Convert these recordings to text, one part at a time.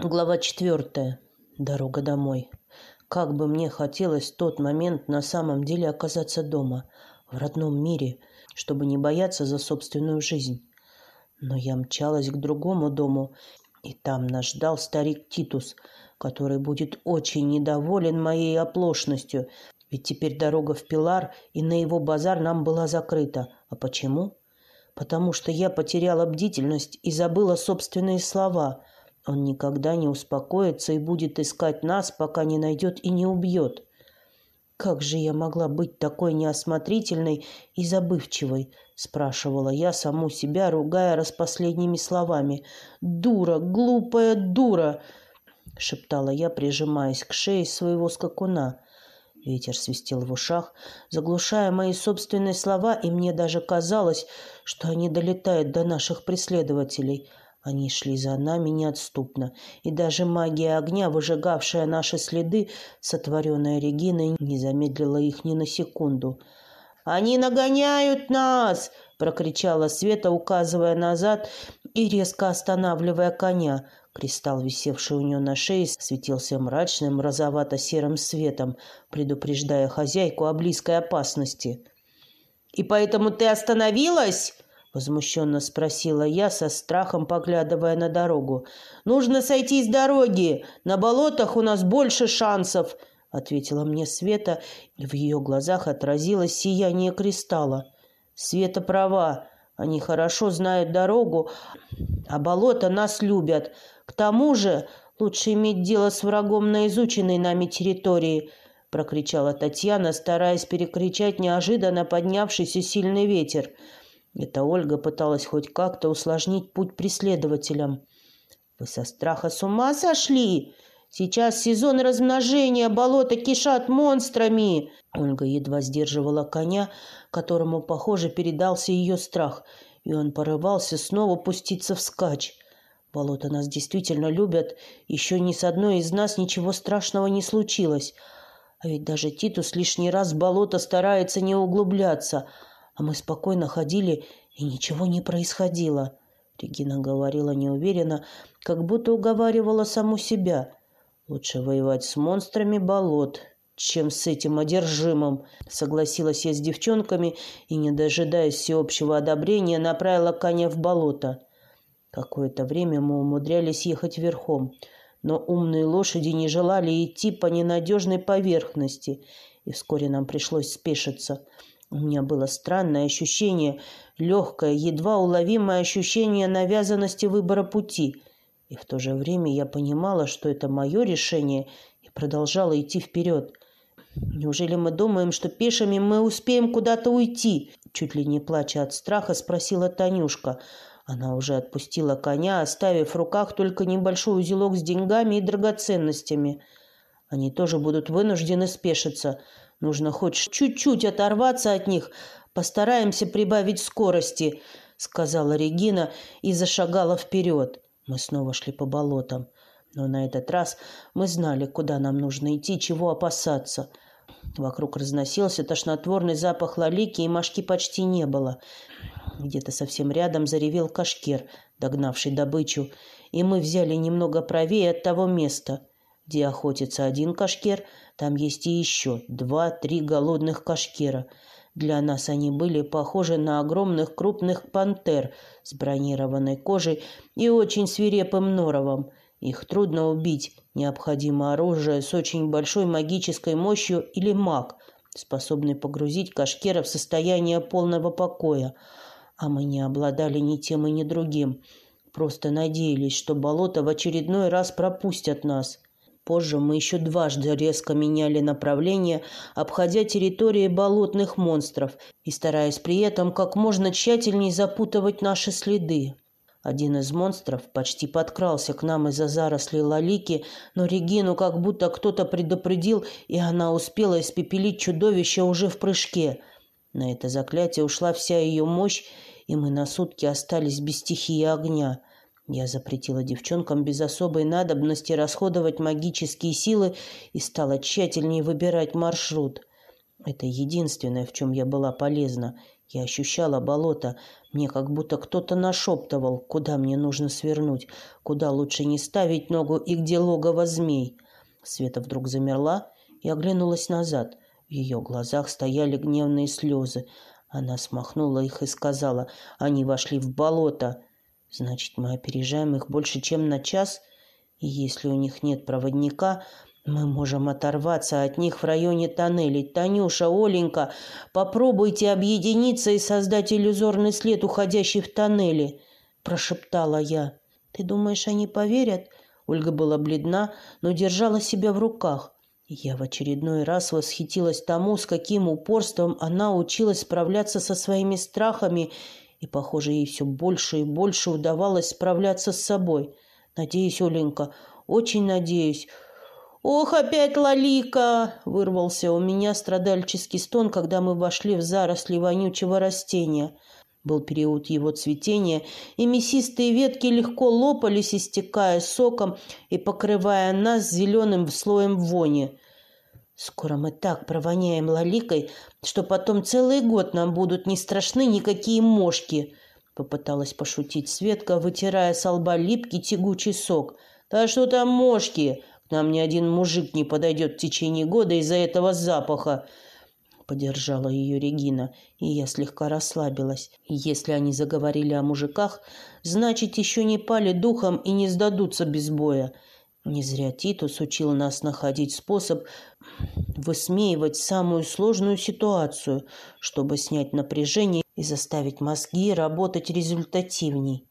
Глава четвертая. Дорога домой. Как бы мне хотелось в тот момент на самом деле оказаться дома, в родном мире, чтобы не бояться за собственную жизнь. Но я мчалась к другому дому, и там нас ждал старик Титус, который будет очень недоволен моей оплошностью, ведь теперь дорога в Пилар и на его базар нам была закрыта. А почему? Потому что я потеряла бдительность и забыла собственные слова – он никогда не успокоится и будет искать нас, пока не найдет и не убьет. «Как же я могла быть такой неосмотрительной и забывчивой?» – спрашивала я саму себя, ругая распоследними словами. «Дура, глупая дура!» – шептала я, прижимаясь к шее своего скакуна. Ветер свистел в ушах, заглушая мои собственные слова, и мне даже казалось, что они долетают до наших преследователей – они шли за нами неотступно, и даже магия огня, выжигавшая наши следы, сотворенная Региной, не замедлила их ни на секунду. «Они нагоняют нас!» — прокричала Света, указывая назад и резко останавливая коня. Кристалл, висевший у нее на шее, светился мрачным розовато-серым светом, предупреждая хозяйку о близкой опасности. «И поэтому ты остановилась?» Возмущенно спросила я, со страхом поглядывая на дорогу. «Нужно сойти с дороги! На болотах у нас больше шансов!» Ответила мне Света, и в ее глазах отразилось сияние кристалла. «Света права. Они хорошо знают дорогу, а болота нас любят. К тому же лучше иметь дело с врагом на изученной нами территории», прокричала Татьяна, стараясь перекричать неожиданно поднявшийся сильный ветер – это Ольга пыталась хоть как-то усложнить путь преследователям. «Вы со страха с ума сошли? Сейчас сезон размножения, болота кишат монстрами!» Ольга едва сдерживала коня, которому, похоже, передался ее страх, и он порывался снова пуститься вскачь. Болота нас действительно любят, еще ни с одной из нас ничего страшного не случилось. А ведь даже Титус лишний раз в болото старается не углубляться — а мы спокойно ходили, и ничего не происходило. Регина говорила неуверенно, как будто уговаривала саму себя. Лучше воевать с монстрами болот, чем с этим одержимым, согласилась я с девчонками и, не дожидаясь всеобщего одобрения, направила коня в болото. Какое-то время мы умудрялись ехать верхом, но умные лошади не желали идти по ненадежной поверхности, и вскоре нам пришлось спешиться – у меня было странное ощущение, легкое, едва уловимое ощущение навязанности выбора пути. И в то же время я понимала, что это мое решение, и продолжала идти вперед. «Неужели мы думаем, что пешими мы успеем куда-то уйти?» Чуть ли не плача от страха, спросила Танюшка. Она уже отпустила коня, оставив в руках только небольшой узелок с деньгами и драгоценностями. Они тоже будут вынуждены спешиться – Нужно хоть чуть-чуть оторваться от них. Постараемся прибавить скорости», — сказала Регина и зашагала вперед. Мы снова шли по болотам. Но на этот раз мы знали, куда нам нужно идти, чего опасаться. Вокруг разносился тошнотворный запах лалики, и мошки почти не было. Где-то совсем рядом заревел кашкер, догнавший добычу, и мы взяли немного правее от того места, где охотится один кашкер — там есть и еще два-три голодных кашкера. Для нас они были похожи на огромных крупных пантер с бронированной кожей и очень свирепым норовом. Их трудно убить. Необходимо оружие с очень большой магической мощью или маг, способный погрузить кашкера в состояние полного покоя. А мы не обладали ни тем и ни другим. Просто надеялись, что болото в очередной раз пропустят нас. Позже мы еще дважды резко меняли направление, обходя территории болотных монстров и стараясь при этом как можно тщательнее запутывать наши следы. Один из монстров почти подкрался к нам из-за зарослей лалики, но Регину как будто кто-то предупредил, и она успела испепелить чудовище уже в прыжке. На это заклятие ушла вся ее мощь, и мы на сутки остались без стихии огня. Я запретила девчонкам без особой надобности расходовать магические силы и стала тщательнее выбирать маршрут. Это единственное, в чем я была полезна, Я ощущала болото. Мне как будто кто-то нашептывал, куда мне нужно свернуть, куда лучше не ставить ногу и где логово змей. Света вдруг замерла и оглянулась назад. В ее глазах стояли гневные слезы. Она смахнула их и сказала, они вошли в болото. Значит, мы опережаем их больше, чем на час? И если у них нет проводника, мы можем оторваться от них в районе тоннелей. Танюша, Оленька, попробуйте объединиться и создать иллюзорный след, уходящий в тоннели, прошептала я. Ты думаешь, они поверят? Ольга была бледна, но держала себя в руках. Я в очередной раз восхитилась тому, с каким упорством она училась справляться со своими страхами, и, похоже, ей все больше и больше удавалось справляться с собой. Надеюсь, Оленька, очень надеюсь, «Ох, опять Лалика!» – вырвался у меня страдальческий стон, когда мы вошли в заросли вонючего растения. Был период его цветения, и мясистые ветки легко лопались, истекая соком и покрывая нас зеленым слоем вони. Скоро мы так провоняем лаликой, что потом целый год нам будут не страшны никакие мошки. Попыталась пошутить Светка, вытирая с лба липкий тягучий сок. «Да что там мошки? нам ни один мужик не подойдет в течение года из-за этого запаха. Поддержала ее Регина, и я слегка расслабилась. Если они заговорили о мужиках, значит, еще не пали духом и не сдадутся без боя. Не зря Титус учил нас находить способ высмеивать самую сложную ситуацию, чтобы снять напряжение и заставить мозги работать результативней.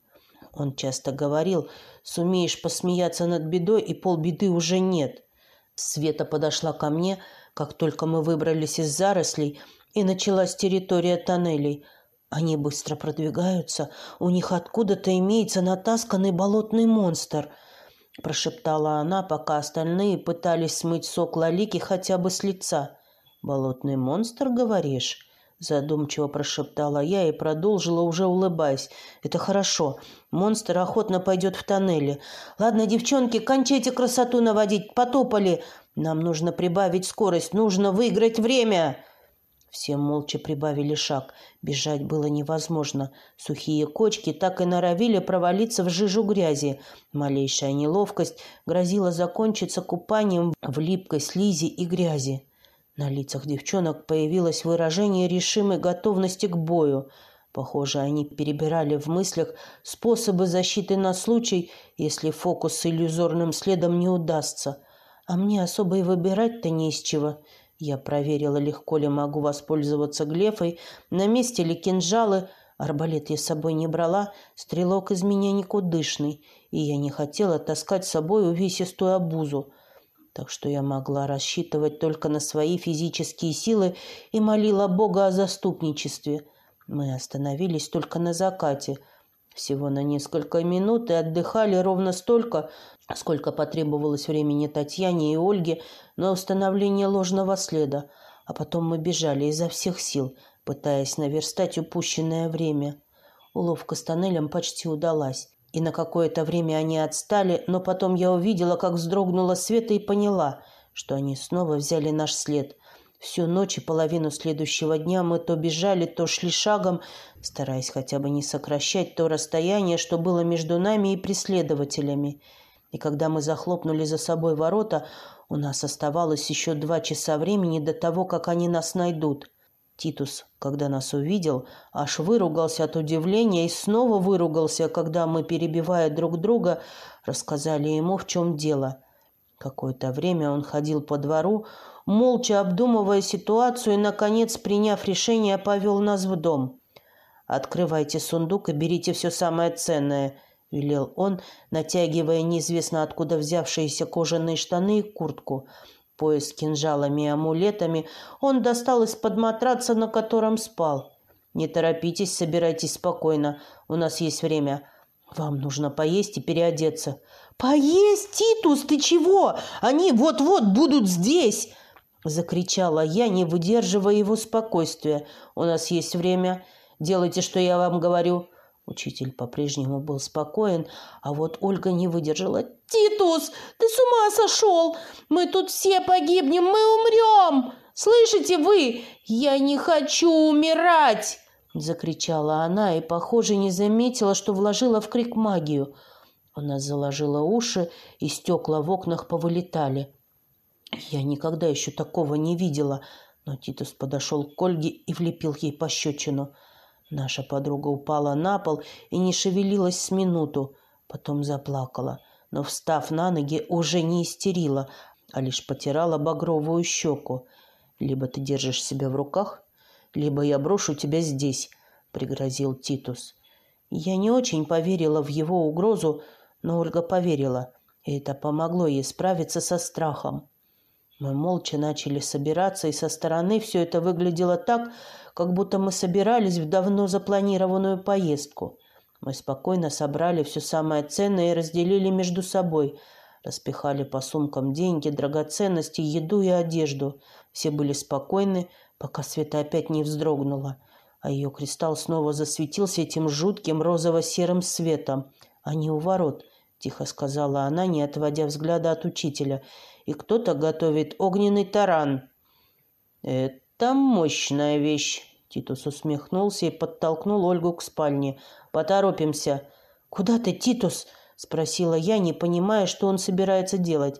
Он часто говорил, сумеешь посмеяться над бедой, и полбеды уже нет. Света подошла ко мне, как только мы выбрались из зарослей, и началась территория тоннелей. Они быстро продвигаются, у них откуда-то имеется натасканный болотный монстр – прошептала она, пока остальные пытались смыть сок Лалики хотя бы с лица. «Болотный монстр, говоришь?» Задумчиво прошептала я и продолжила, уже улыбаясь. «Это хорошо. Монстр охотно пойдет в тоннели. Ладно, девчонки, кончайте красоту наводить. Потопали. Нам нужно прибавить скорость. Нужно выиграть время!» Все молча прибавили шаг. Бежать было невозможно. Сухие кочки так и норовили провалиться в жижу грязи. Малейшая неловкость грозила закончиться купанием в липкой слизи и грязи. На лицах девчонок появилось выражение решимой готовности к бою. Похоже, они перебирали в мыслях способы защиты на случай, если фокус с иллюзорным следом не удастся. А мне особо и выбирать-то не из чего. Я проверила, легко ли могу воспользоваться глефой, на месте ли кинжалы. Арбалет я с собой не брала, стрелок из меня никудышный, и я не хотела таскать с собой увесистую обузу так что я могла рассчитывать только на свои физические силы и молила Бога о заступничестве. Мы остановились только на закате, всего на несколько минут и отдыхали ровно столько, сколько потребовалось времени Татьяне и Ольге на установление ложного следа, а потом мы бежали изо всех сил, пытаясь наверстать упущенное время. Уловка с тоннелем почти удалась и на какое-то время они отстали, но потом я увидела, как вздрогнула Света и поняла, что они снова взяли наш след. Всю ночь и половину следующего дня мы то бежали, то шли шагом, стараясь хотя бы не сокращать то расстояние, что было между нами и преследователями. И когда мы захлопнули за собой ворота, у нас оставалось еще два часа времени до того, как они нас найдут. Титус, когда нас увидел, аж выругался от удивления и снова выругался, когда мы, перебивая друг друга, рассказали ему, в чем дело. Какое-то время он ходил по двору, молча обдумывая ситуацию и, наконец, приняв решение, повел нас в дом. «Открывайте сундук и берите все самое ценное», — велел он, натягивая неизвестно откуда взявшиеся кожаные штаны и куртку — Пояс с кинжалами и амулетами он достал из-под матраца, на котором спал. «Не торопитесь, собирайтесь спокойно. У нас есть время. Вам нужно поесть и переодеться». «Поесть, Титус, ты чего? Они вот-вот будут здесь!» Закричала я, не выдерживая его спокойствия. «У нас есть время. Делайте, что я вам говорю. Учитель по-прежнему был спокоен, а вот Ольга не выдержала. «Титус, ты с ума сошел! Мы тут все погибнем, мы умрем! Слышите вы? Я не хочу умирать!» закричала она и, похоже, не заметила, что вложила в крик магию. Она заложила уши, и стекла в окнах повылетали. Я никогда еще такого не видела, но Титус подошел к Ольге и влепил ей пощечину. Наша подруга упала на пол и не шевелилась с минуту, потом заплакала, но, встав на ноги, уже не истерила, а лишь потирала багровую щеку. «Либо ты держишь себя в руках, либо я брошу тебя здесь», — пригрозил Титус. Я не очень поверила в его угрозу, но Ольга поверила, и это помогло ей справиться со страхом. Мы молча начали собираться, и со стороны все это выглядело так, как будто мы собирались в давно запланированную поездку. Мы спокойно собрали все самое ценное и разделили между собой. Распихали по сумкам деньги, драгоценности, еду и одежду. Все были спокойны, пока Света опять не вздрогнула. А ее кристалл снова засветился этим жутким розово-серым светом. Они у ворот, тихо сказала она, не отводя взгляда от учителя – и кто-то готовит огненный таран. Это мощная вещь. Титус усмехнулся и подтолкнул Ольгу к спальне. Поторопимся. Куда ты, Титус? спросила я, не понимая, что он собирается делать.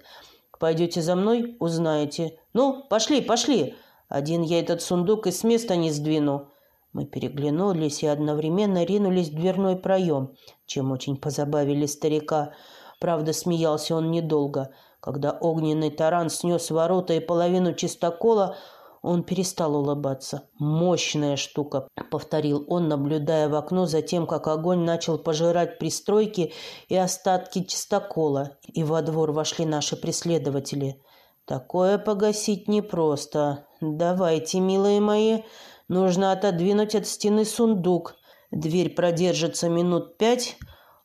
Пойдете за мной, узнаете. Ну, пошли, пошли. Один я этот сундук и с места не сдвину. Мы переглянулись и одновременно ринулись в дверной проем, чем очень позабавили старика. Правда, смеялся он недолго. Когда огненный таран снес ворота и половину чистокола, он перестал улыбаться. «Мощная штука», — повторил он, наблюдая в окно за тем, как огонь начал пожирать пристройки и остатки чистокола, и во двор вошли наши преследователи. «Такое погасить непросто. Давайте, милые мои, нужно отодвинуть от стены сундук. Дверь продержится минут пять,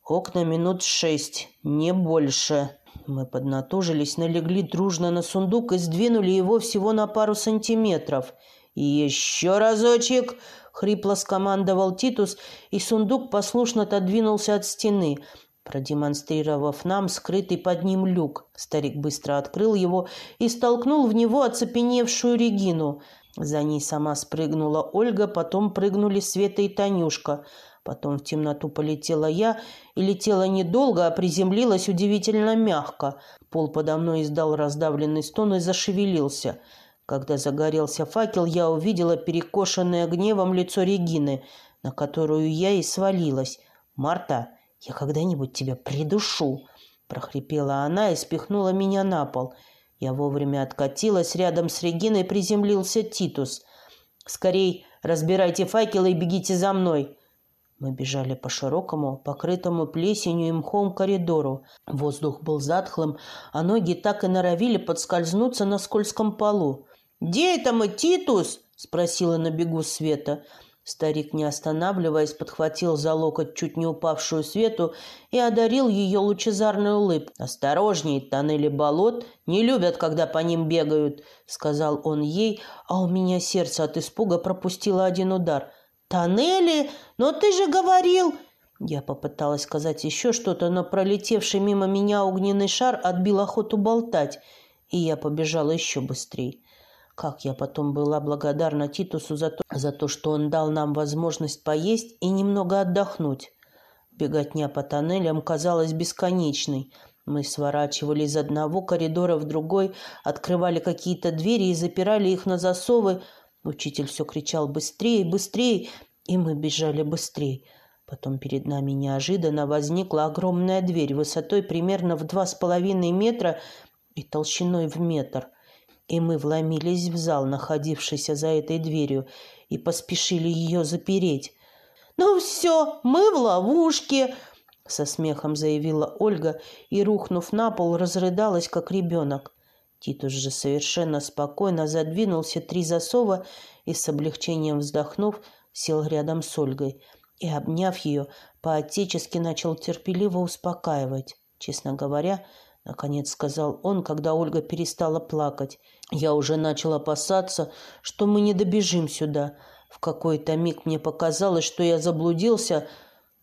окна минут шесть, не больше». Мы поднатужились, налегли дружно на сундук и сдвинули его всего на пару сантиметров. «И еще разочек!» — хрипло скомандовал Титус, и сундук послушно отодвинулся от стены, продемонстрировав нам скрытый под ним люк. Старик быстро открыл его и столкнул в него оцепеневшую Регину. За ней сама спрыгнула Ольга, потом прыгнули Света и Танюшка — Потом в темноту полетела я и летела недолго, а приземлилась удивительно мягко. Пол подо мной издал раздавленный стон и зашевелился. Когда загорелся факел, я увидела перекошенное гневом лицо Регины, на которую я и свалилась. «Марта, я когда-нибудь тебя придушу!» прохрипела она и спихнула меня на пол. Я вовремя откатилась, рядом с Региной приземлился Титус. «Скорей разбирайте факелы и бегите за мной!» Мы бежали по широкому, покрытому плесенью и мхом коридору. Воздух был затхлым, а ноги так и норовили подскользнуться на скользком полу. «Где это мы, Титус?» – спросила на бегу Света. Старик, не останавливаясь, подхватил за локоть чуть не упавшую Свету и одарил ее лучезарной улыбкой. «Осторожней, тоннели болот не любят, когда по ним бегают», — сказал он ей, а у меня сердце от испуга пропустило один удар — «Тоннели? Но ты же говорил...» Я попыталась сказать еще что-то, но пролетевший мимо меня огненный шар отбил охоту болтать, и я побежала еще быстрее. Как я потом была благодарна Титусу за то, за то, что он дал нам возможность поесть и немного отдохнуть. Беготня по тоннелям казалась бесконечной. Мы сворачивали из одного коридора в другой, открывали какие-то двери и запирали их на засовы, Учитель все кричал «быстрее, быстрее!» и мы бежали быстрее. Потом перед нами неожиданно возникла огромная дверь высотой примерно в два с половиной метра и толщиной в метр. И мы вломились в зал, находившийся за этой дверью, и поспешили ее запереть. «Ну все, мы в ловушке!» — со смехом заявила Ольга и, рухнув на пол, разрыдалась, как ребенок. Титус же совершенно спокойно задвинулся три засова и с облегчением вздохнув, сел рядом с Ольгой и, обняв ее, по-отечески начал терпеливо успокаивать. Честно говоря, наконец сказал он, когда Ольга перестала плакать. Я уже начал опасаться, что мы не добежим сюда. В какой-то миг мне показалось, что я заблудился,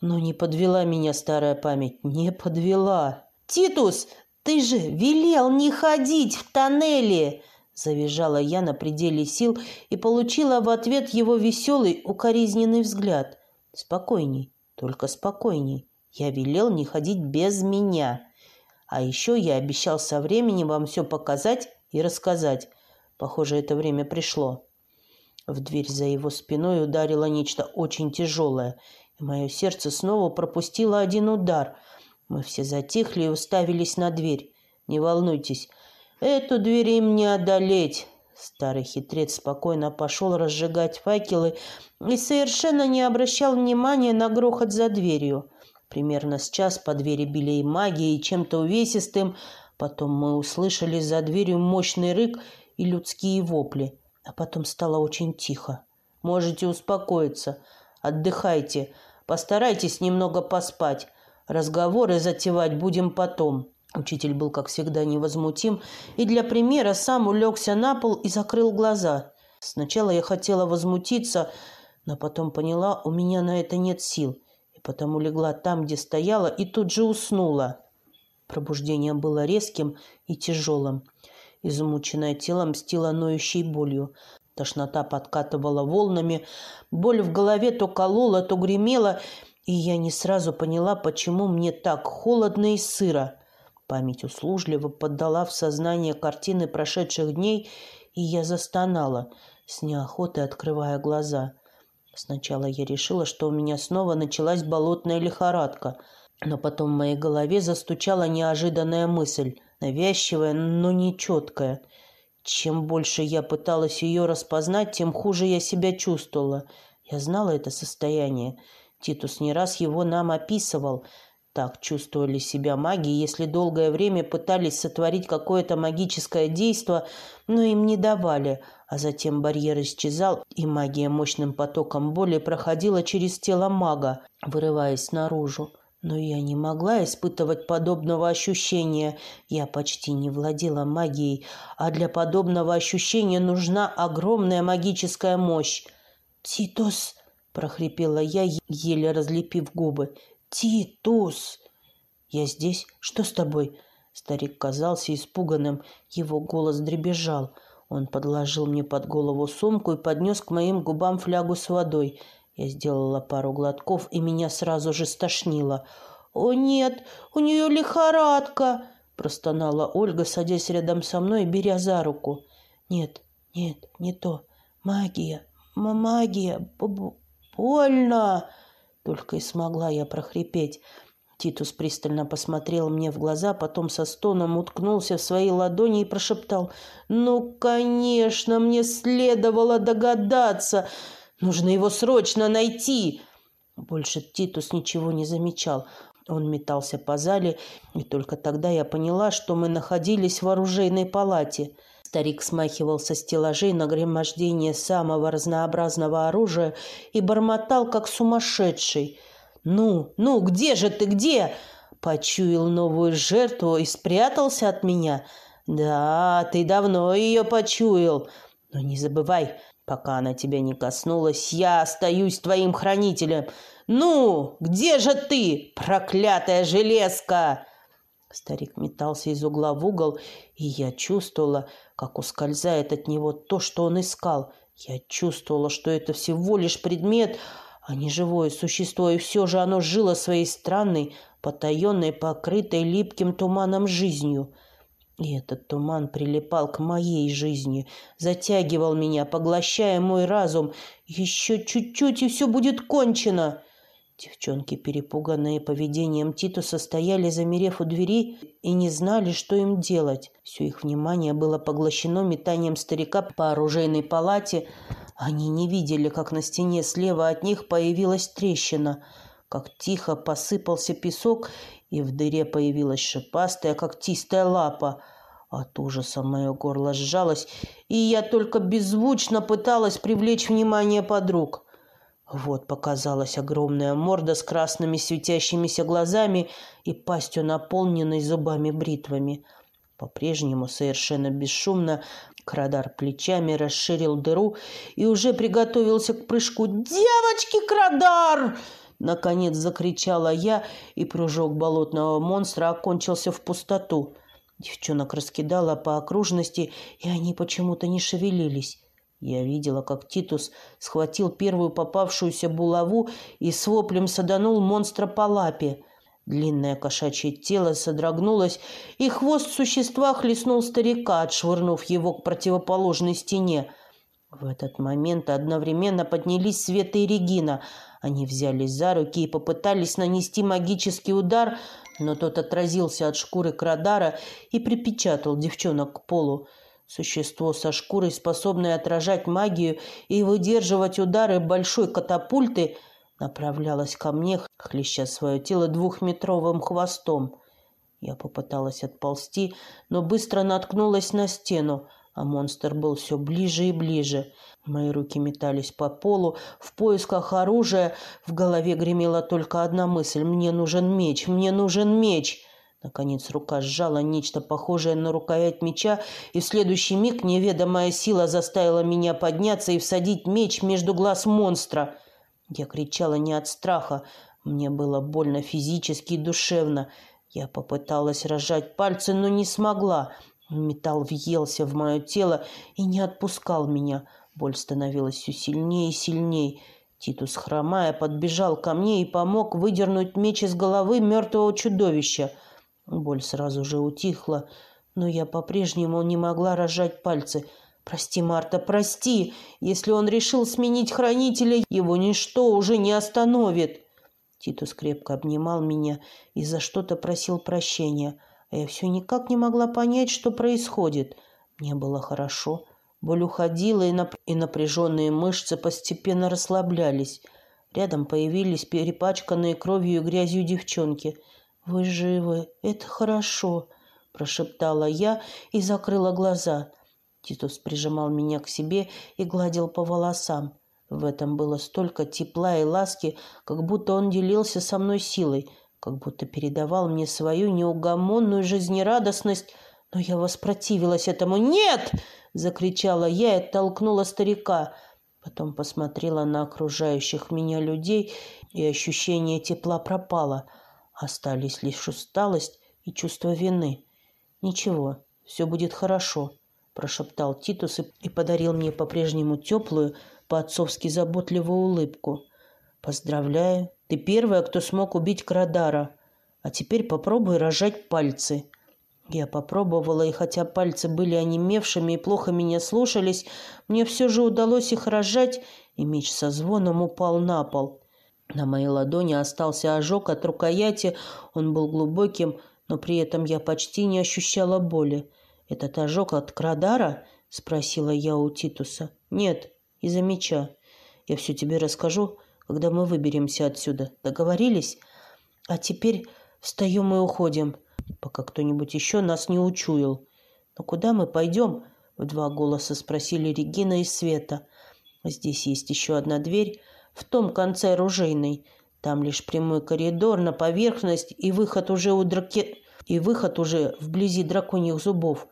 но не подвела меня старая память. Не подвела. «Титус, «Ты же велел не ходить в тоннели!» Завизжала я на пределе сил и получила в ответ его веселый, укоризненный взгляд. «Спокойней, только спокойней. Я велел не ходить без меня. А еще я обещал со временем вам все показать и рассказать. Похоже, это время пришло». В дверь за его спиной ударило нечто очень тяжелое, и мое сердце снова пропустило один удар. Мы все затихли и уставились на дверь. «Не волнуйтесь, эту дверь им не одолеть». Старый хитрец спокойно пошел разжигать факелы и совершенно не обращал внимания на грохот за дверью. Примерно с час по двери били и магией, и чем-то увесистым. Потом мы услышали за дверью мощный рык и людские вопли. А потом стало очень тихо. «Можете успокоиться. Отдыхайте. Постарайтесь немного поспать. Разговоры затевать будем потом». Учитель был, как всегда, невозмутим и для примера сам улегся на пол и закрыл глаза. Сначала я хотела возмутиться, но потом поняла, у меня на это нет сил, и потому легла там, где стояла, и тут же уснула. Пробуждение было резким и тяжелым. Измученное тело мстило ноющей болью. Тошнота подкатывала волнами, боль в голове то колола, то гремела, и я не сразу поняла, почему мне так холодно и сыро. Память услужливо поддала в сознание картины прошедших дней, и я застонала, с неохотой открывая глаза. Сначала я решила, что у меня снова началась болотная лихорадка, но потом в моей голове застучала неожиданная мысль – навязчивая, но нечеткая. Чем больше я пыталась ее распознать, тем хуже я себя чувствовала. Я знала это состояние. Титус не раз его нам описывал. Так чувствовали себя маги, если долгое время пытались сотворить какое-то магическое действо, но им не давали, а затем барьер исчезал, и магия мощным потоком боли проходила через тело мага, вырываясь наружу. Но я не могла испытывать подобного ощущения. Я почти не владела магией, а для подобного ощущения нужна огромная магическая мощь. «Титус!» – прохрипела я, еле разлепив губы. «Титус!» «Я здесь? Что с тобой?» Старик казался испуганным, его голос дребезжал. Он подложил мне под голову сумку и поднес к моим губам флягу с водой – я сделала пару глотков, и меня сразу же стошнило. «О нет, у нее лихорадка!» – простонала Ольга, садясь рядом со мной и беря за руку. «Нет, нет, не то. Магия, магия, больно!» Только и смогла я прохрипеть. Титус пристально посмотрел мне в глаза, потом со стоном уткнулся в свои ладони и прошептал. «Ну, конечно, мне следовало догадаться!» Нужно его срочно найти!» Больше Титус ничего не замечал. Он метался по зале, и только тогда я поняла, что мы находились в оружейной палате. Старик смахивал со стеллажей нагромождение самого разнообразного оружия и бормотал, как сумасшедший. «Ну, ну, где же ты, где?» Почуял новую жертву и спрятался от меня. «Да, ты давно ее почуял. Но не забывай, Пока она тебя не коснулась, я остаюсь твоим хранителем. Ну, где же ты, проклятая железка?» Старик метался из угла в угол, и я чувствовала, как ускользает от него то, что он искал. Я чувствовала, что это всего лишь предмет, а не живое существо, и все же оно жило своей странной, потаенной, покрытой липким туманом жизнью. И этот туман прилипал к моей жизни, затягивал меня, поглощая мой разум. Еще чуть-чуть, и все будет кончено. Девчонки, перепуганные поведением Титуса, стояли, замерев у двери, и не знали, что им делать. Все их внимание было поглощено метанием старика по оружейной палате. Они не видели, как на стене слева от них появилась трещина, как тихо посыпался песок, и в дыре появилась шипастая когтистая лапа. От ужаса мое горло сжалось, и я только беззвучно пыталась привлечь внимание подруг. Вот показалась огромная морда с красными светящимися глазами и пастью, наполненной зубами-бритвами. По-прежнему совершенно бесшумно Крадар плечами расширил дыру и уже приготовился к прыжку. «Девочки, Крадар!» Наконец закричала я, и прыжок болотного монстра окончился в пустоту. Девчонок раскидала по окружности, и они почему-то не шевелились. Я видела, как Титус схватил первую попавшуюся булаву и с воплем саданул монстра по лапе. Длинное кошачье тело содрогнулось, и хвост существа хлестнул старика, отшвырнув его к противоположной стене. В этот момент одновременно поднялись Света и Регина. Они взялись за руки и попытались нанести магический удар, но тот отразился от шкуры Крадара и припечатал девчонок к полу. Существо со шкурой, способное отражать магию и выдерживать удары большой катапульты, направлялось ко мне, хлеща свое тело двухметровым хвостом. Я попыталась отползти, но быстро наткнулась на стену, а монстр был все ближе и ближе. Мои руки метались по полу в поисках оружия. В голове гремела только одна мысль. «Мне нужен меч! Мне нужен меч!» Наконец рука сжала нечто похожее на рукоять меча, и в следующий миг неведомая сила заставила меня подняться и всадить меч между глаз монстра. Я кричала не от страха, мне было больно физически и душевно. Я попыталась разжать пальцы, но не смогла. Металл въелся в мое тело и не отпускал меня. Боль становилась все сильнее и сильнее. Титус, хромая, подбежал ко мне и помог выдернуть меч из головы мертвого чудовища — Боль сразу же утихла, но я по-прежнему не могла разжать пальцы. «Прости, Марта, прости! Если он решил сменить хранителя, его ничто уже не остановит!» Титус крепко обнимал меня и за что-то просил прощения, а я все никак не могла понять, что происходит. Мне было хорошо. Боль уходила, и, нап... и напряженные мышцы постепенно расслаблялись. Рядом появились перепачканные кровью и грязью девчонки – «Вы живы, это хорошо», – прошептала я и закрыла глаза. Титус прижимал меня к себе и гладил по волосам. В этом было столько тепла и ласки, как будто он делился со мной силой, как будто передавал мне свою неугомонную жизнерадостность, но я воспротивилась этому. «Нет!» – закричала я и оттолкнула старика. Потом посмотрела на окружающих меня людей, и ощущение тепла пропало – Остались лишь усталость и чувство вины. «Ничего, все будет хорошо», – прошептал Титус и, подарил мне по-прежнему теплую, по-отцовски заботливую улыбку. «Поздравляю, ты первая, кто смог убить Крадара. А теперь попробуй рожать пальцы». Я попробовала, и хотя пальцы были онемевшими и плохо меня слушались, мне все же удалось их разжать, и меч со звоном упал на пол. На моей ладони остался ожог от рукояти, он был глубоким, но при этом я почти не ощущала боли. «Этот ожог от Крадара?» – спросила я у Титуса. «Нет, из-за меча. Я все тебе расскажу, когда мы выберемся отсюда. Договорились? А теперь встаем и уходим, пока кто-нибудь еще нас не учуял. Но куда мы пойдем?» – в два голоса спросили Регина и Света. «Здесь есть еще одна дверь» в том конце оружейной. Там лишь прямой коридор на поверхность и выход уже у драке... и выход уже вблизи драконьих зубов.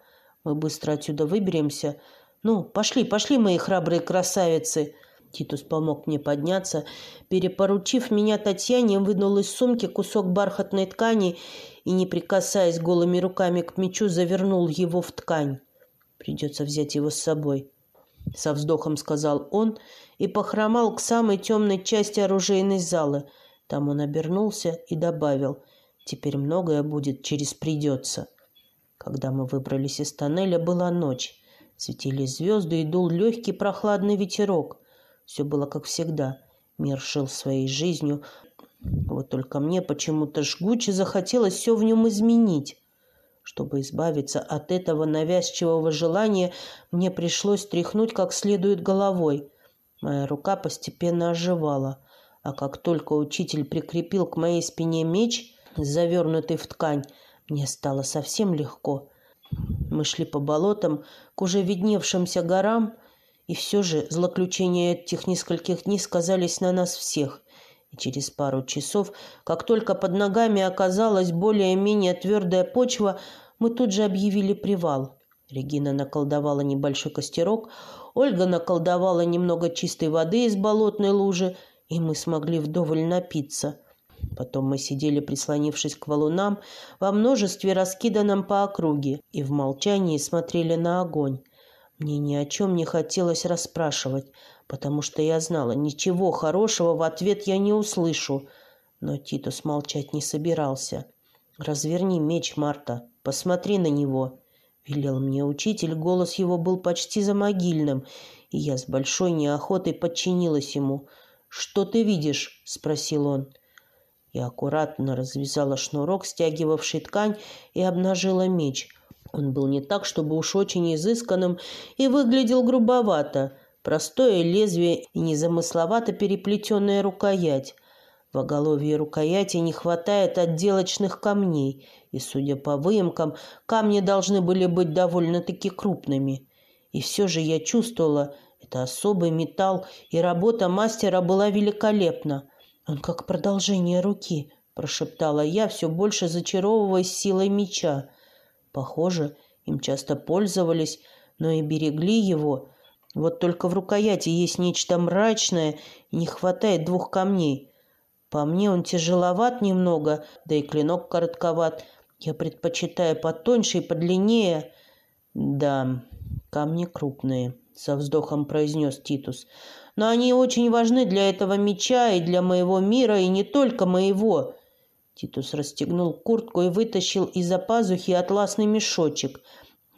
Мы быстро отсюда выберемся. Ну, пошли, пошли, мои храбрые красавицы!» Титус помог мне подняться. Перепоручив меня Татьяне, вынул из сумки кусок бархатной ткани и, не прикасаясь голыми руками к мечу, завернул его в ткань. Придется взять его с собой. Со вздохом сказал он и похромал к самой темной части оружейной залы. Там он обернулся и добавил, «Теперь многое будет через придется». Когда мы выбрались из тоннеля, была ночь. Светили звезды и дул легкий прохладный ветерок. Все было как всегда. Мир шел своей жизнью. Вот только мне почему-то жгуче захотелось все в нем изменить. Чтобы избавиться от этого навязчивого желания, мне пришлось тряхнуть как следует головой. Моя рука постепенно оживала, а как только учитель прикрепил к моей спине меч, завернутый в ткань, мне стало совсем легко. Мы шли по болотам к уже видневшимся горам, и все же злоключения этих нескольких дней сказались на нас всех. И через пару часов, как только под ногами оказалась более-менее твердая почва, мы тут же объявили привал. Регина наколдовала небольшой костерок, Ольга наколдовала немного чистой воды из болотной лужи, и мы смогли вдоволь напиться. Потом мы сидели, прислонившись к валунам, во множестве раскиданном по округе, и в молчании смотрели на огонь. Мне ни о чем не хотелось расспрашивать, потому что я знала, ничего хорошего в ответ я не услышу. Но Титус молчать не собирался. «Разверни меч, Марта, посмотри на него», — велел мне учитель. Голос его был почти замогильным, и я с большой неохотой подчинилась ему. «Что ты видишь?» — спросил он. Я аккуратно развязала шнурок, стягивавший ткань, и обнажила меч. Он был не так, чтобы уж очень изысканным, и выглядел грубовато. Простое лезвие и незамысловато переплетенная рукоять. В оголовье рукояти не хватает отделочных камней, и, судя по выемкам, камни должны были быть довольно-таки крупными. И все же я чувствовала, это особый металл, и работа мастера была великолепна. Он как продолжение руки, прошептала я, все больше зачаровываясь силой меча. Похоже, им часто пользовались, но и берегли его. Вот только в рукояти есть нечто мрачное, и не хватает двух камней. По мне он тяжеловат немного, да и клинок коротковат. Я предпочитаю потоньше и подлиннее. Да, камни крупные, со вздохом произнес Титус. Но они очень важны для этого меча и для моего мира, и не только моего. Титус расстегнул куртку и вытащил из-за пазухи атласный мешочек.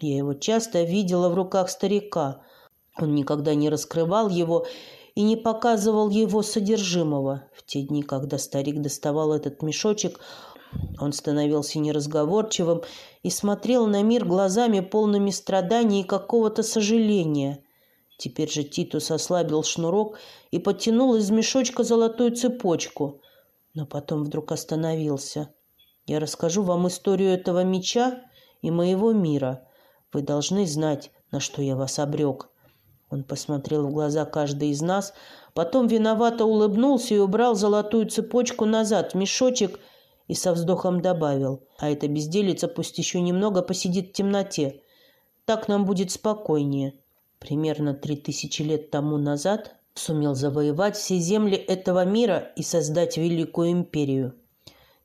Я его часто видела в руках старика. Он никогда не раскрывал его и не показывал его содержимого. В те дни, когда старик доставал этот мешочек, он становился неразговорчивым и смотрел на мир глазами полными страданий и какого-то сожаления. Теперь же Титус ослабил шнурок и подтянул из мешочка золотую цепочку, но потом вдруг остановился. «Я расскажу вам историю этого меча и моего мира. Вы должны знать, на что я вас обрек. Он посмотрел в глаза каждой из нас, потом виновато улыбнулся и убрал золотую цепочку назад в мешочек и со вздохом добавил, а эта безделица пусть еще немного посидит в темноте. Так нам будет спокойнее. Примерно три тысячи лет тому назад сумел завоевать все земли этого мира и создать великую империю.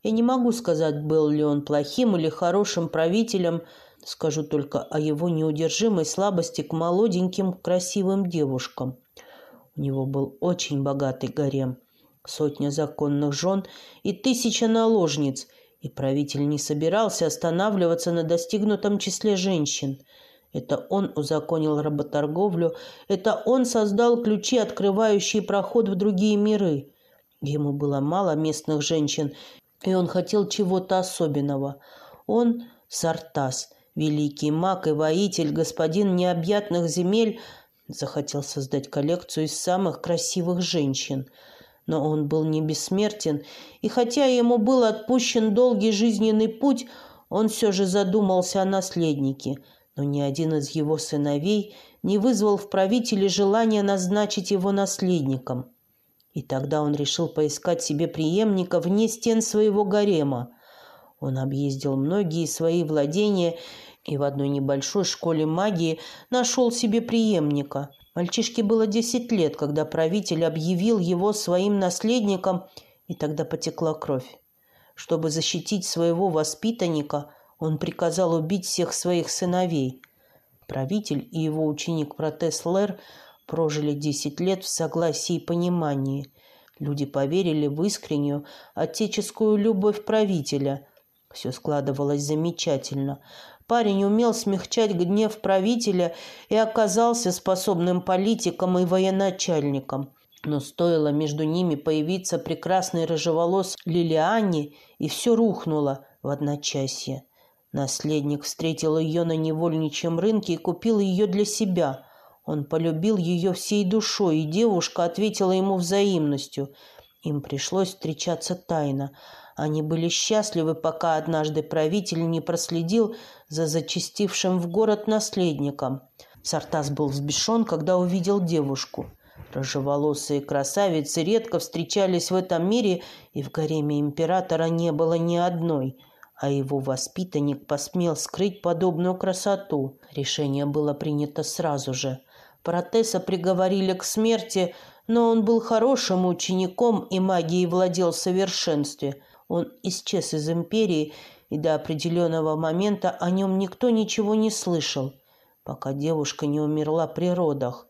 Я не могу сказать, был ли он плохим или хорошим правителем, Скажу только о его неудержимой слабости к молоденьким красивым девушкам. У него был очень богатый гарем, сотня законных жен и тысяча наложниц, и правитель не собирался останавливаться на достигнутом числе женщин. Это он узаконил работорговлю, это он создал ключи, открывающие проход в другие миры. Ему было мало местных женщин, и он хотел чего-то особенного. Он – Сартас, Великий маг и воитель, господин необъятных земель, захотел создать коллекцию из самых красивых женщин. Но он был не бессмертен, и хотя ему был отпущен долгий жизненный путь, он все же задумался о наследнике, но ни один из его сыновей не вызвал в правителе желания назначить его наследником. И тогда он решил поискать себе преемника вне стен своего гарема. Он объездил многие свои владения и в одной небольшой школе магии нашел себе преемника. Мальчишке было десять лет, когда правитель объявил его своим наследником, и тогда потекла кровь. Чтобы защитить своего воспитанника, он приказал убить всех своих сыновей. Правитель и его ученик Протес Лэр прожили десять лет в согласии и понимании. Люди поверили в искреннюю отеческую любовь правителя. Все складывалось замечательно. Парень умел смягчать гнев правителя и оказался способным политиком и военачальником. Но стоило между ними появиться прекрасный рыжеволос Лилиане, и все рухнуло в одночасье. Наследник встретил ее на невольничьем рынке и купил ее для себя. Он полюбил ее всей душой, и девушка ответила ему взаимностью. Им пришлось встречаться тайно – они были счастливы, пока однажды правитель не проследил за зачастившим в город наследником. Сартас был взбешен, когда увидел девушку. Рыжеволосые красавицы редко встречались в этом мире, и в гареме императора не было ни одной, а его воспитанник посмел скрыть подобную красоту. Решение было принято сразу же. Протеса приговорили к смерти, но он был хорошим учеником и магией владел в совершенстве. Он исчез из империи, и до определенного момента о нем никто ничего не слышал, пока девушка не умерла при родах.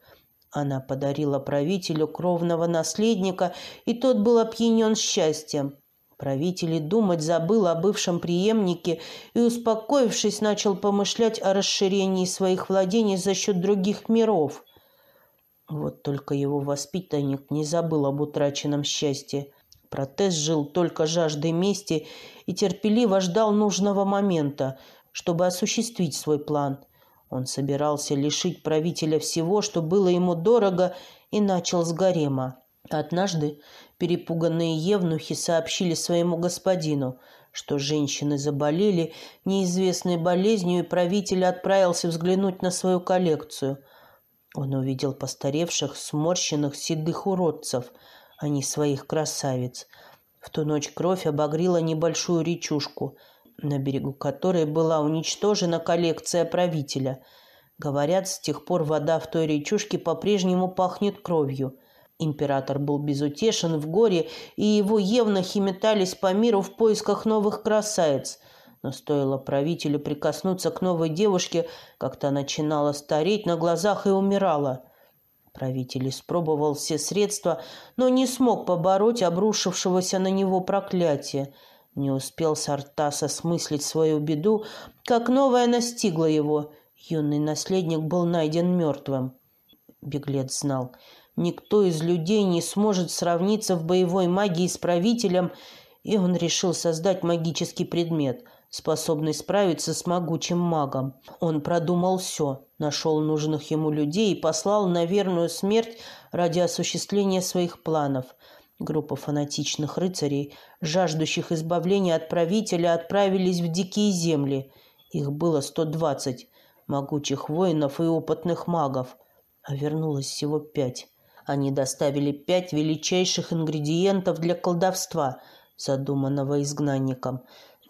Она подарила правителю кровного наследника, и тот был опьянен счастьем. Правитель и думать забыл о бывшем преемнике и, успокоившись, начал помышлять о расширении своих владений за счет других миров. Вот только его воспитанник не забыл об утраченном счастье. Протез жил только жаждой мести и терпеливо ждал нужного момента, чтобы осуществить свой план. Он собирался лишить правителя всего, что было ему дорого, и начал с гарема. Однажды перепуганные евнухи сообщили своему господину, что женщины заболели неизвестной болезнью, и правитель отправился взглянуть на свою коллекцию. Он увидел постаревших, сморщенных, седых уродцев, а не своих красавиц. В ту ночь кровь обогрила небольшую речушку, на берегу которой была уничтожена коллекция правителя. Говорят, с тех пор вода в той речушке по-прежнему пахнет кровью – Император был безутешен в горе, и его евнухи метались по миру в поисках новых красавиц. Но стоило правителю прикоснуться к новой девушке, как та начинала стареть на глазах и умирала. Правитель испробовал все средства, но не смог побороть обрушившегося на него проклятие. Не успел Сартас осмыслить свою беду, как новая настигла его. Юный наследник был найден мертвым. Беглец знал — Никто из людей не сможет сравниться в боевой магии с правителем, и он решил создать магический предмет, способный справиться с могучим магом. Он продумал все, нашел нужных ему людей и послал на верную смерть ради осуществления своих планов. Группа фанатичных рыцарей, жаждущих избавления от правителя, отправились в дикие земли. Их было 120 могучих воинов и опытных магов, а вернулось всего пять. Они доставили пять величайших ингредиентов для колдовства, задуманного изгнанником.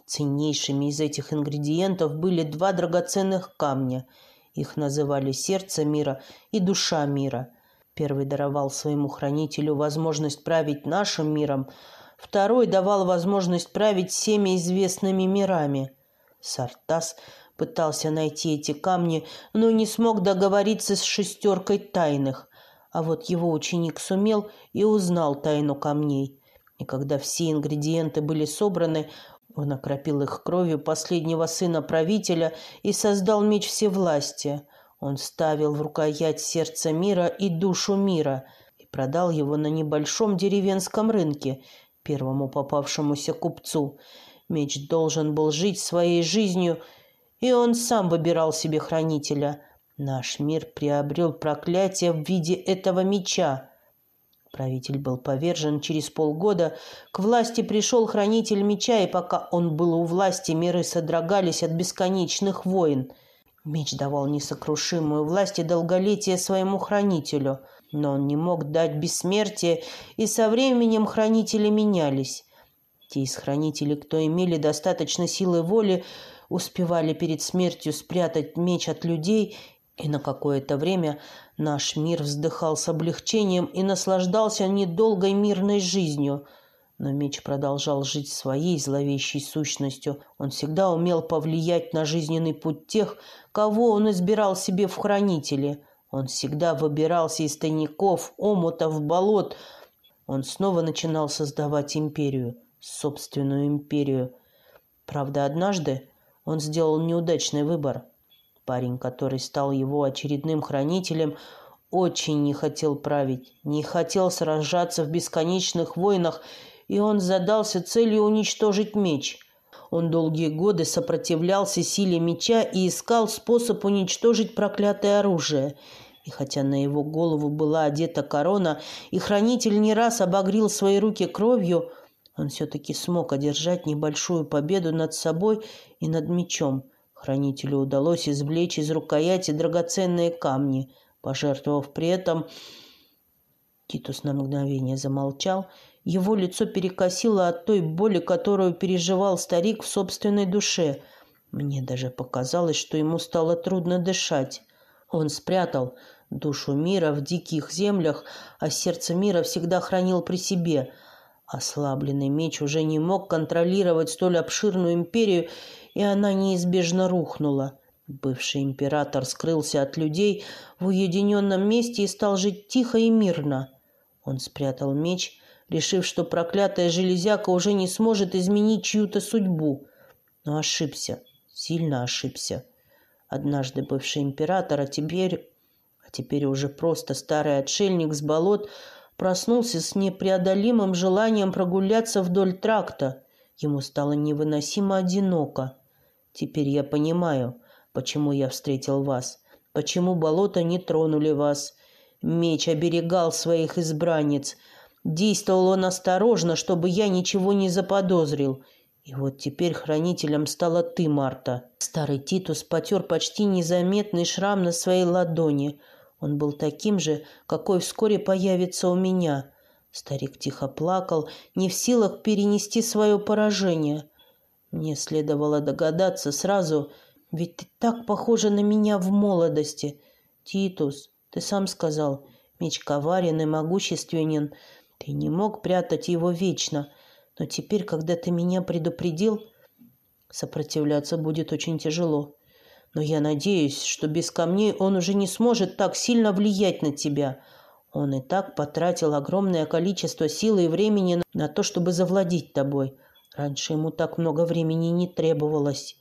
Ценнейшими из этих ингредиентов были два драгоценных камня. Их называли сердце мира и душа мира. Первый даровал своему хранителю возможность править нашим миром, второй давал возможность править всеми известными мирами. Сартас пытался найти эти камни, но не смог договориться с шестеркой тайных. А вот его ученик сумел и узнал тайну камней. И когда все ингредиенты были собраны, он окропил их кровью последнего сына правителя и создал меч всевластия. Он ставил в рукоять сердце мира и душу мира и продал его на небольшом деревенском рынке первому попавшемуся купцу. Меч должен был жить своей жизнью, и он сам выбирал себе хранителя – Наш мир приобрел проклятие в виде этого меча. Правитель был повержен через полгода. К власти пришел хранитель меча, и пока он был у власти, миры содрогались от бесконечных войн. Меч давал несокрушимую власть и долголетие своему хранителю, но он не мог дать бессмертие, и со временем хранители менялись. Те из хранителей, кто имели достаточно силы воли, успевали перед смертью спрятать меч от людей и на какое-то время наш мир вздыхал с облегчением и наслаждался недолгой мирной жизнью. Но меч продолжал жить своей зловещей сущностью. Он всегда умел повлиять на жизненный путь тех, кого он избирал себе в хранители. Он всегда выбирался из тайников, омутов, болот. Он снова начинал создавать империю, собственную империю. Правда, однажды он сделал неудачный выбор – Парень, который стал его очередным хранителем, очень не хотел править, не хотел сражаться в бесконечных войнах, и он задался целью уничтожить меч. Он долгие годы сопротивлялся силе меча и искал способ уничтожить проклятое оружие. И хотя на его голову была одета корона, и хранитель не раз обогрил свои руки кровью, он все-таки смог одержать небольшую победу над собой и над мечом – Хранителю удалось извлечь из рукояти драгоценные камни, пожертвовав при этом... Титус на мгновение замолчал. Его лицо перекосило от той боли, которую переживал старик в собственной душе. Мне даже показалось, что ему стало трудно дышать. Он спрятал душу мира в диких землях, а сердце мира всегда хранил при себе. Ослабленный меч уже не мог контролировать столь обширную империю, и она неизбежно рухнула. Бывший император скрылся от людей в уединенном месте и стал жить тихо и мирно. Он спрятал меч, решив, что проклятая железяка уже не сможет изменить чью-то судьбу. Но ошибся, сильно ошибся. Однажды бывший император, а теперь, а теперь уже просто старый отшельник с болот, проснулся с непреодолимым желанием прогуляться вдоль тракта. Ему стало невыносимо одиноко. Теперь я понимаю, почему я встретил вас, почему болота не тронули вас. Меч оберегал своих избранниц. Действовал он осторожно, чтобы я ничего не заподозрил. И вот теперь хранителем стала ты, Марта. Старый Титус потер почти незаметный шрам на своей ладони. Он был таким же, какой вскоре появится у меня. Старик тихо плакал, не в силах перенести свое поражение. Мне следовало догадаться сразу, ведь ты так похожа на меня в молодости. Титус, ты сам сказал, меч коварен и могущественен. Ты не мог прятать его вечно. Но теперь, когда ты меня предупредил, сопротивляться будет очень тяжело. Но я надеюсь, что без камней он уже не сможет так сильно влиять на тебя. Он и так потратил огромное количество силы и времени на то, чтобы завладеть тобой. Раньше ему так много времени не требовалось.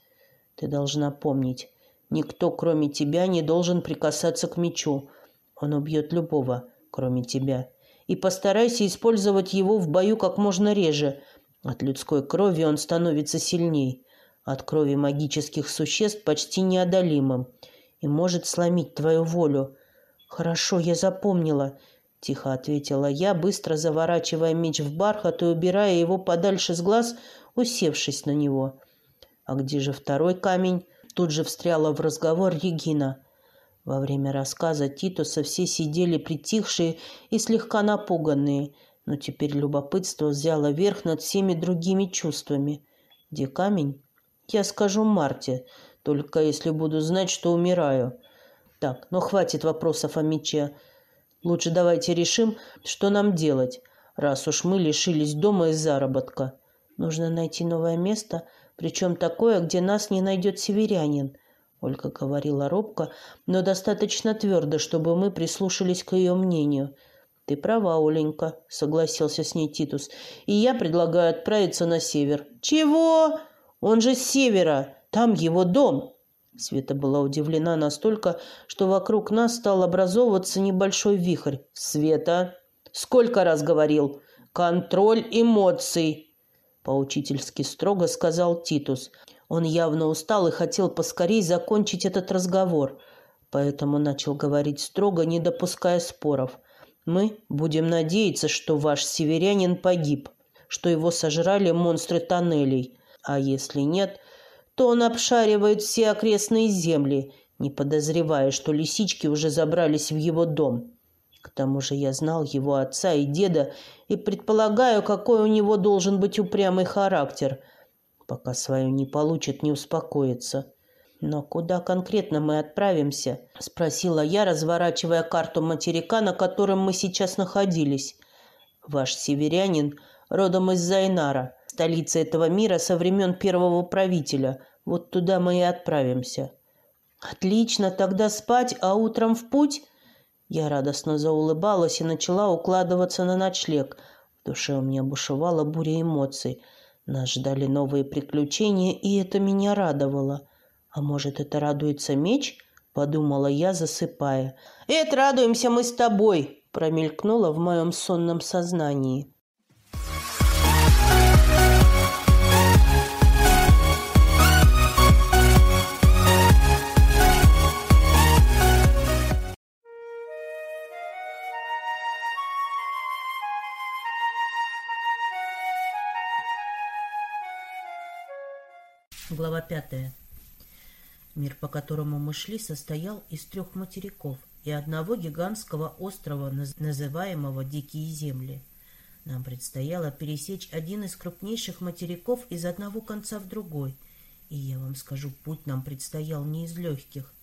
Ты должна помнить, никто, кроме тебя, не должен прикасаться к мечу. Он убьет любого, кроме тебя. И постарайся использовать его в бою как можно реже. От людской крови он становится сильней. От крови магических существ почти неодолимым. И может сломить твою волю. Хорошо, я запомнила. Тихо ответила я, быстро заворачивая меч в бархат и убирая его подальше с глаз, усевшись на него. А где же второй камень? Тут же встряла в разговор Регина. Во время рассказа Титуса все сидели притихшие и слегка напуганные, но теперь любопытство взяло верх над всеми другими чувствами. Где камень? Я скажу Марте, только если буду знать, что умираю. Так, но хватит вопросов о мече. Лучше давайте решим, что нам делать, раз уж мы лишились дома и заработка. Нужно найти новое место, причем такое, где нас не найдет северянин. Ольга говорила робко, но достаточно твердо, чтобы мы прислушались к ее мнению. «Ты права, Оленька», — согласился с ней Титус. «И я предлагаю отправиться на север». «Чего? Он же с севера. Там его дом». Света была удивлена настолько, что вокруг нас стал образовываться небольшой вихрь. «Света, сколько раз говорил? Контроль эмоций!» Поучительски строго сказал Титус. Он явно устал и хотел поскорей закончить этот разговор, поэтому начал говорить строго, не допуская споров. «Мы будем надеяться, что ваш северянин погиб, что его сожрали монстры тоннелей, а если нет, то он обшаривает все окрестные земли, не подозревая, что лисички уже забрались в его дом. К тому же я знал его отца и деда и предполагаю, какой у него должен быть упрямый характер – пока свою не получит, не успокоится. «Но куда конкретно мы отправимся?» – спросила я, разворачивая карту материка, на котором мы сейчас находились. «Ваш северянин родом из Зайнара, столицы этого мира со времен первого правителя. Вот туда мы и отправимся». «Отлично, тогда спать, а утром в путь?» Я радостно заулыбалась и начала укладываться на ночлег. В душе у меня бушевала буря эмоций – нас ждали новые приключения, и это меня радовало. А может, это радуется меч? Подумала я, засыпая. «Это радуемся мы с тобой!» промелькнуло в моем сонном сознании. Пятая. Мир, по которому мы шли, состоял из трех материков и одного гигантского острова, называемого Дикие земли. Нам предстояло пересечь один из крупнейших материков из одного конца в другой. И я вам скажу, путь нам предстоял не из легких.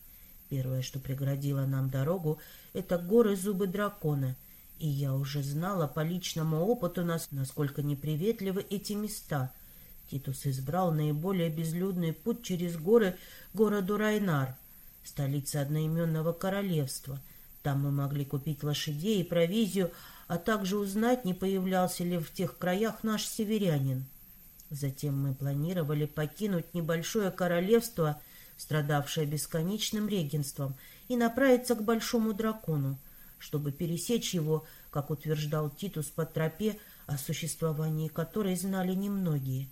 Первое, что преградило нам дорогу, это горы зубы дракона. И я уже знала по личному опыту, насколько неприветливы эти места. Титус избрал наиболее безлюдный путь через горы городу Райнар, столице одноименного королевства. Там мы могли купить лошадей и провизию, а также узнать, не появлялся ли в тех краях наш северянин. Затем мы планировали покинуть небольшое королевство, страдавшее бесконечным регенством, и направиться к большому дракону, чтобы пересечь его, как утверждал Титус по тропе, о существовании которой знали немногие.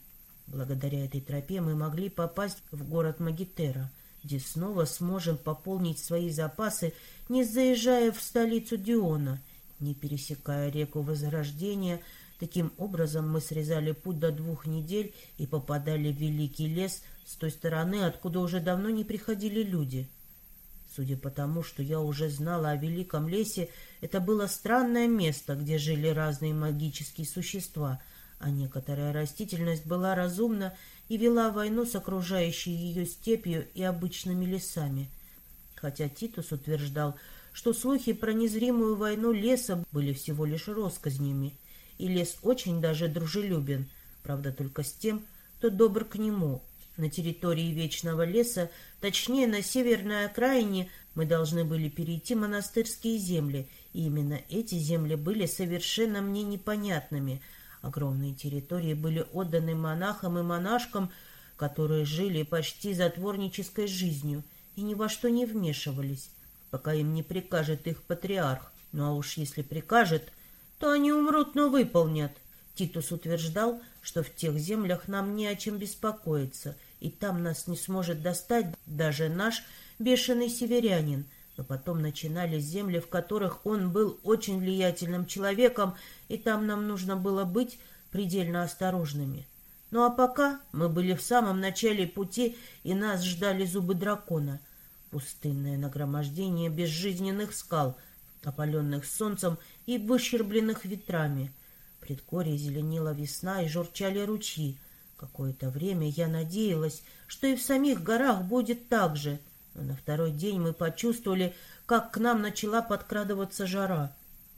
Благодаря этой тропе мы могли попасть в город Магитера, где снова сможем пополнить свои запасы, не заезжая в столицу Диона, не пересекая реку Возрождения, Таким образом мы срезали путь до двух недель и попадали в великий лес с той стороны, откуда уже давно не приходили люди. Судя по тому, что я уже знала о великом лесе, это было странное место, где жили разные магические существа, а некоторая растительность была разумна и вела войну с окружающей ее степью и обычными лесами. Хотя Титус утверждал, что слухи про незримую войну леса были всего лишь россказнями, и лес очень даже дружелюбен, правда только с тем, кто добр к нему. На территории Вечного леса, точнее на северной окраине, мы должны были перейти монастырские земли, и именно эти земли были совершенно мне непонятными. Огромные территории были отданы монахам и монашкам, которые жили почти затворнической жизнью и ни во что не вмешивались, пока им не прикажет их патриарх. Ну а уж если прикажет, то они умрут, но выполнят. Титус утверждал, что в тех землях нам не о чем беспокоиться, и там нас не сможет достать даже наш бешеный северянин. Но потом начинались земли, в которых он был очень влиятельным человеком, и там нам нужно было быть предельно осторожными. Ну а пока мы были в самом начале пути, и нас ждали зубы дракона. Пустынное нагромождение безжизненных скал — опаленных солнцем и выщербленных ветрами. Предгорье зеленела весна и журчали ручьи. Какое-то время я надеялась, что и в самих горах будет так же, но на второй день мы почувствовали, как к нам начала подкрадываться жара.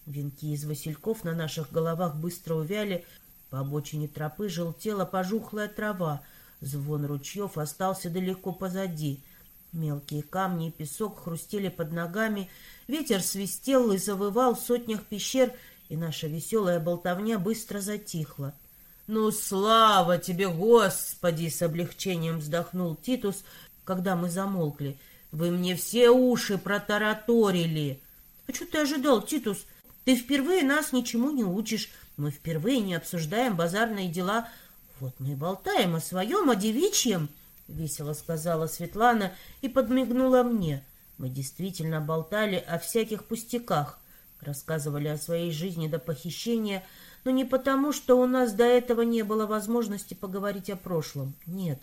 Венки из васильков на наших головах быстро увяли, по обочине тропы желтела пожухлая трава, звон ручьев остался далеко позади — Мелкие камни и песок хрустели под ногами, ветер свистел и завывал в сотнях пещер, и наша веселая болтовня быстро затихла. «Ну, слава тебе, Господи!» — с облегчением вздохнул Титус, когда мы замолкли. «Вы мне все уши протараторили!» «А что ты ожидал, Титус? Ты впервые нас ничему не учишь. Мы впервые не обсуждаем базарные дела. Вот мы и болтаем о своем, о девичьем». — весело сказала Светлана и подмигнула мне. Мы действительно болтали о всяких пустяках, рассказывали о своей жизни до похищения, но не потому, что у нас до этого не было возможности поговорить о прошлом. Нет,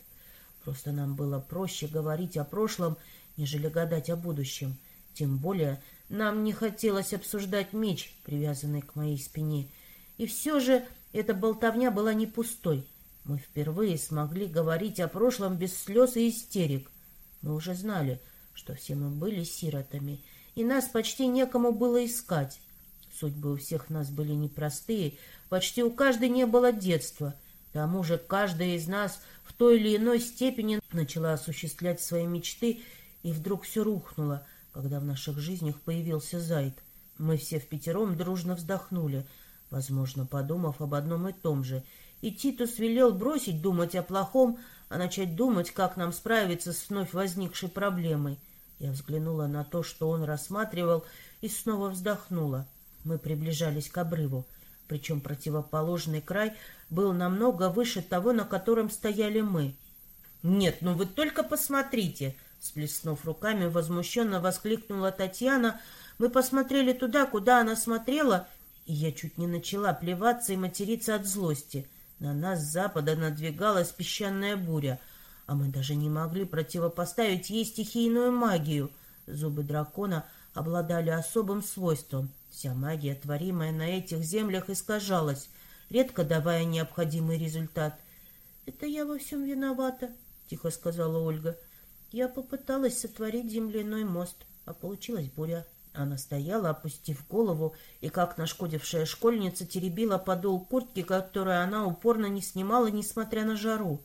просто нам было проще говорить о прошлом, нежели гадать о будущем. Тем более нам не хотелось обсуждать меч, привязанный к моей спине. И все же эта болтовня была не пустой — мы впервые смогли говорить о прошлом без слез и истерик. Мы уже знали, что все мы были сиротами, и нас почти некому было искать. Судьбы у всех нас были непростые, почти у каждой не было детства. К тому же каждая из нас в той или иной степени начала осуществлять свои мечты, и вдруг все рухнуло, когда в наших жизнях появился Зайд. Мы все в пятером дружно вздохнули, возможно, подумав об одном и том же — и Титус велел бросить думать о плохом, а начать думать, как нам справиться с вновь возникшей проблемой. Я взглянула на то, что он рассматривал, и снова вздохнула. Мы приближались к обрыву, причем противоположный край был намного выше того, на котором стояли мы. «Нет, ну вы только посмотрите!» Сплеснув руками, возмущенно воскликнула Татьяна. Мы посмотрели туда, куда она смотрела, и я чуть не начала плеваться и материться от злости — на нас с запада надвигалась песчаная буря, а мы даже не могли противопоставить ей стихийную магию. Зубы дракона обладали особым свойством. Вся магия, творимая на этих землях, искажалась, редко давая необходимый результат. — Это я во всем виновата, — тихо сказала Ольга. — Я попыталась сотворить земляной мост, а получилась буря. Она стояла, опустив голову, и, как нашкодившая школьница, теребила подол куртки, которую она упорно не снимала, несмотря на жару.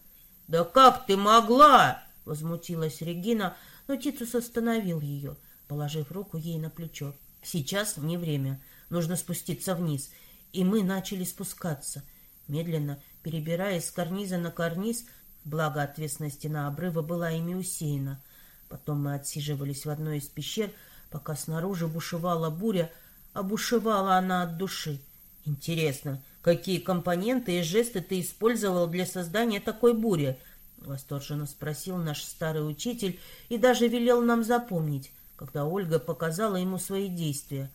«Да как ты могла?» — возмутилась Регина, но Титус остановил ее, положив руку ей на плечо. «Сейчас не время. Нужно спуститься вниз». И мы начали спускаться, медленно перебираясь с карниза на карниз, благо ответственная стена обрыва была ими усеяна. Потом мы отсиживались в одной из пещер, пока снаружи бушевала буря, а бушевала она от души. Интересно, какие компоненты и жесты ты использовал для создания такой бури? Восторженно спросил наш старый учитель и даже велел нам запомнить, когда Ольга показала ему свои действия.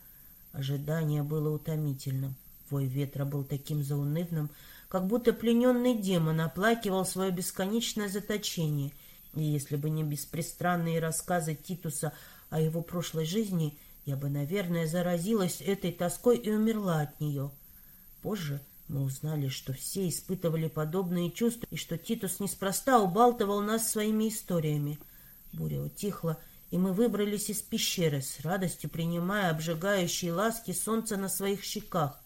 Ожидание было утомительным. Вой ветра был таким заунывным, как будто плененный демон оплакивал свое бесконечное заточение. И если бы не беспристранные рассказы Титуса о его прошлой жизни, я бы, наверное, заразилась этой тоской и умерла от нее. Позже мы узнали, что все испытывали подобные чувства, и что Титус неспроста убалтывал нас своими историями. Буря утихла, и мы выбрались из пещеры, с радостью принимая обжигающие ласки солнца на своих щеках.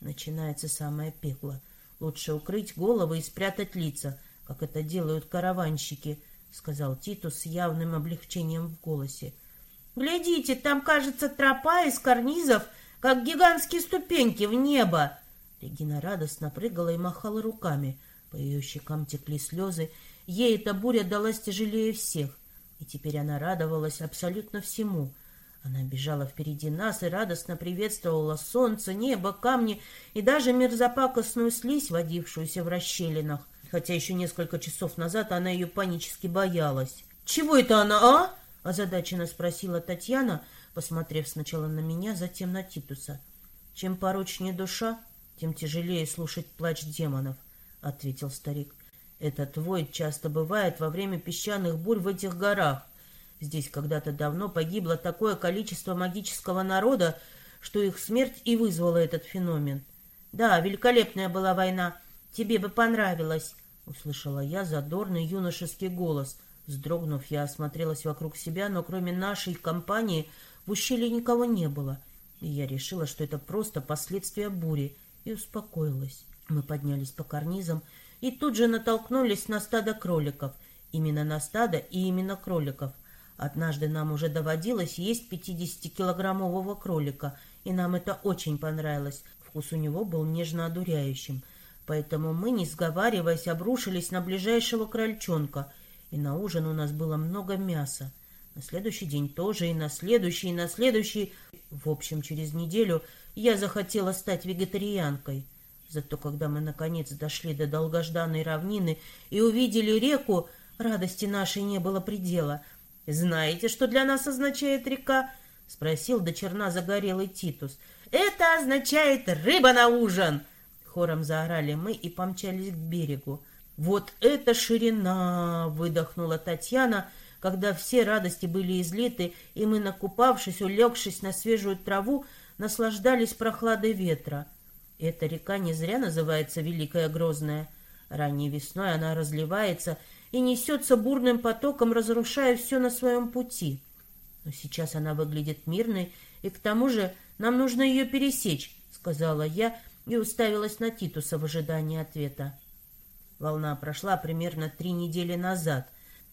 Начинается самое пекло — Лучше укрыть головы и спрятать лица, как это делают караванщики, — сказал Титус с явным облегчением в голосе. — Глядите, там, кажется, тропа из карнизов, как гигантские ступеньки в небо. Регина радостно прыгала и махала руками. По ее щекам текли слезы. Ей эта буря далась тяжелее всех. И теперь она радовалась абсолютно всему — она бежала впереди нас и радостно приветствовала солнце, небо, камни и даже мерзопакостную слизь, водившуюся в расщелинах, хотя еще несколько часов назад она ее панически боялась. «Чего это она, а?» — озадаченно спросила Татьяна, посмотрев сначала на меня, затем на Титуса. «Чем порочнее душа, тем тяжелее слушать плач демонов», — ответил старик. «Этот вой часто бывает во время песчаных бурь в этих горах. Здесь когда-то давно погибло такое количество магического народа, что их смерть и вызвала этот феномен. «Да, великолепная была война. Тебе бы понравилось», — услышала я задорный юношеский голос. Вздрогнув, я осмотрелась вокруг себя, но кроме нашей компании в ущелье никого не было. И я решила, что это просто последствия бури, и успокоилась. Мы поднялись по карнизам и тут же натолкнулись на стадо кроликов. Именно на стадо и именно кроликов. Однажды нам уже доводилось есть 50-килограммового кролика, и нам это очень понравилось. Вкус у него был нежно-одуряющим. Поэтому мы, не сговариваясь, обрушились на ближайшего крольчонка, и на ужин у нас было много мяса. На следующий день тоже, и на следующий, и на следующий. В общем, через неделю я захотела стать вегетарианкой. Зато когда мы, наконец, дошли до долгожданной равнины и увидели реку, радости нашей не было предела — «Знаете, что для нас означает река?» — спросил до черна загорелый Титус. «Это означает рыба на ужин!» Хором заорали мы и помчались к берегу. «Вот это ширина!» — выдохнула Татьяна, когда все радости были излиты, и мы, накупавшись, улегшись на свежую траву, наслаждались прохладой ветра. Эта река не зря называется Великая Грозная. Ранней весной она разливается и несется бурным потоком, разрушая все на своем пути. Но сейчас она выглядит мирной, и к тому же нам нужно ее пересечь, — сказала я и уставилась на Титуса в ожидании ответа. Волна прошла примерно три недели назад.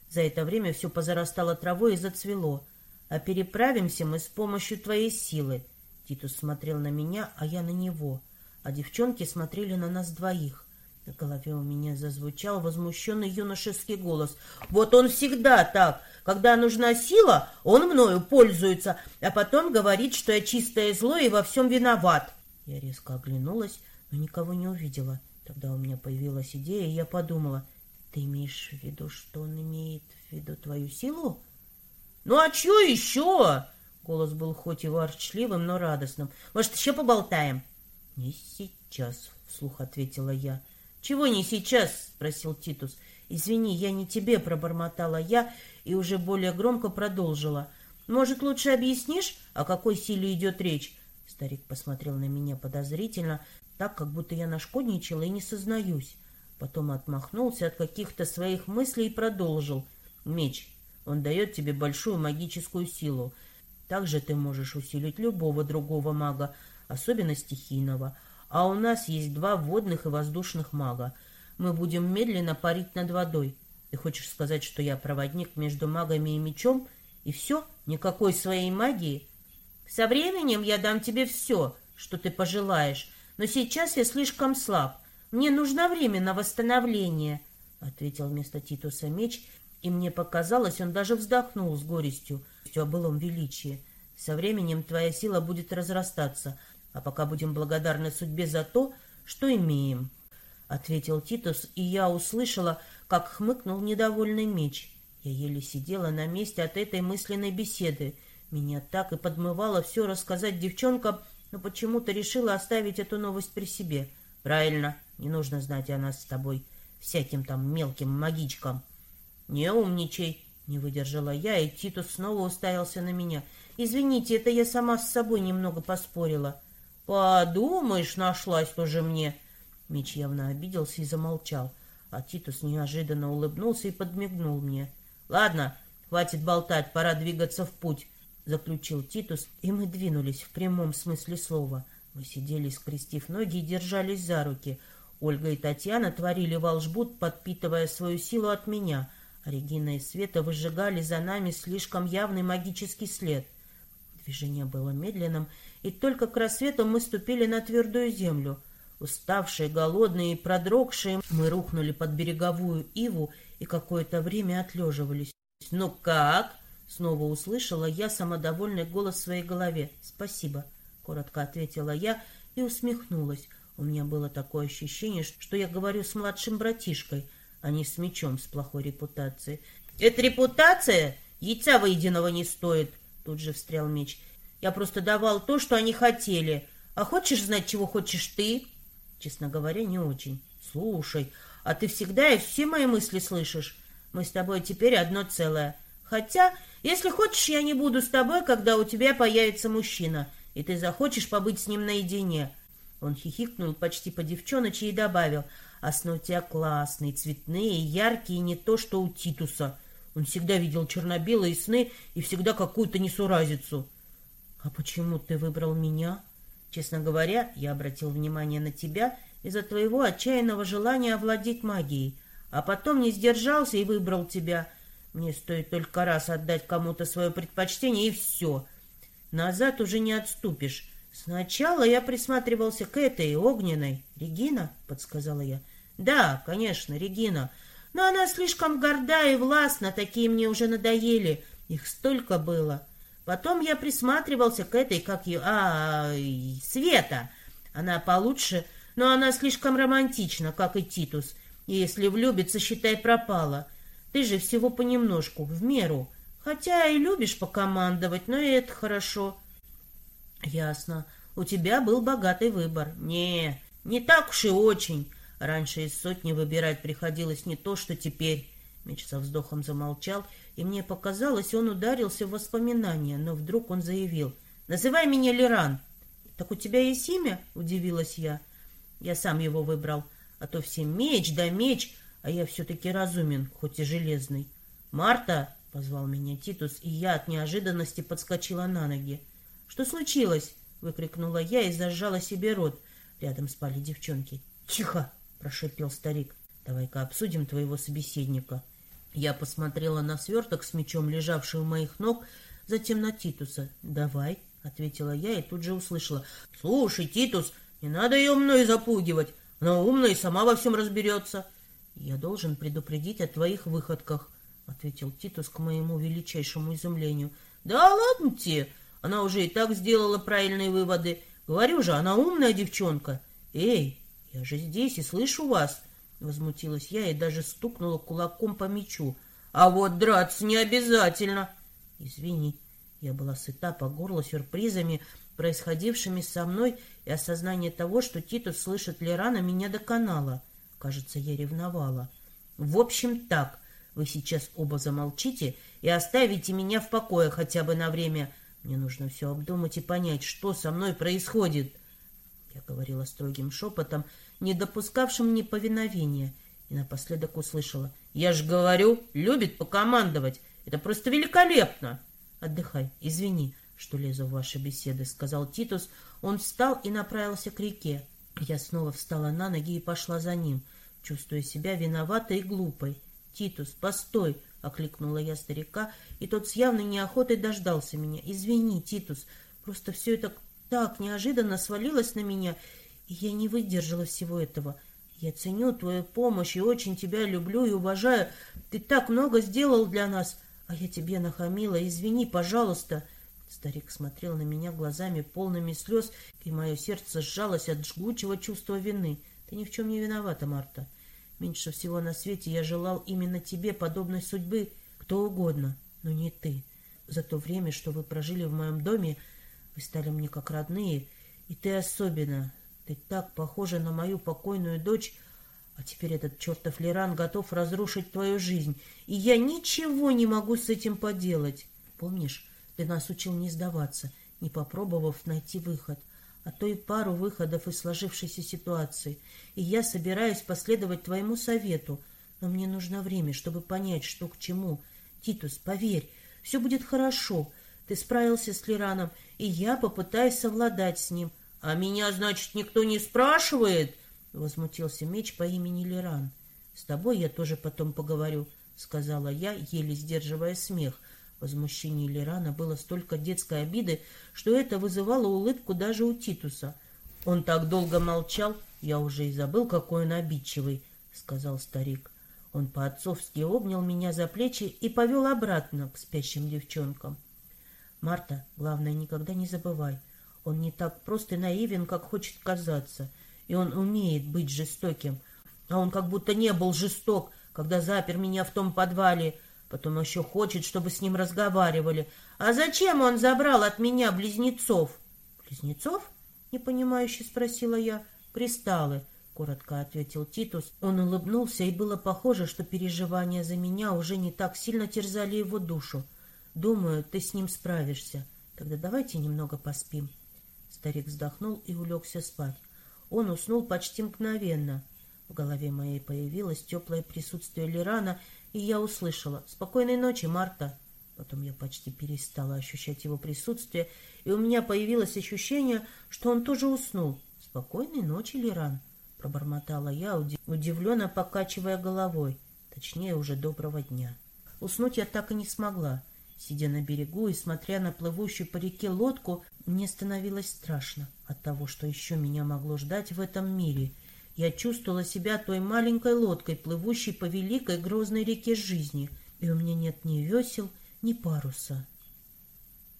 За это время все позарастало травой и зацвело. А переправимся мы с помощью твоей силы. Титус смотрел на меня, а я на него. А девчонки смотрели на нас двоих. В голове у меня зазвучал возмущенный юношеский голос. «Вот он всегда так. Когда нужна сила, он мною пользуется, а потом говорит, что я чистое зло и во всем виноват». Я резко оглянулась, но никого не увидела. Тогда у меня появилась идея, и я подумала, «Ты имеешь в виду, что он имеет в виду твою силу?» «Ну а что еще?» Голос был хоть и ворчливым, но радостным. «Может, еще поболтаем?» «Не сейчас», — вслух ответила я. «Чего не сейчас?» — спросил Титус. «Извини, я не тебе», — пробормотала я и уже более громко продолжила. «Может, лучше объяснишь, о какой силе идет речь?» Старик посмотрел на меня подозрительно, так, как будто я нашкодничала и не сознаюсь. Потом отмахнулся от каких-то своих мыслей и продолжил. «Меч. Он дает тебе большую магическую силу. Также ты можешь усилить любого другого мага, особенно стихийного. А у нас есть два водных и воздушных мага. Мы будем медленно парить над водой. Ты хочешь сказать, что я проводник между магами и мечом? И все? Никакой своей магии? Со временем я дам тебе все, что ты пожелаешь. Но сейчас я слишком слаб. Мне нужно время на восстановление, — ответил вместо Титуса меч, и мне показалось, он даже вздохнул с горестью о былом величии. Со временем твоя сила будет разрастаться, а пока будем благодарны судьбе за то, что имеем, — ответил Титус, и я услышала, как хмыкнул недовольный меч. Я еле сидела на месте от этой мысленной беседы. Меня так и подмывало все рассказать девчонкам, но почему-то решила оставить эту новость при себе. Правильно, не нужно знать о нас с тобой, всяким там мелким магичкам. Не умничай, не выдержала я, и Титус снова уставился на меня. Извините, это я сама с собой немного поспорила. Подумаешь, нашлась тоже мне. Меч явно обиделся и замолчал, а Титус неожиданно улыбнулся и подмигнул мне. Ладно, хватит болтать, пора двигаться в путь заключил Титус, и мы двинулись в прямом смысле слова. Мы сидели, скрестив ноги и держались за руки. Ольга и Татьяна творили волшбут, подпитывая свою силу от меня, а Регина и Света выжигали за нами слишком явный магический след. Движение было медленным, и только к рассвету мы ступили на твердую землю. Уставшие, голодные и продрогшие, мы рухнули под береговую иву и какое-то время отлеживались. «Ну как?» Снова услышала я самодовольный голос в своей голове. «Спасибо», — коротко ответила я и усмехнулась. У меня было такое ощущение, что я говорю с младшим братишкой, а не с мечом с плохой репутацией. «Это репутация? Яйца выеденного не стоит!» Тут же встрял меч. «Я просто давал то, что они хотели. А хочешь знать, чего хочешь ты?» «Честно говоря, не очень. Слушай, а ты всегда и все мои мысли слышишь? Мы с тобой теперь одно целое. Хотя если хочешь, я не буду с тобой, когда у тебя появится мужчина, и ты захочешь побыть с ним наедине». Он хихикнул почти по девчоночи и добавил, «А сны у тебя классные, цветные, яркие, не то, что у Титуса. Он всегда видел черно-белые сны и всегда какую-то несуразицу». «А почему ты выбрал меня?» «Честно говоря, я обратил внимание на тебя из-за твоего отчаянного желания овладеть магией, а потом не сдержался и выбрал тебя». Мне стоит только раз отдать кому-то свое предпочтение, и все. Назад уже не отступишь. Сначала я присматривался к этой огненной. Регина, подсказала я. Да, конечно, Регина. Но она слишком горда и властна, такие мне уже надоели. Их столько было. Потом я присматривался к этой, как ее... А, Света. Она получше, но она слишком романтична, как и Титус. И если влюбится, считай, пропала. Ты же всего понемножку, в меру. Хотя и любишь покомандовать, но и это хорошо. Ясно. У тебя был богатый выбор. Не, не так уж и очень. Раньше из сотни выбирать приходилось не то, что теперь. Меч со вздохом замолчал, и мне показалось, он ударился в воспоминания, но вдруг он заявил. «Называй меня Леран». «Так у тебя есть имя?» — удивилась я. Я сам его выбрал. А то все меч да меч, а я все-таки разумен, хоть и железный. «Марта!» — позвал меня Титус, и я от неожиданности подскочила на ноги. «Что случилось?» — выкрикнула я и зажала себе рот. Рядом спали девчонки. «Тихо!» — прошепел старик. «Давай-ка обсудим твоего собеседника». Я посмотрела на сверток с мечом, лежавший у моих ног, затем на Титуса. «Давай», — ответила я и тут же услышала. «Слушай, Титус, не надо ее мной запугивать. Она умная и сама во всем разберется». «Я должен предупредить о твоих выходках», — ответил Титус к моему величайшему изумлению. «Да ладно тебе! Она уже и так сделала правильные выводы. Говорю же, она умная девчонка. Эй, я же здесь и слышу вас!» Возмутилась я и даже стукнула кулаком по мячу. «А вот драться не обязательно!» «Извини, я была сыта по горло сюрпризами, происходившими со мной, и осознание того, что Титус слышит Лерана, меня доконало. Кажется, я ревновала. В общем, так. Вы сейчас оба замолчите и оставите меня в покое хотя бы на время. Мне нужно все обдумать и понять, что со мной происходит. Я говорила строгим шепотом, не допускавшим неповиновения, и напоследок услышала. Я ж говорю, любит покомандовать. Это просто великолепно!» «Отдыхай, извини, что лезу в ваши беседы», — сказал Титус. Он встал и направился к реке. Я снова встала на ноги и пошла за ним, чувствуя себя виноватой и глупой. «Титус, постой!» — окликнула я старика, и тот с явной неохотой дождался меня. «Извини, Титус, просто все это так неожиданно свалилось на меня, я не выдержала всего этого. Я ценю твою помощь и очень тебя люблю и уважаю. Ты так много сделал для нас, а я тебе нахамила. Извини, пожалуйста». Старик смотрел на меня глазами полными слез, и мое сердце сжалось от жгучего чувства вины. Ты ни в чем не виновата, Марта. Меньше всего на свете я желал именно тебе подобной судьбы, кто угодно, но не ты. За то время, что вы прожили в моем доме, вы стали мне как родные, и ты особенно. Ты так похожа на мою покойную дочь, а теперь этот чертов Леран готов разрушить твою жизнь, и я ничего не могу с этим поделать. Помнишь, ты нас учил не сдаваться, не попробовав найти выход, а то и пару выходов из сложившейся ситуации. И я собираюсь последовать твоему совету, но мне нужно время, чтобы понять, что к чему. Титус, поверь, все будет хорошо. Ты справился с Лираном, и я попытаюсь совладать с ним. — А меня, значит, никто не спрашивает? — возмутился меч по имени Лиран. — С тобой я тоже потом поговорю, — сказала я, еле сдерживая смех, возмущении Лерана было столько детской обиды, что это вызывало улыбку даже у Титуса. Он так долго молчал, я уже и забыл, какой он обидчивый, — сказал старик. Он по-отцовски обнял меня за плечи и повел обратно к спящим девчонкам. Марта, главное, никогда не забывай, он не так прост и наивен, как хочет казаться, и он умеет быть жестоким. А он как будто не был жесток, когда запер меня в том подвале, — Потом еще хочет, чтобы с ним разговаривали. А зачем он забрал от меня близнецов? Близнецов? Непонимающе спросила я. Кристаллы, коротко ответил Титус. Он улыбнулся, и было похоже, что переживания за меня уже не так сильно терзали его душу. Думаю, ты с ним справишься. Тогда давайте немного поспим. Старик вздохнул и улегся спать. Он уснул почти мгновенно. В голове моей появилось теплое присутствие Лирана, и я услышала «Спокойной ночи, Марта». Потом я почти перестала ощущать его присутствие, и у меня появилось ощущение, что он тоже уснул. «Спокойной ночи, Лиран», — пробормотала я, удивленно покачивая головой. Точнее, уже доброго дня. Уснуть я так и не смогла. Сидя на берегу и смотря на плывущую по реке лодку, мне становилось страшно от того, что еще меня могло ждать в этом мире — я чувствовала себя той маленькой лодкой, плывущей по великой грозной реке жизни, и у меня нет ни весел, ни паруса.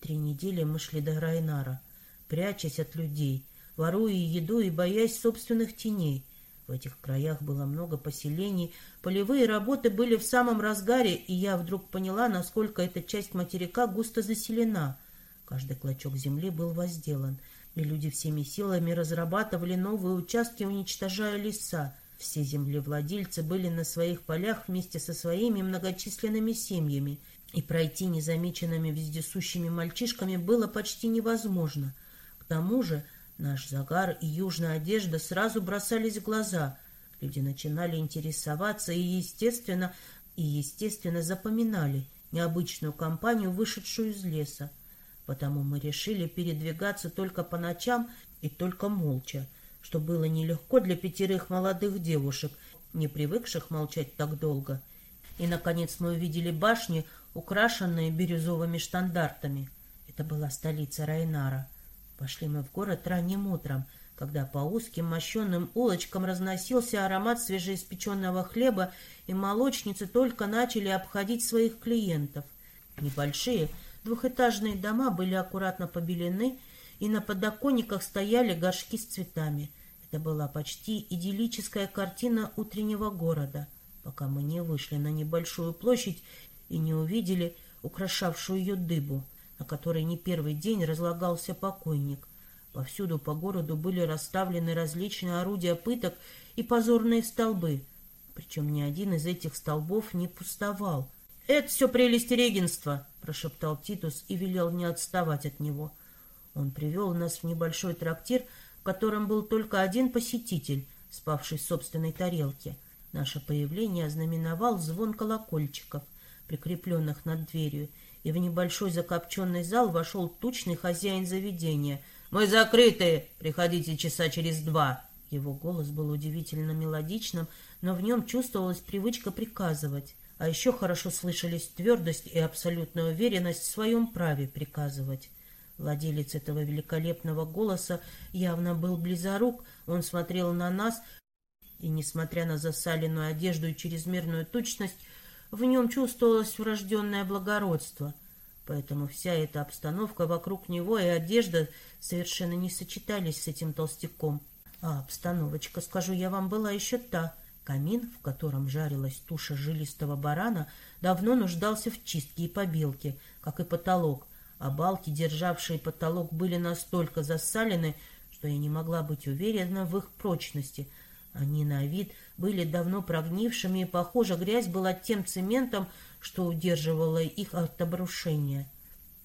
Три недели мы шли до Райнара, прячась от людей, воруя еду и боясь собственных теней. В этих краях было много поселений, полевые работы были в самом разгаре, и я вдруг поняла, насколько эта часть материка густо заселена. Каждый клочок земли был возделан — и люди всеми силами разрабатывали новые участки, уничтожая леса. Все землевладельцы были на своих полях вместе со своими многочисленными семьями, и пройти незамеченными вездесущими мальчишками было почти невозможно. К тому же наш загар и южная одежда сразу бросались в глаза. Люди начинали интересоваться и, естественно, и, естественно, запоминали необычную компанию, вышедшую из леса. Потому мы решили передвигаться только по ночам и только молча, что было нелегко для пятерых молодых девушек, не привыкших молчать так долго. И, наконец, мы увидели башни, украшенные бирюзовыми штандартами. Это была столица Райнара. Пошли мы в город ранним утром, когда по узким мощенным улочкам разносился аромат свежеиспеченного хлеба, и молочницы только начали обходить своих клиентов. Небольшие, Двухэтажные дома были аккуратно побелены, и на подоконниках стояли горшки с цветами. Это была почти идиллическая картина утреннего города, пока мы не вышли на небольшую площадь и не увидели украшавшую ее дыбу, на которой не первый день разлагался покойник. Повсюду по городу были расставлены различные орудия пыток и позорные столбы, причем ни один из этих столбов не пустовал — «Это все прелести регенства», — прошептал Титус и велел не отставать от него. Он привел нас в небольшой трактир, в котором был только один посетитель, спавший в собственной тарелке. Наше появление ознаменовал звон колокольчиков. прикрепленных над дверью, и в небольшой закопченный зал вошел тучный хозяин заведения. «Мы закрыты! Приходите часа через два!» Его голос был удивительно мелодичным, но в нем чувствовалась привычка приказывать. А еще хорошо слышались твердость и абсолютная уверенность в своем праве приказывать. Владелец этого великолепного голоса явно был близорук, он смотрел на нас, и, несмотря на засаленную одежду и чрезмерную тучность, в нем чувствовалось врожденное благородство. Поэтому вся эта обстановка вокруг него и одежда совершенно не сочетались с этим толстяком. А обстановочка, скажу я вам, была еще та — Камин, в котором жарилась туша жилистого барана, давно нуждался в чистке и побелке, как и потолок, а балки, державшие потолок, были настолько засалены, что я не могла быть уверена в их прочности. Они на вид были давно прогнившими, и, похоже, грязь была тем цементом, что удерживала их от обрушения.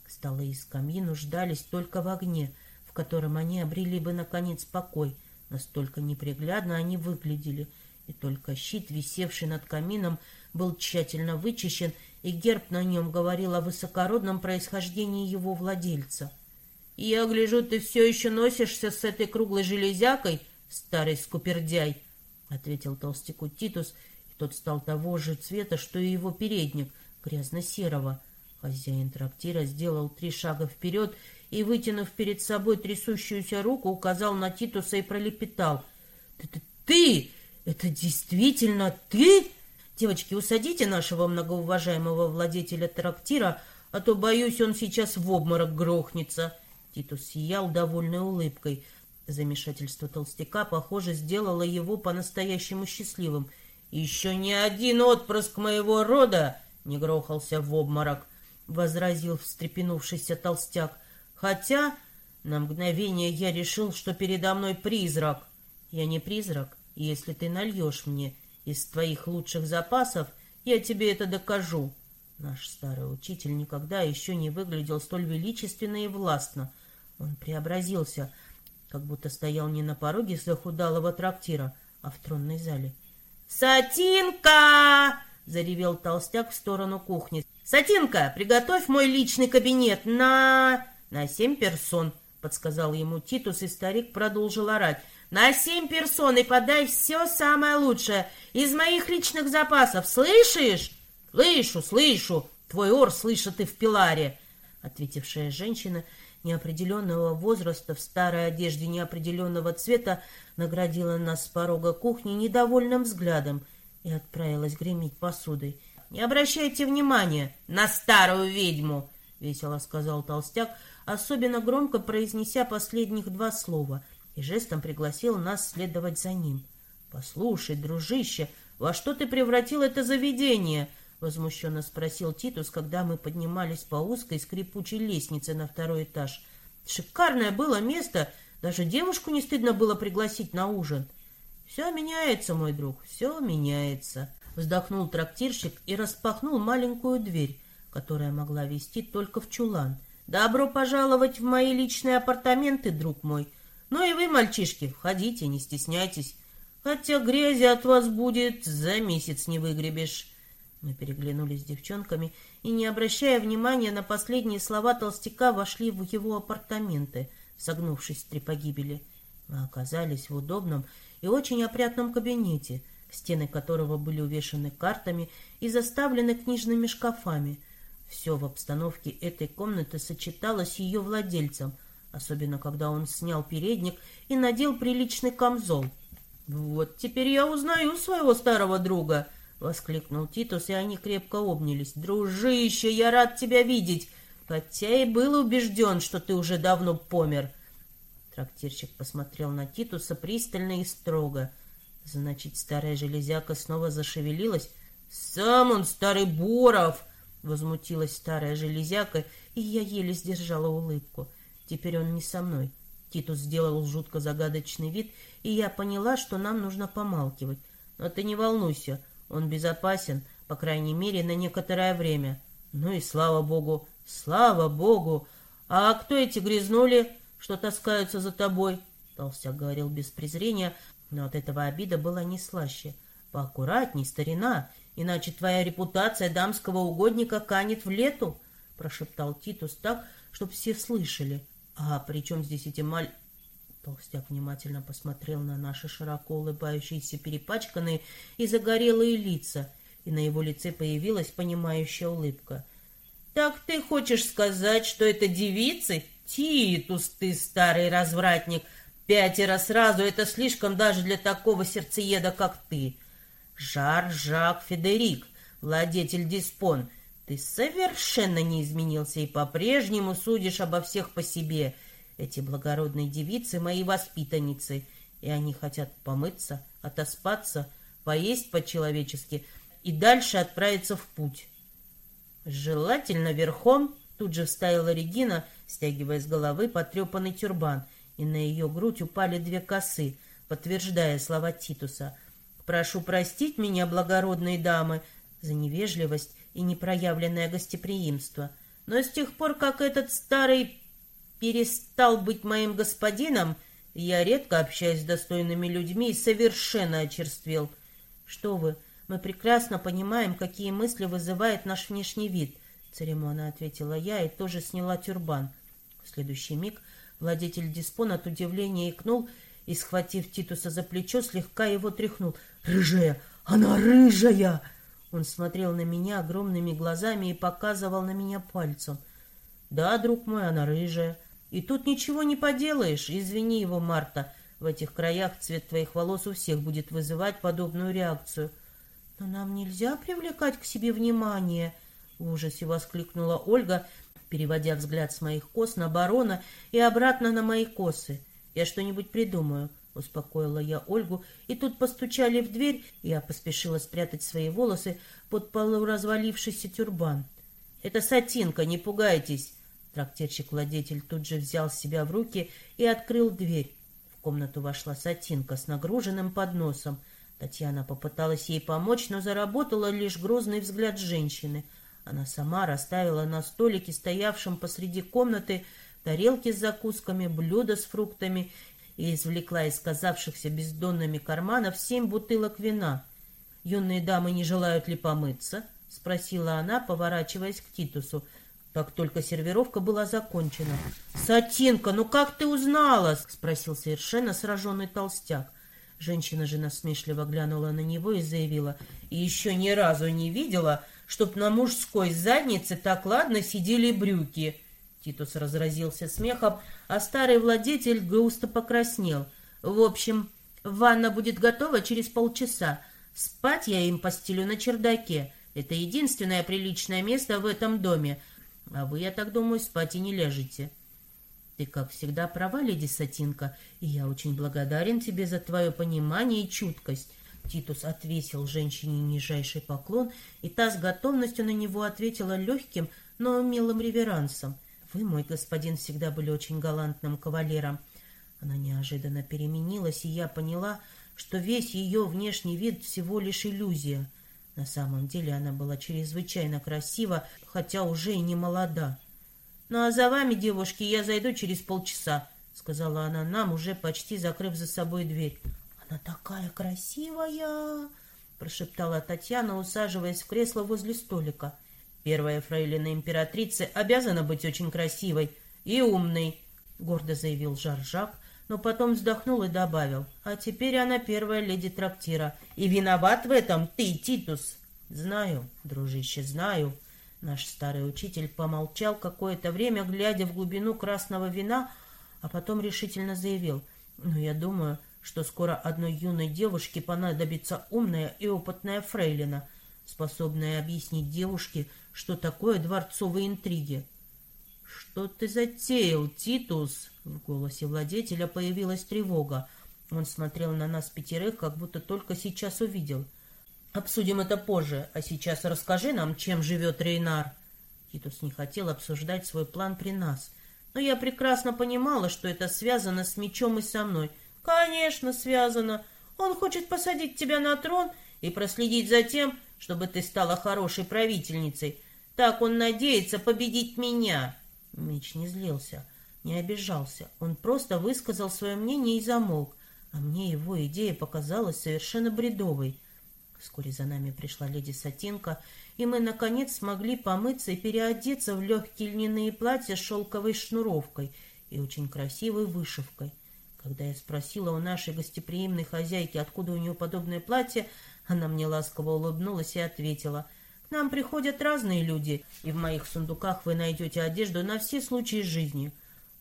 Столы из скамьи нуждались только в огне, в котором они обрели бы, наконец, покой. Настолько неприглядно они выглядели — и только щит, висевший над камином, был тщательно вычищен, и герб на нем говорил о высокородном происхождении его владельца. «Я гляжу, ты все еще носишься с этой круглой железякой, старый скупердяй», — ответил толстяку Титус, и тот стал того же цвета, что и его передник, грязно-серого. Хозяин трактира сделал три шага вперед и, вытянув перед собой трясущуюся руку, указал на Титуса и пролепетал. «Ты! «Это действительно ты?» «Девочки, усадите нашего многоуважаемого владетеля трактира, а то, боюсь, он сейчас в обморок грохнется». Титус сиял довольной улыбкой. Замешательство толстяка, похоже, сделало его по-настоящему счастливым. «Еще ни один отпрыск моего рода не грохался в обморок», — возразил встрепенувшийся толстяк. «Хотя на мгновение я решил, что передо мной призрак». «Я не призрак, если ты нальешь мне из твоих лучших запасов, я тебе это докажу. Наш старый учитель никогда еще не выглядел столь величественно и властно. Он преобразился, как будто стоял не на пороге захудалого трактира, а в тронной зале. «Сатинка!» — заревел толстяк в сторону кухни. «Сатинка, приготовь мой личный кабинет на...» «На семь персон», — подсказал ему Титус, и старик продолжил орать. На семь персон и подай все самое лучшее из моих личных запасов. Слышишь? Слышу, слышу. Твой ор слышит и в пиларе. Ответившая женщина неопределенного возраста в старой одежде неопределенного цвета наградила нас с порога кухни недовольным взглядом и отправилась гремить посудой. «Не обращайте внимания на старую ведьму!» — весело сказал толстяк, особенно громко произнеся последних два слова — и жестом пригласил нас следовать за ним. «Послушай, дружище, во что ты превратил это заведение?» — возмущенно спросил Титус, когда мы поднимались по узкой скрипучей лестнице на второй этаж. «Шикарное было место, даже девушку не стыдно было пригласить на ужин». «Все меняется, мой друг, все меняется», — вздохнул трактирщик и распахнул маленькую дверь, которая могла вести только в чулан. «Добро пожаловать в мои личные апартаменты, друг мой!» Ну и вы, мальчишки, входите, не стесняйтесь. Хотя грязи от вас будет за месяц не выгребешь. Мы переглянулись с девчонками и, не обращая внимания на последние слова толстяка, вошли в его апартаменты, согнувшись три погибели. Мы оказались в удобном и очень опрятном кабинете, стены которого были увешаны картами и заставлены книжными шкафами. Все в обстановке этой комнаты сочеталось ее владельцем — особенно когда он снял передник и надел приличный камзол. «Вот теперь я узнаю своего старого друга!» — воскликнул Титус, и они крепко обнялись. «Дружище, я рад тебя видеть, хотя и был убежден, что ты уже давно помер!» Трактирщик посмотрел на Титуса пристально и строго. Значит, старая железяка снова зашевелилась. «Сам он, старый Боров!» — возмутилась старая железяка, и я еле сдержала улыбку. — Теперь он не со мной. Титус сделал жутко загадочный вид, и я поняла, что нам нужно помалкивать. Но ты не волнуйся, он безопасен, по крайней мере, на некоторое время. Ну и слава богу, слава богу! А кто эти грязнули, что таскаются за тобой? Толстяк говорил без презрения, но от этого обида была не слаще. Поаккуратней, старина, иначе твоя репутация дамского угодника канет в лету, прошептал Титус так, чтобы все слышали. А при чем здесь эти маль... Толстяк внимательно посмотрел на наши широко улыбающиеся, перепачканные и загорелые лица, и на его лице появилась понимающая улыбка. «Так ты хочешь сказать, что это девицы? Титус, ты старый развратник! Пятеро сразу — это слишком даже для такого сердцееда, как ты! Жар-Жак Федерик, владетель Диспон, ты совершенно не изменился и по-прежнему судишь обо всех по себе!» Эти благородные девицы — мои воспитанницы, и они хотят помыться, отоспаться, поесть по-человечески и дальше отправиться в путь. Желательно верхом, тут же вставила Регина, стягивая с головы потрепанный тюрбан, и на ее грудь упали две косы, подтверждая слова Титуса. «Прошу простить меня, благородные дамы, за невежливость и непроявленное гостеприимство, но с тех пор, как этот старый перестал быть моим господином, я редко общаюсь с достойными людьми и совершенно очерствел. Что вы, мы прекрасно понимаем, какие мысли вызывает наш внешний вид, церемонно ответила я и тоже сняла тюрбан. В следующий миг владетель диспон от удивления икнул и, схватив Титуса за плечо, слегка его тряхнул. «Рыжая! Она рыжая!» Он смотрел на меня огромными глазами и показывал на меня пальцем. «Да, друг мой, она рыжая. И тут ничего не поделаешь. Извини его, Марта. В этих краях цвет твоих волос у всех будет вызывать подобную реакцию. Но нам нельзя привлекать к себе внимание, в ужасе воскликнула Ольга, переводя взгляд с моих кос на барона и обратно на мои косы. Я что-нибудь придумаю. Успокоила я Ольгу, и тут постучали в дверь, и я поспешила спрятать свои волосы под полуразвалившийся тюрбан. «Это Сатинка, не пугайтесь!» Трактирщик-владетель тут же взял себя в руки и открыл дверь. В комнату вошла Сатинка с нагруженным подносом. Татьяна попыталась ей помочь, но заработала лишь грозный взгляд женщины. Она сама расставила на столике, стоявшем посреди комнаты, тарелки с закусками, блюда с фруктами и извлекла из казавшихся бездонными карманов семь бутылок вина. «Юные дамы не желают ли помыться?» — спросила она, поворачиваясь к Титусу — как только сервировка была закончена. «Сатинка, ну как ты узнала?» — спросил совершенно сраженный толстяк. Женщина же насмешливо глянула на него и заявила, «И еще ни разу не видела, чтоб на мужской заднице так ладно сидели брюки». Титус разразился смехом, а старый владетель густо покраснел. «В общем, ванна будет готова через полчаса. Спать я им постелю на чердаке. Это единственное приличное место в этом доме. А вы, я так думаю, спать и не ляжете. Ты, как всегда, права, леди Сатинка, и я очень благодарен тебе за твое понимание и чуткость. Титус отвесил женщине нижайший поклон, и та с готовностью на него ответила легким, но милым реверансом. Вы, мой господин, всегда были очень галантным кавалером. Она неожиданно переменилась, и я поняла, что весь ее внешний вид всего лишь иллюзия — на самом деле она была чрезвычайно красива, хотя уже и не молода. «Ну а за вами, девушки, я зайду через полчаса», — сказала она нам, уже почти закрыв за собой дверь. «Она такая красивая!» — прошептала Татьяна, усаживаясь в кресло возле столика. «Первая фрейлина императрицы обязана быть очень красивой и умной», — гордо заявил Жаржак, но потом вздохнул и добавил. «А теперь она первая леди трактира. И виноват в этом ты, Титус!» «Знаю, дружище, знаю». Наш старый учитель помолчал какое-то время, глядя в глубину красного вина, а потом решительно заявил. «Ну, я думаю, что скоро одной юной девушке понадобится умная и опытная фрейлина, способная объяснить девушке, что такое дворцовые интриги. «Что ты затеял, Титус?» В голосе владетеля появилась тревога. Он смотрел на нас пятерых, как будто только сейчас увидел. «Обсудим это позже, а сейчас расскажи нам, чем живет Рейнар». Титус не хотел обсуждать свой план при нас, но я прекрасно понимала, что это связано с мечом и со мной. «Конечно, связано. Он хочет посадить тебя на трон и проследить за тем, чтобы ты стала хорошей правительницей. Так он надеется победить меня». Меч не злился, не обижался. Он просто высказал свое мнение и замолк, а мне его идея показалась совершенно бредовой. Вскоре за нами пришла леди Сатинка, и мы, наконец, смогли помыться и переодеться в легкие льняные платья с шелковой шнуровкой и очень красивой вышивкой. Когда я спросила у нашей гостеприимной хозяйки, откуда у нее подобное платье, она мне ласково улыбнулась и ответила, «К нам приходят разные люди, и в моих сундуках вы найдете одежду на все случаи жизни.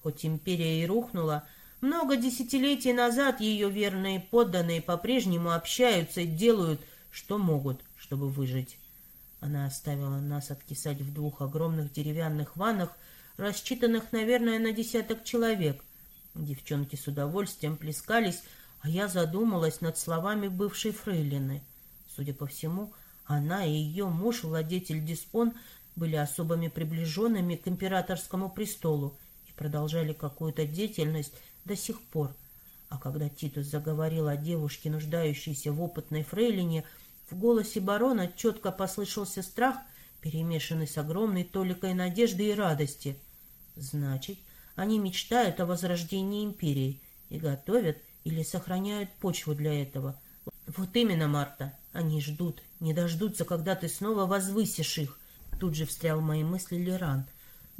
Хоть империя и рухнула, много десятилетий назад ее верные подданные по-прежнему общаются и делают что могут, чтобы выжить. Она оставила нас откисать в двух огромных деревянных ваннах, рассчитанных, наверное, на десяток человек. Девчонки с удовольствием плескались, а я задумалась над словами бывшей фрейлины. Судя по всему, она и ее муж, владетель Диспон, были особыми приближенными к императорскому престолу продолжали какую-то деятельность до сих пор. А когда Титус заговорил о девушке, нуждающейся в опытной фрейлине, в голосе барона четко послышался страх, перемешанный с огромной толикой надежды и радости. Значит, они мечтают о возрождении империи и готовят или сохраняют почву для этого. Вот именно, Марта, они ждут, не дождутся, когда ты снова возвысишь их. Тут же встрял в мои мысли Леран.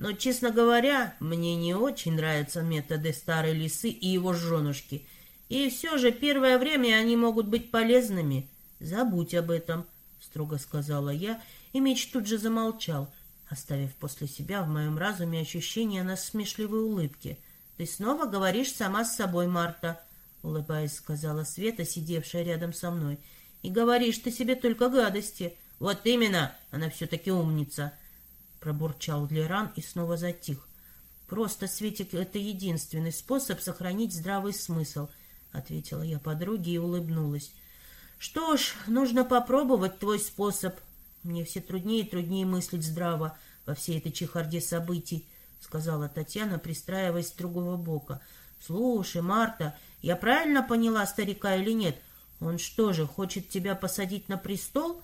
Но, честно говоря, мне не очень нравятся методы старой лисы и его женушки. И все же первое время они могут быть полезными. «Забудь об этом», — строго сказала я, и меч тут же замолчал, оставив после себя в моем разуме ощущение насмешливой улыбки. «Ты снова говоришь сама с собой, Марта», — улыбаясь, сказала Света, сидевшая рядом со мной. «И говоришь ты себе только гадости». «Вот именно, она все-таки умница», — пробурчал Леран и снова затих. «Просто, Светик, это единственный способ сохранить здравый смысл», — ответила я подруге и улыбнулась. Что ж, нужно попробовать твой способ. Мне все труднее и труднее мыслить здраво во всей этой чехарде событий, сказала Татьяна, пристраиваясь с другого бока. Слушай, Марта, я правильно поняла старика или нет? Он что же, хочет тебя посадить на престол?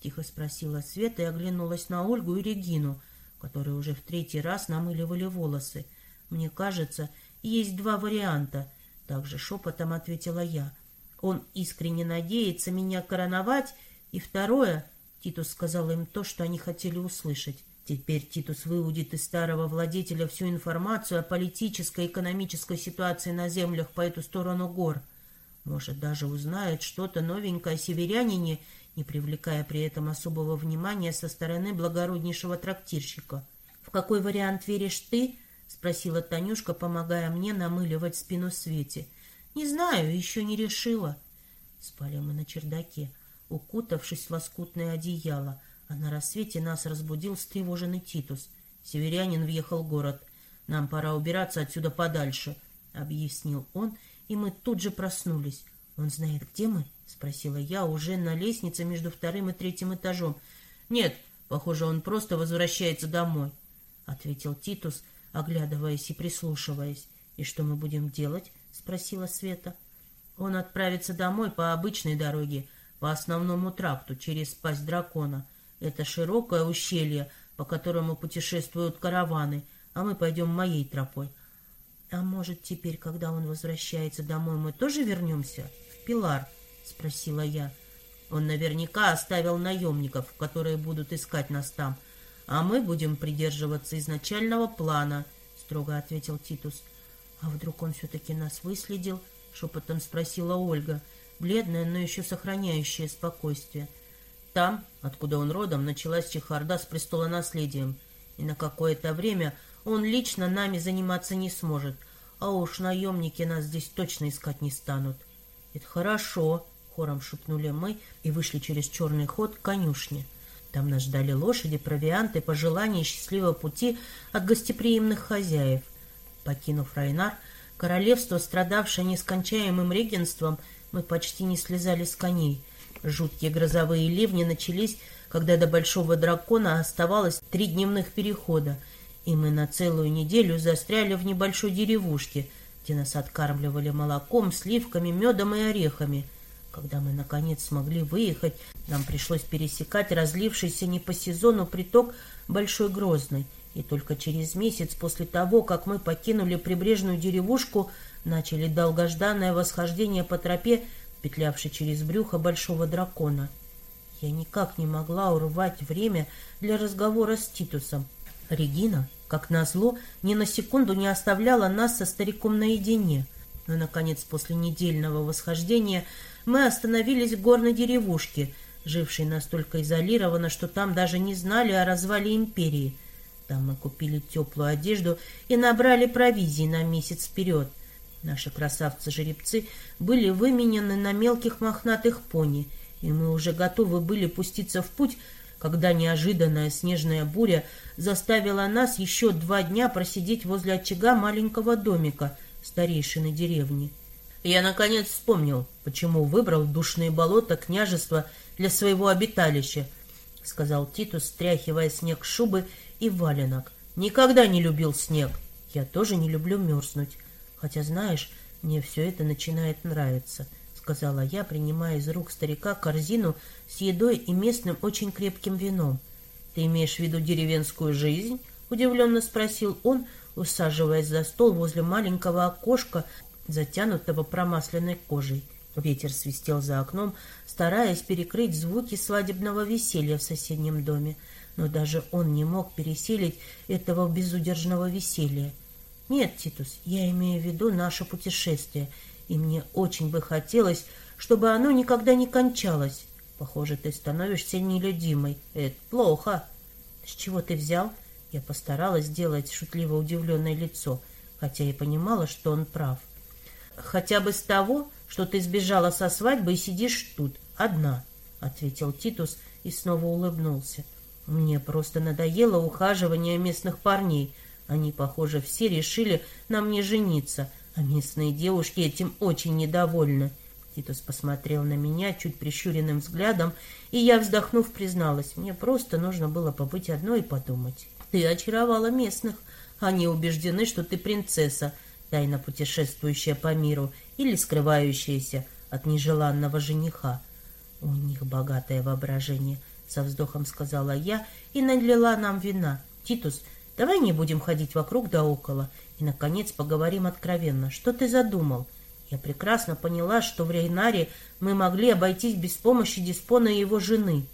Тихо спросила Света и оглянулась на Ольгу и Регину, которые уже в третий раз намыливали волосы. Мне кажется, есть два варианта. Также шепотом ответила я. Он искренне надеется меня короновать. И второе, Титус сказал им то, что они хотели услышать. Теперь Титус выудит из старого владетеля всю информацию о политической и экономической ситуации на землях по эту сторону гор. Может, даже узнает что-то новенькое о северянине, не привлекая при этом особого внимания со стороны благороднейшего трактирщика. «В какой вариант веришь ты?» — спросила Танюшка, помогая мне намыливать спину Свете. «Не знаю, еще не решила». Спали мы на чердаке, укутавшись в лоскутное одеяло, а на рассвете нас разбудил встревоженный Титус. Северянин въехал в город. «Нам пора убираться отсюда подальше», — объяснил он, и мы тут же проснулись. «Он знает, где мы?» — спросила я уже на лестнице между вторым и третьим этажом. «Нет, похоже, он просто возвращается домой», — ответил Титус, оглядываясь и прислушиваясь. «И что мы будем делать?» — спросила Света. «Он отправится домой по обычной дороге, по основному тракту, через пасть дракона. Это широкое ущелье, по которому путешествуют караваны, а мы пойдем моей тропой. А может, теперь, когда он возвращается домой, мы тоже вернемся? Пилар?» — спросила я. «Он наверняка оставил наемников, которые будут искать нас там, а мы будем придерживаться изначального плана», — строго ответил Титус. — «А вдруг он все-таки нас выследил?» — шепотом спросила Ольга, бледная, но еще сохраняющая спокойствие. Там, откуда он родом, началась чехарда с престолонаследием, и на какое-то время он лично нами заниматься не сможет, а уж наемники нас здесь точно искать не станут. «Это хорошо», — хором шепнули мы и вышли через черный ход к конюшне. Там нас ждали лошади, провианты, пожелания счастливого пути от гостеприимных хозяев — Покинув Райнар, королевство, страдавшее нескончаемым регенством, мы почти не слезали с коней. Жуткие грозовые ливни начались, когда до Большого Дракона оставалось три дневных перехода, и мы на целую неделю застряли в небольшой деревушке, где нас откармливали молоком, сливками, медом и орехами. Когда мы, наконец, смогли выехать, нам пришлось пересекать разлившийся не по сезону приток Большой Грозный, и только через месяц после того, как мы покинули прибрежную деревушку, начали долгожданное восхождение по тропе, петлявшей через брюхо большого дракона. Я никак не могла урвать время для разговора с Титусом. Регина, как назло, ни на секунду не оставляла нас со стариком наедине. Но, наконец, после недельного восхождения мы остановились в горной деревушке, жившей настолько изолированно, что там даже не знали о развале империи. Там мы купили теплую одежду и набрали провизии на месяц вперед. Наши красавцы-жеребцы были выменены на мелких мохнатых пони — и мы уже готовы были пуститься в путь, когда неожиданная снежная буря заставила нас еще два дня просидеть возле очага маленького домика старейшины деревни. Я, наконец, вспомнил, почему выбрал душные болота княжества для своего обиталища, — сказал Титус, стряхивая снег шубы и валенок. Никогда не любил снег. Я тоже не люблю мерзнуть. Хотя, знаешь, мне все это начинает нравиться сказала я, принимая из рук старика корзину с едой и местным очень крепким вином. «Ты имеешь в виду деревенскую жизнь?» — удивленно спросил он, усаживаясь за стол возле маленького окошка, затянутого промасленной кожей. Ветер свистел за окном, стараясь перекрыть звуки свадебного веселья в соседнем доме, но даже он не мог переселить этого безудержного веселья. «Нет, Титус, я имею в виду наше путешествие и мне очень бы хотелось, чтобы оно никогда не кончалось. Похоже, ты становишься нелюдимой. Это плохо. С чего ты взял? Я постаралась сделать шутливо удивленное лицо, хотя и понимала, что он прав. Хотя бы с того, что ты сбежала со свадьбы и сидишь тут, одна, — ответил Титус и снова улыбнулся. Мне просто надоело ухаживание местных парней. Они, похоже, все решили на мне жениться, а местные девушки этим очень недовольны. Титус посмотрел на меня чуть прищуренным взглядом, и я, вздохнув, призналась, мне просто нужно было побыть одной и подумать. Ты очаровала местных. Они убеждены, что ты принцесса, тайно путешествующая по миру или скрывающаяся от нежеланного жениха. У них богатое воображение, со вздохом сказала я и налила нам вина. Титус, давай не будем ходить вокруг да около и, наконец, поговорим откровенно. Что ты задумал? Я прекрасно поняла, что в Рейнаре мы могли обойтись без помощи Диспона и его жены.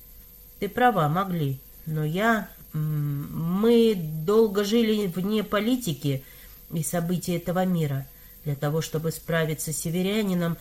Ты права, могли. Но я... Мы долго жили вне политики и событий этого мира. Для того, чтобы справиться с северянином,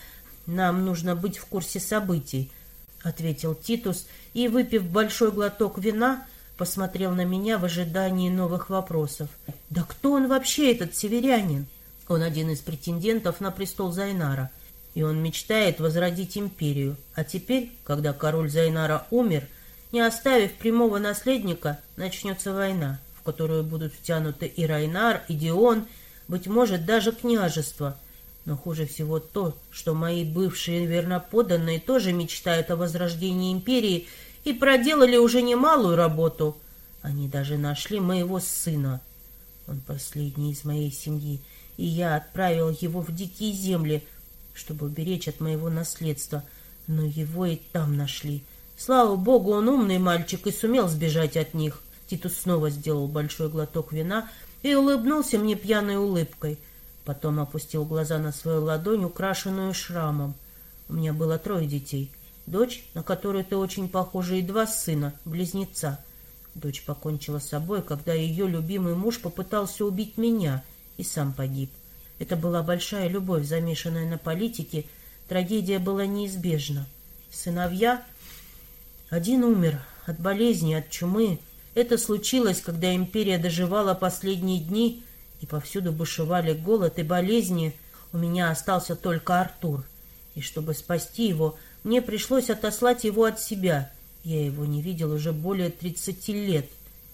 нам нужно быть в курсе событий, — ответил Титус, и, выпив большой глоток вина, посмотрел на меня в ожидании новых вопросов. «Да кто он вообще, этот северянин?» Он один из претендентов на престол Зайнара, и он мечтает возродить империю. А теперь, когда король Зайнара умер, не оставив прямого наследника, начнется война, в которую будут втянуты и Райнар, и Дион, быть может, даже княжество. Но хуже всего то, что мои бывшие верноподданные тоже мечтают о возрождении империи и проделали уже немалую работу. Они даже нашли моего сына. Он последний из моей семьи, и я отправил его в дикие земли, чтобы уберечь от моего наследства. Но его и там нашли. Слава богу, он умный мальчик и сумел сбежать от них. Титус снова сделал большой глоток вина и улыбнулся мне пьяной улыбкой. Потом опустил глаза на свою ладонь, украшенную шрамом. У меня было трое детей — Дочь, на которую ты очень похожа, и два сына, близнеца. Дочь покончила с собой, когда ее любимый муж попытался убить меня и сам погиб. Это была большая любовь, замешанная на политике. Трагедия была неизбежна. Сыновья... Один умер от болезни, от чумы. Это случилось, когда империя доживала последние дни, и повсюду бушевали голод и болезни. У меня остался только Артур. И чтобы спасти его, мне пришлось отослать его от себя. Я его не видел уже более тридцати лет.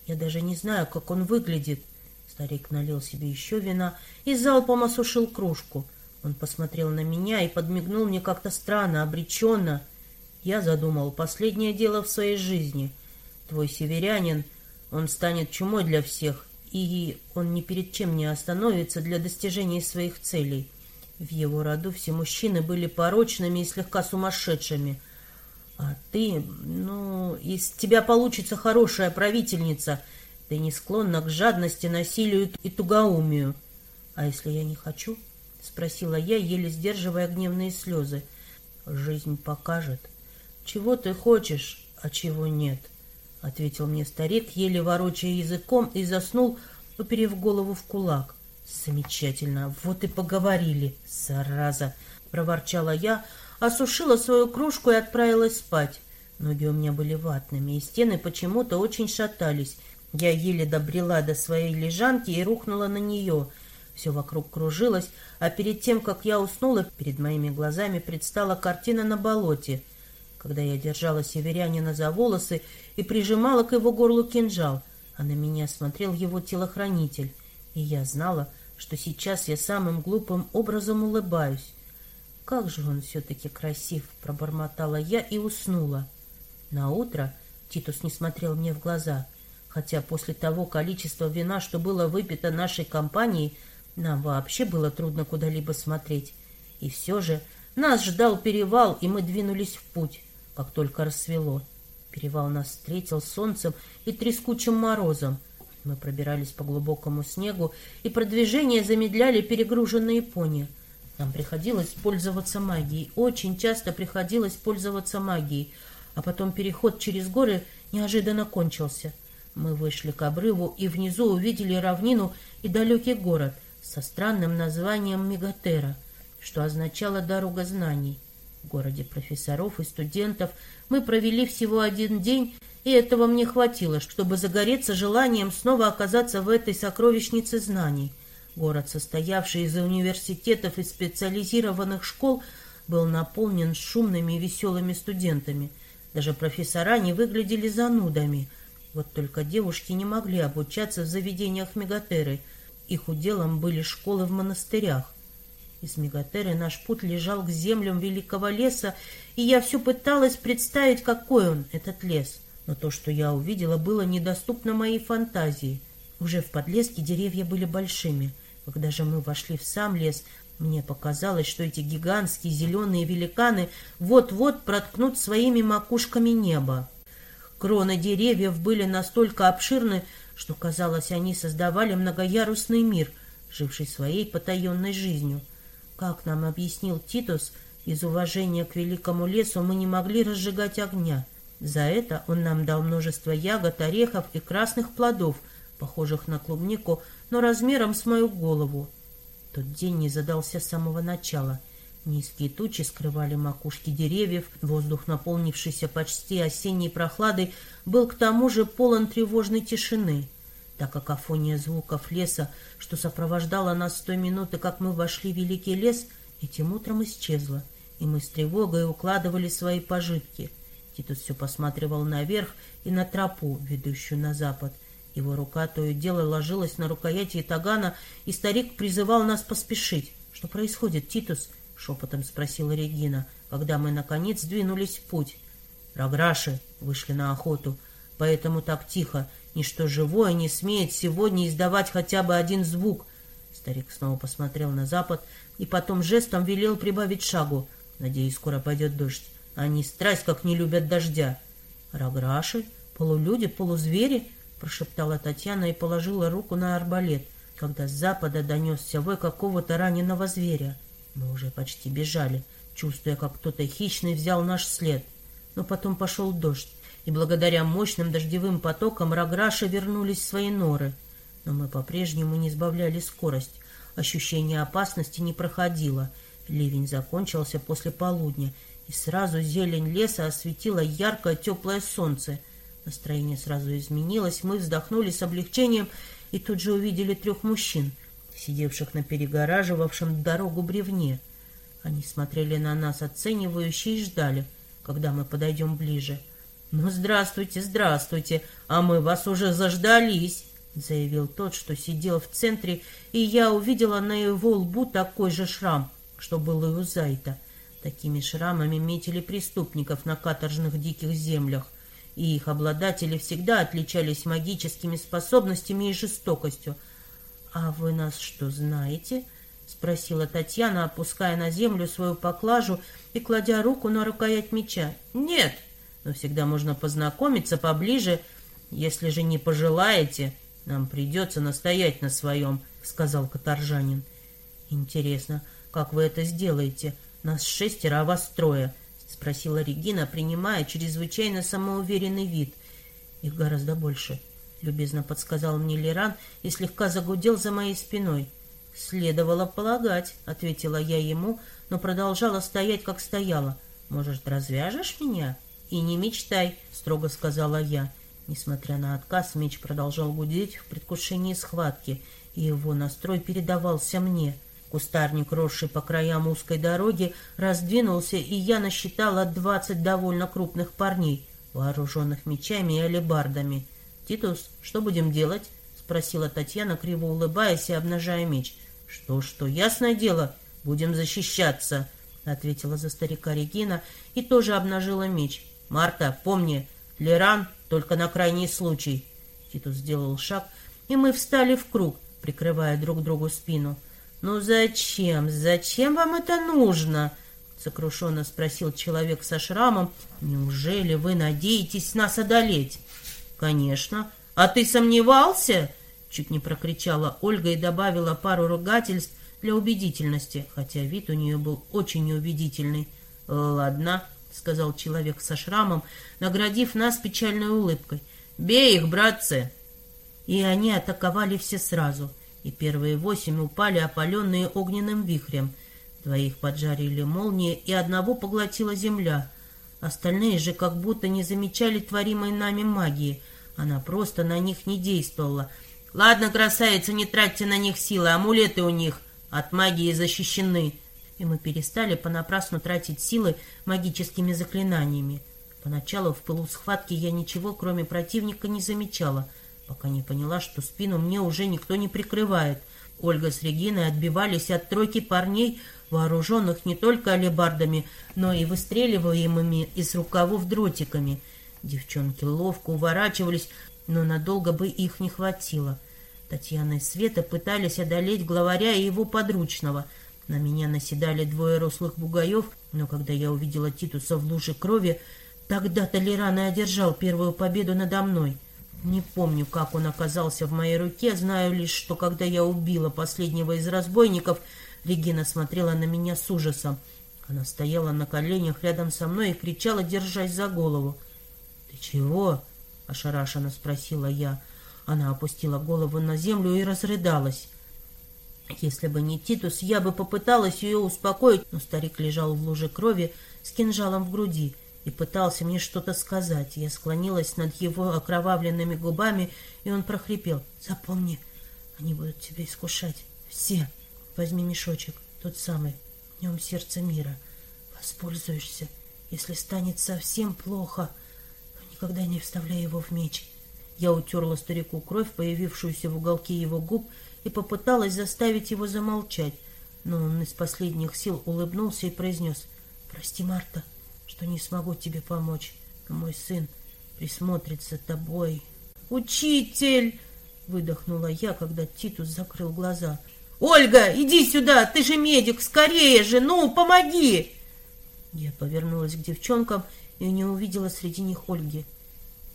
Я даже не знаю, как он выглядит. Старик налил себе еще вина и залпом осушил кружку. Он посмотрел на меня и подмигнул мне как-то странно, обреченно. Я задумал последнее дело в своей жизни. Твой северянин, он станет чумой для всех, и он ни перед чем не остановится для достижения своих целей. В его роду все мужчины были порочными и слегка сумасшедшими. А ты, ну, из тебя получится хорошая правительница. Ты не склонна к жадности, насилию и тугоумию. А если я не хочу? — спросила я, еле сдерживая гневные слезы. Жизнь покажет. Чего ты хочешь? «А чего нет?» — ответил мне старик, еле ворочая языком, и заснул, уперев голову в кулак. «Замечательно, вот и поговорили, зараза!» — проворчала я, осушила свою кружку и отправилась спать. Ноги у меня были ватными, и стены почему-то очень шатались. Я еле добрела до своей лежанки и рухнула на нее. Все вокруг кружилось, а перед тем, как я уснула, перед моими глазами предстала картина на болоте. Когда я держала северянина за волосы и прижимала к его горлу кинжал, а на меня смотрел его телохранитель, и я знала, что сейчас я самым глупым образом улыбаюсь. «Как же он все-таки красив!» — пробормотала я и уснула. На утро Титус не смотрел мне в глаза, хотя после того количества вина, что было выпито нашей компанией, нам вообще было трудно куда-либо смотреть. И все же нас ждал перевал, и мы двинулись в путь, как только рассвело. Перевал нас встретил солнцем и трескучим морозом. Мы пробирались по глубокому снегу, и продвижение замедляли перегруженные пони. Нам приходилось пользоваться магией, очень часто приходилось пользоваться магией — а потом переход через горы неожиданно кончился. Мы вышли к обрыву и внизу увидели равнину и далекий город со странным названием Мегатера, что означало «дорога знаний». В городе профессоров и студентов мы провели всего один день, и этого мне хватило, чтобы загореться желанием снова оказаться в этой сокровищнице знаний. Город, состоявший из университетов и специализированных школ, был наполнен шумными и веселыми студентами – даже профессора не выглядели занудами. Вот только девушки не могли обучаться в заведениях Мегатеры. Их уделом были школы в монастырях. Из Мегатеры наш путь лежал к землям великого леса, и я все пыталась представить, какой он, этот лес. Но то, что я увидела, было недоступно моей фантазии. Уже в подлеске деревья были большими. Когда же мы вошли в сам лес, мне показалось, что эти гигантские зеленые великаны вот-вот проткнут своими макушками небо. Кроны деревьев были настолько обширны, что, казалось, они создавали многоярусный мир, живший своей потаенной жизнью. Как нам объяснил Титус, из уважения к великому лесу мы не могли разжигать огня. За это он нам дал множество ягод, орехов и красных плодов, похожих на клубнику, но размером с мою голову. Тот день не задался с самого начала. Низкие тучи скрывали макушки деревьев, воздух, наполнившийся почти осенней прохладой, был к тому же полон тревожной тишины. Так как афония звуков леса, что сопровождала нас с той минуты, как мы вошли в великий лес, этим утром исчезла, и мы с тревогой укладывали свои пожитки. Титус все посматривал наверх и на тропу, ведущую на запад — его рука то и дело ложилась на рукояти тагана, и старик призывал нас поспешить. «Что происходит, Титус?» — шепотом спросила Регина, когда мы, наконец, двинулись в путь. «Рограши вышли на охоту, поэтому так тихо. Ничто живое не смеет сегодня издавать хотя бы один звук». Старик снова посмотрел на запад и потом жестом велел прибавить шагу. «Надеюсь, скоро пойдет дождь. Они страсть как не любят дождя». «Рограши? Полулюди? Полузвери?» — прошептала Татьяна и положила руку на арбалет, когда с запада донесся вой какого-то раненого зверя. Мы уже почти бежали, чувствуя, как кто-то хищный взял наш след. Но потом пошел дождь, и благодаря мощным дождевым потокам рограши вернулись в свои норы. Но мы по-прежнему не сбавляли скорость. Ощущение опасности не проходило. Ливень закончился после полудня, и сразу зелень леса осветило яркое теплое солнце — Настроение сразу изменилось, мы вздохнули с облегчением и тут же увидели трех мужчин, сидевших на перегораживавшем дорогу бревне. Они смотрели на нас оценивающе и ждали, когда мы подойдем ближе. «Ну, здравствуйте, здравствуйте, а мы вас уже заждались!» заявил тот, что сидел в центре, и я увидела на его лбу такой же шрам, что был и у Зайта. Такими шрамами метили преступников на каторжных диких землях и их обладатели всегда отличались магическими способностями и жестокостью. «А вы нас что, знаете?» — спросила Татьяна, опуская на землю свою поклажу и кладя руку на рукоять меча. «Нет, но всегда можно познакомиться поближе. Если же не пожелаете, нам придется настоять на своем», — сказал каторжанин. «Интересно, как вы это сделаете? Нас шестеро, а вас трое», — спросила Регина, принимая чрезвычайно самоуверенный вид. «Их гораздо больше», — любезно подсказал мне Леран и слегка загудел за моей спиной. «Следовало полагать», — ответила я ему, но продолжала стоять, как стояла. «Может, развяжешь меня?» «И не мечтай», — строго сказала я. Несмотря на отказ, меч продолжал гудеть в предвкушении схватки, и его настрой передавался мне. Кустарник, росший по краям узкой дороги, раздвинулся, и я насчитала двадцать довольно крупных парней, вооруженных мечами и алебардами. «Титус, что будем делать?» — спросила Татьяна, криво улыбаясь и обнажая меч. «Что-что, ясное дело, будем защищаться», — ответила за старика Регина и тоже обнажила меч. «Марта, помни, Леран только на крайний случай». Титус сделал шаг, и мы встали в круг, прикрывая друг другу спину. «Ну зачем? Зачем вам это нужно?» — сокрушенно спросил человек со шрамом. «Неужели вы надеетесь нас одолеть?» «Конечно. А ты сомневался?» Чуть не прокричала Ольга и добавила пару ругательств для убедительности, хотя вид у нее был очень неубедительный. «Ладно», — сказал человек со шрамом, наградив нас печальной улыбкой. «Бей их, братцы!» И они атаковали все сразу — и первые восемь упали, опаленные огненным вихрем. Двоих поджарили молнии, и одного поглотила земля. Остальные же как будто не замечали творимой нами магии. Она просто на них не действовала. «Ладно, красавица, не тратьте на них силы, амулеты у них от магии защищены». И мы перестали понапрасну тратить силы магическими заклинаниями. Поначалу в пылу схватки я ничего, кроме противника, не замечала — пока не поняла, что спину мне уже никто не прикрывает. Ольга с Региной отбивались от тройки парней, вооруженных не только алебардами, но и выстреливаемыми из рукавов дротиками. Девчонки ловко уворачивались, но надолго бы их не хватило. Татьяна и Света пытались одолеть главаря и его подручного. На меня наседали двое рослых бугаев, но когда я увидела Титуса в луже крови, тогда-то Леран и одержал первую победу надо мной. Не помню, как он оказался в моей руке, знаю лишь, что когда я убила последнего из разбойников, Регина смотрела на меня с ужасом. Она стояла на коленях рядом со мной и кричала, держась за голову. «Ты чего?» — ошарашенно спросила я. Она опустила голову на землю и разрыдалась. Если бы не Титус, я бы попыталась ее успокоить, но старик лежал в луже крови с кинжалом в груди — и пытался мне что-то сказать. Я склонилась над его окровавленными губами, и он прохрипел. «Запомни, они будут тебя искушать. Все. Возьми мешочек, тот самый, в нем сердце мира. Воспользуешься, если станет совсем плохо, но никогда не вставляй его в меч». Я утерла старику кровь, появившуюся в уголке его губ, и попыталась заставить его замолчать, но он из последних сил улыбнулся и произнес «Прости, Марта» что не смогу тебе помочь, но мой сын присмотрит за тобой. «Учитель!» — выдохнула я, когда Титус закрыл глаза. «Ольга, иди сюда! Ты же медик! Скорее же! Ну, помоги!» Я повернулась к девчонкам и не увидела среди них Ольги.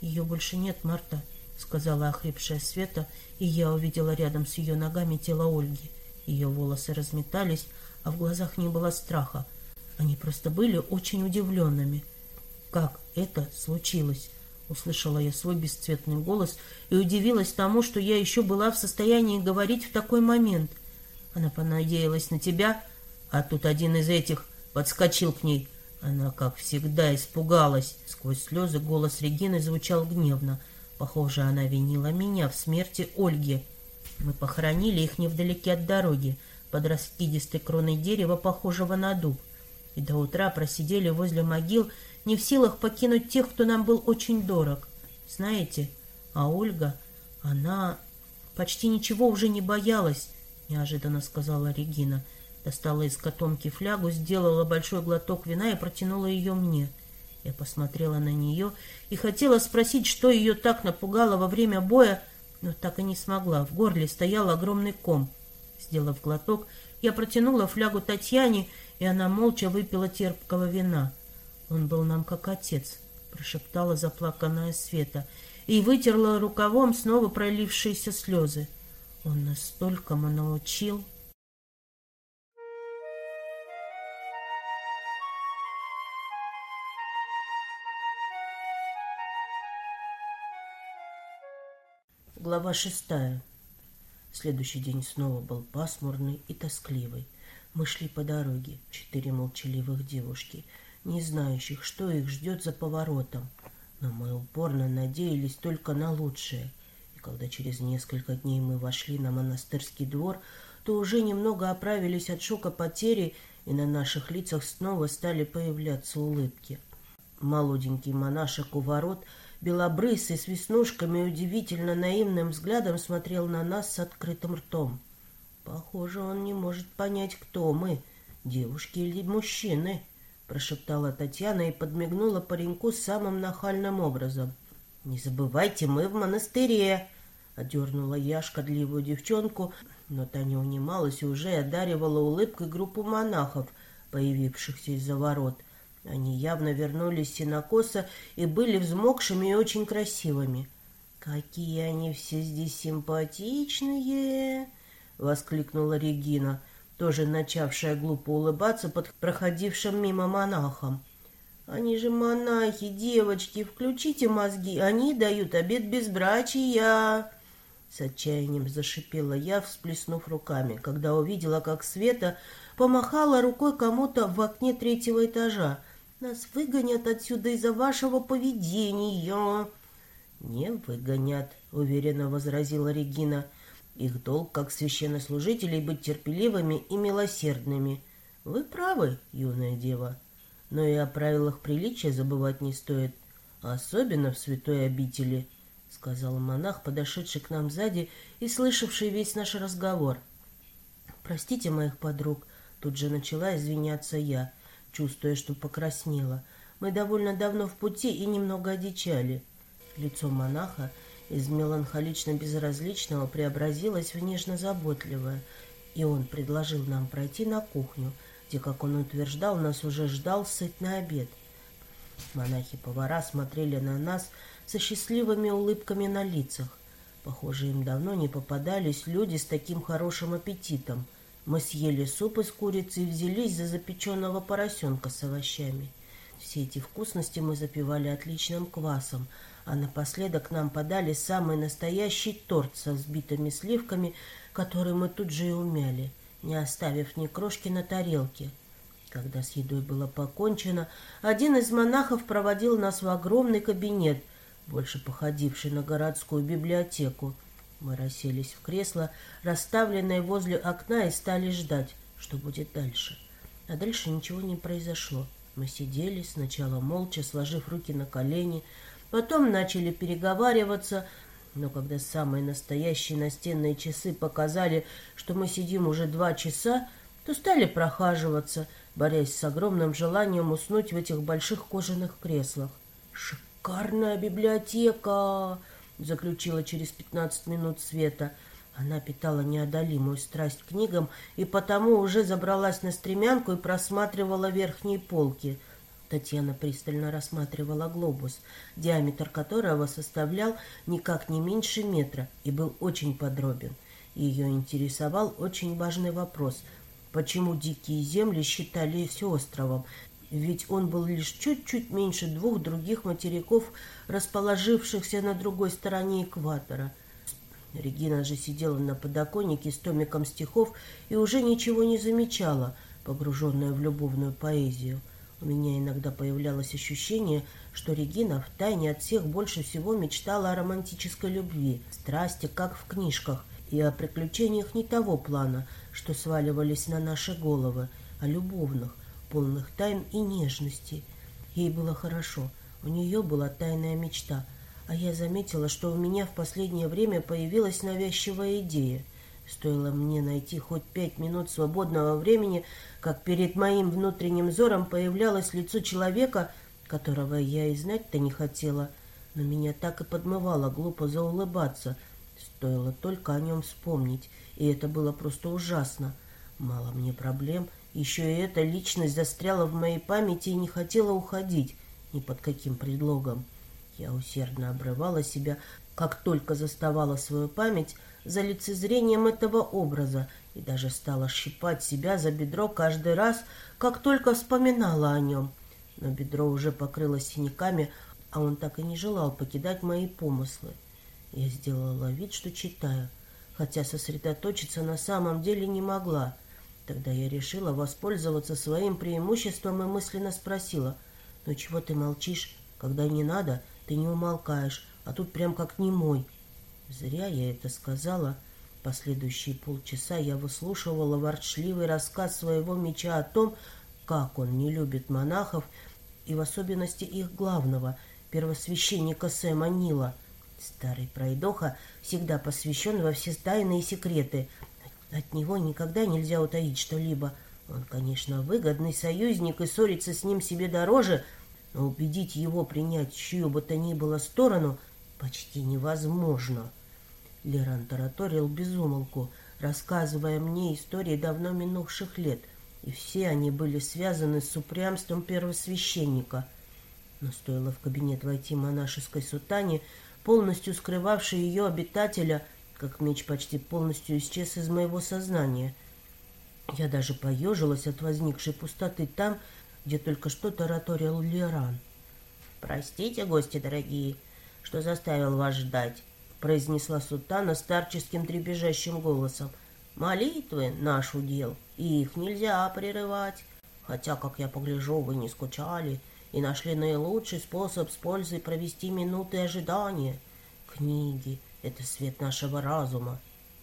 «Ее больше нет, Марта», — сказала охрипшая Света, и я увидела рядом с ее ногами тело Ольги. Ее волосы разметались, а в глазах не было страха, они просто были очень удивленными. «Как это случилось?» Услышала я свой бесцветный голос и удивилась тому, что я еще была в состоянии говорить в такой момент. Она понадеялась на тебя, а тут один из этих подскочил к ней. Она, как всегда, испугалась. Сквозь слезы голос Регины звучал гневно. Похоже, она винила меня в смерти Ольги. Мы похоронили их невдалеке от дороги, под раскидистой кроной дерева, похожего на дуб и до утра просидели возле могил, не в силах покинуть тех, кто нам был очень дорог. Знаете, а Ольга, она почти ничего уже не боялась, неожиданно сказала Регина. Достала из котомки флягу, сделала большой глоток вина и протянула ее мне. Я посмотрела на нее и хотела спросить, что ее так напугало во время боя, но так и не смогла. В горле стоял огромный ком. Сделав глоток, я протянула флягу Татьяне, и она молча выпила терпкого вина. «Он был нам как отец», — прошептала заплаканная Света, и вытерла рукавом снова пролившиеся слезы. «Он настолько столькому научил». Глава шестая. Следующий день снова был пасмурный и тоскливый. Мы шли по дороге, четыре молчаливых девушки, не знающих, что их ждет за поворотом. Но мы упорно надеялись только на лучшее. И когда через несколько дней мы вошли на монастырский двор, то уже немного оправились от шока потери, и на наших лицах снова стали появляться улыбки. Молоденький монашек у ворот — белобрысый, с веснушками удивительно наивным взглядом смотрел на нас с открытым ртом. «Похоже, он не может понять, кто мы, девушки или мужчины», — прошептала Татьяна и подмигнула пареньку самым нахальным образом. «Не забывайте, мы в монастыре!» — одернула я шкодливую девчонку, но та не унималась и уже одаривала улыбкой группу монахов, появившихся из-за ворот — они явно вернулись с синокоса и были взмокшими и очень красивыми. «Какие они все здесь симпатичные!» — воскликнула Регина, тоже начавшая глупо улыбаться под проходившим мимо монахом. «Они же монахи, девочки, включите мозги, они дают обед безбрачия!» С отчаянием зашипела я, всплеснув руками, когда увидела, как Света помахала рукой кому-то в окне третьего этажа, нас выгонят отсюда из-за вашего поведения. Не выгонят, уверенно возразила Регина. Их долг, как священнослужителей, быть терпеливыми и милосердными. Вы правы, юная дева. Но и о правилах приличия забывать не стоит, особенно в святой обители, — сказал монах, подошедший к нам сзади и слышавший весь наш разговор. «Простите моих подруг», — тут же начала извиняться я чувствуя, что покраснела. Мы довольно давно в пути и немного одичали. Лицо монаха из меланхолично-безразличного преобразилось в нежно-заботливое, и он предложил нам пройти на кухню, где, как он утверждал, нас уже ждал сытный обед. Монахи-повара смотрели на нас со счастливыми улыбками на лицах. Похоже, им давно не попадались люди с таким хорошим аппетитом — мы съели суп из курицы и взялись за запеченного поросенка с овощами. Все эти вкусности мы запивали отличным квасом, а напоследок нам подали самый настоящий торт со взбитыми сливками, который мы тут же и умяли, не оставив ни крошки на тарелке. Когда с едой было покончено, один из монахов проводил нас в огромный кабинет, больше походивший на городскую библиотеку. Мы расселись в кресло, расставленное возле окна, и стали ждать, что будет дальше. А дальше ничего не произошло. Мы сидели сначала молча, сложив руки на колени, потом начали переговариваться, но когда самые настоящие настенные часы показали, что мы сидим уже два часа, то стали прохаживаться, борясь с огромным желанием уснуть в этих больших кожаных креслах. «Шикарная библиотека!» заключила через пятнадцать минут Света. Она питала неодолимую страсть книгам и потому уже забралась на стремянку и просматривала верхние полки. Татьяна пристально рассматривала глобус, диаметр которого составлял никак не меньше метра и был очень подробен. Ее интересовал очень важный вопрос – почему дикие земли считались островом, ведь он был лишь чуть-чуть меньше двух других материков, расположившихся на другой стороне экватора. Регина же сидела на подоконнике с томиком стихов и уже ничего не замечала, погруженная в любовную поэзию. У меня иногда появлялось ощущение, что Регина втайне от всех больше всего мечтала о романтической любви, страсти, как в книжках, и о приключениях не того плана, что сваливались на наши головы, а любовных, полных тайн и нежности. Ей было хорошо, у нее была тайная мечта, а я заметила, что у меня в последнее время появилась навязчивая идея. Стоило мне найти хоть пять минут свободного времени, как перед моим внутренним взором появлялось лицо человека, которого я и знать-то не хотела, но меня так и подмывало глупо заулыбаться. Стоило только о нем вспомнить, и это было просто ужасно. Мало мне проблем — еще и эта личность застряла в моей памяти и не хотела уходить ни под каким предлогом. Я усердно обрывала себя, как только заставала свою память за лицезрением этого образа и даже стала щипать себя за бедро каждый раз, как только вспоминала о нем. Но бедро уже покрылось синяками, а он так и не желал покидать мои помыслы. Я сделала вид, что читаю, хотя сосредоточиться на самом деле не могла. Тогда я решила воспользоваться своим преимуществом и мысленно спросила, «Ну чего ты молчишь? Когда не надо, ты не умолкаешь, а тут прям как немой». Зря я это сказала. Последующие полчаса я выслушивала ворчливый рассказ своего меча о том, как он не любит монахов, и в особенности их главного, первосвященника Сэма Нила. Старый пройдоха всегда посвящен во все тайные секреты. От него никогда нельзя утаить что-либо. Он, конечно, выгодный союзник, и ссориться с ним себе дороже, но убедить его принять чью бы то ни было сторону почти невозможно. Леран тараторил безумолку, рассказывая мне истории давно минувших лет, и все они были связаны с упрямством первосвященника. Но стоило в кабинет войти монашеской сутане, полностью скрывавшей ее обитателя, как меч почти полностью исчез из моего сознания. Я даже поежилась от возникшей пустоты там, где только что тараторил Леран. «Простите, гости дорогие, что заставил вас ждать произнесла султана старческим трепежащим голосом. «Молитвы — наш удел, и их нельзя прерывать. Хотя, как я погляжу, вы не скучали и нашли наилучший способ с пользой провести минуты ожидания. Книги — это свет нашего разума.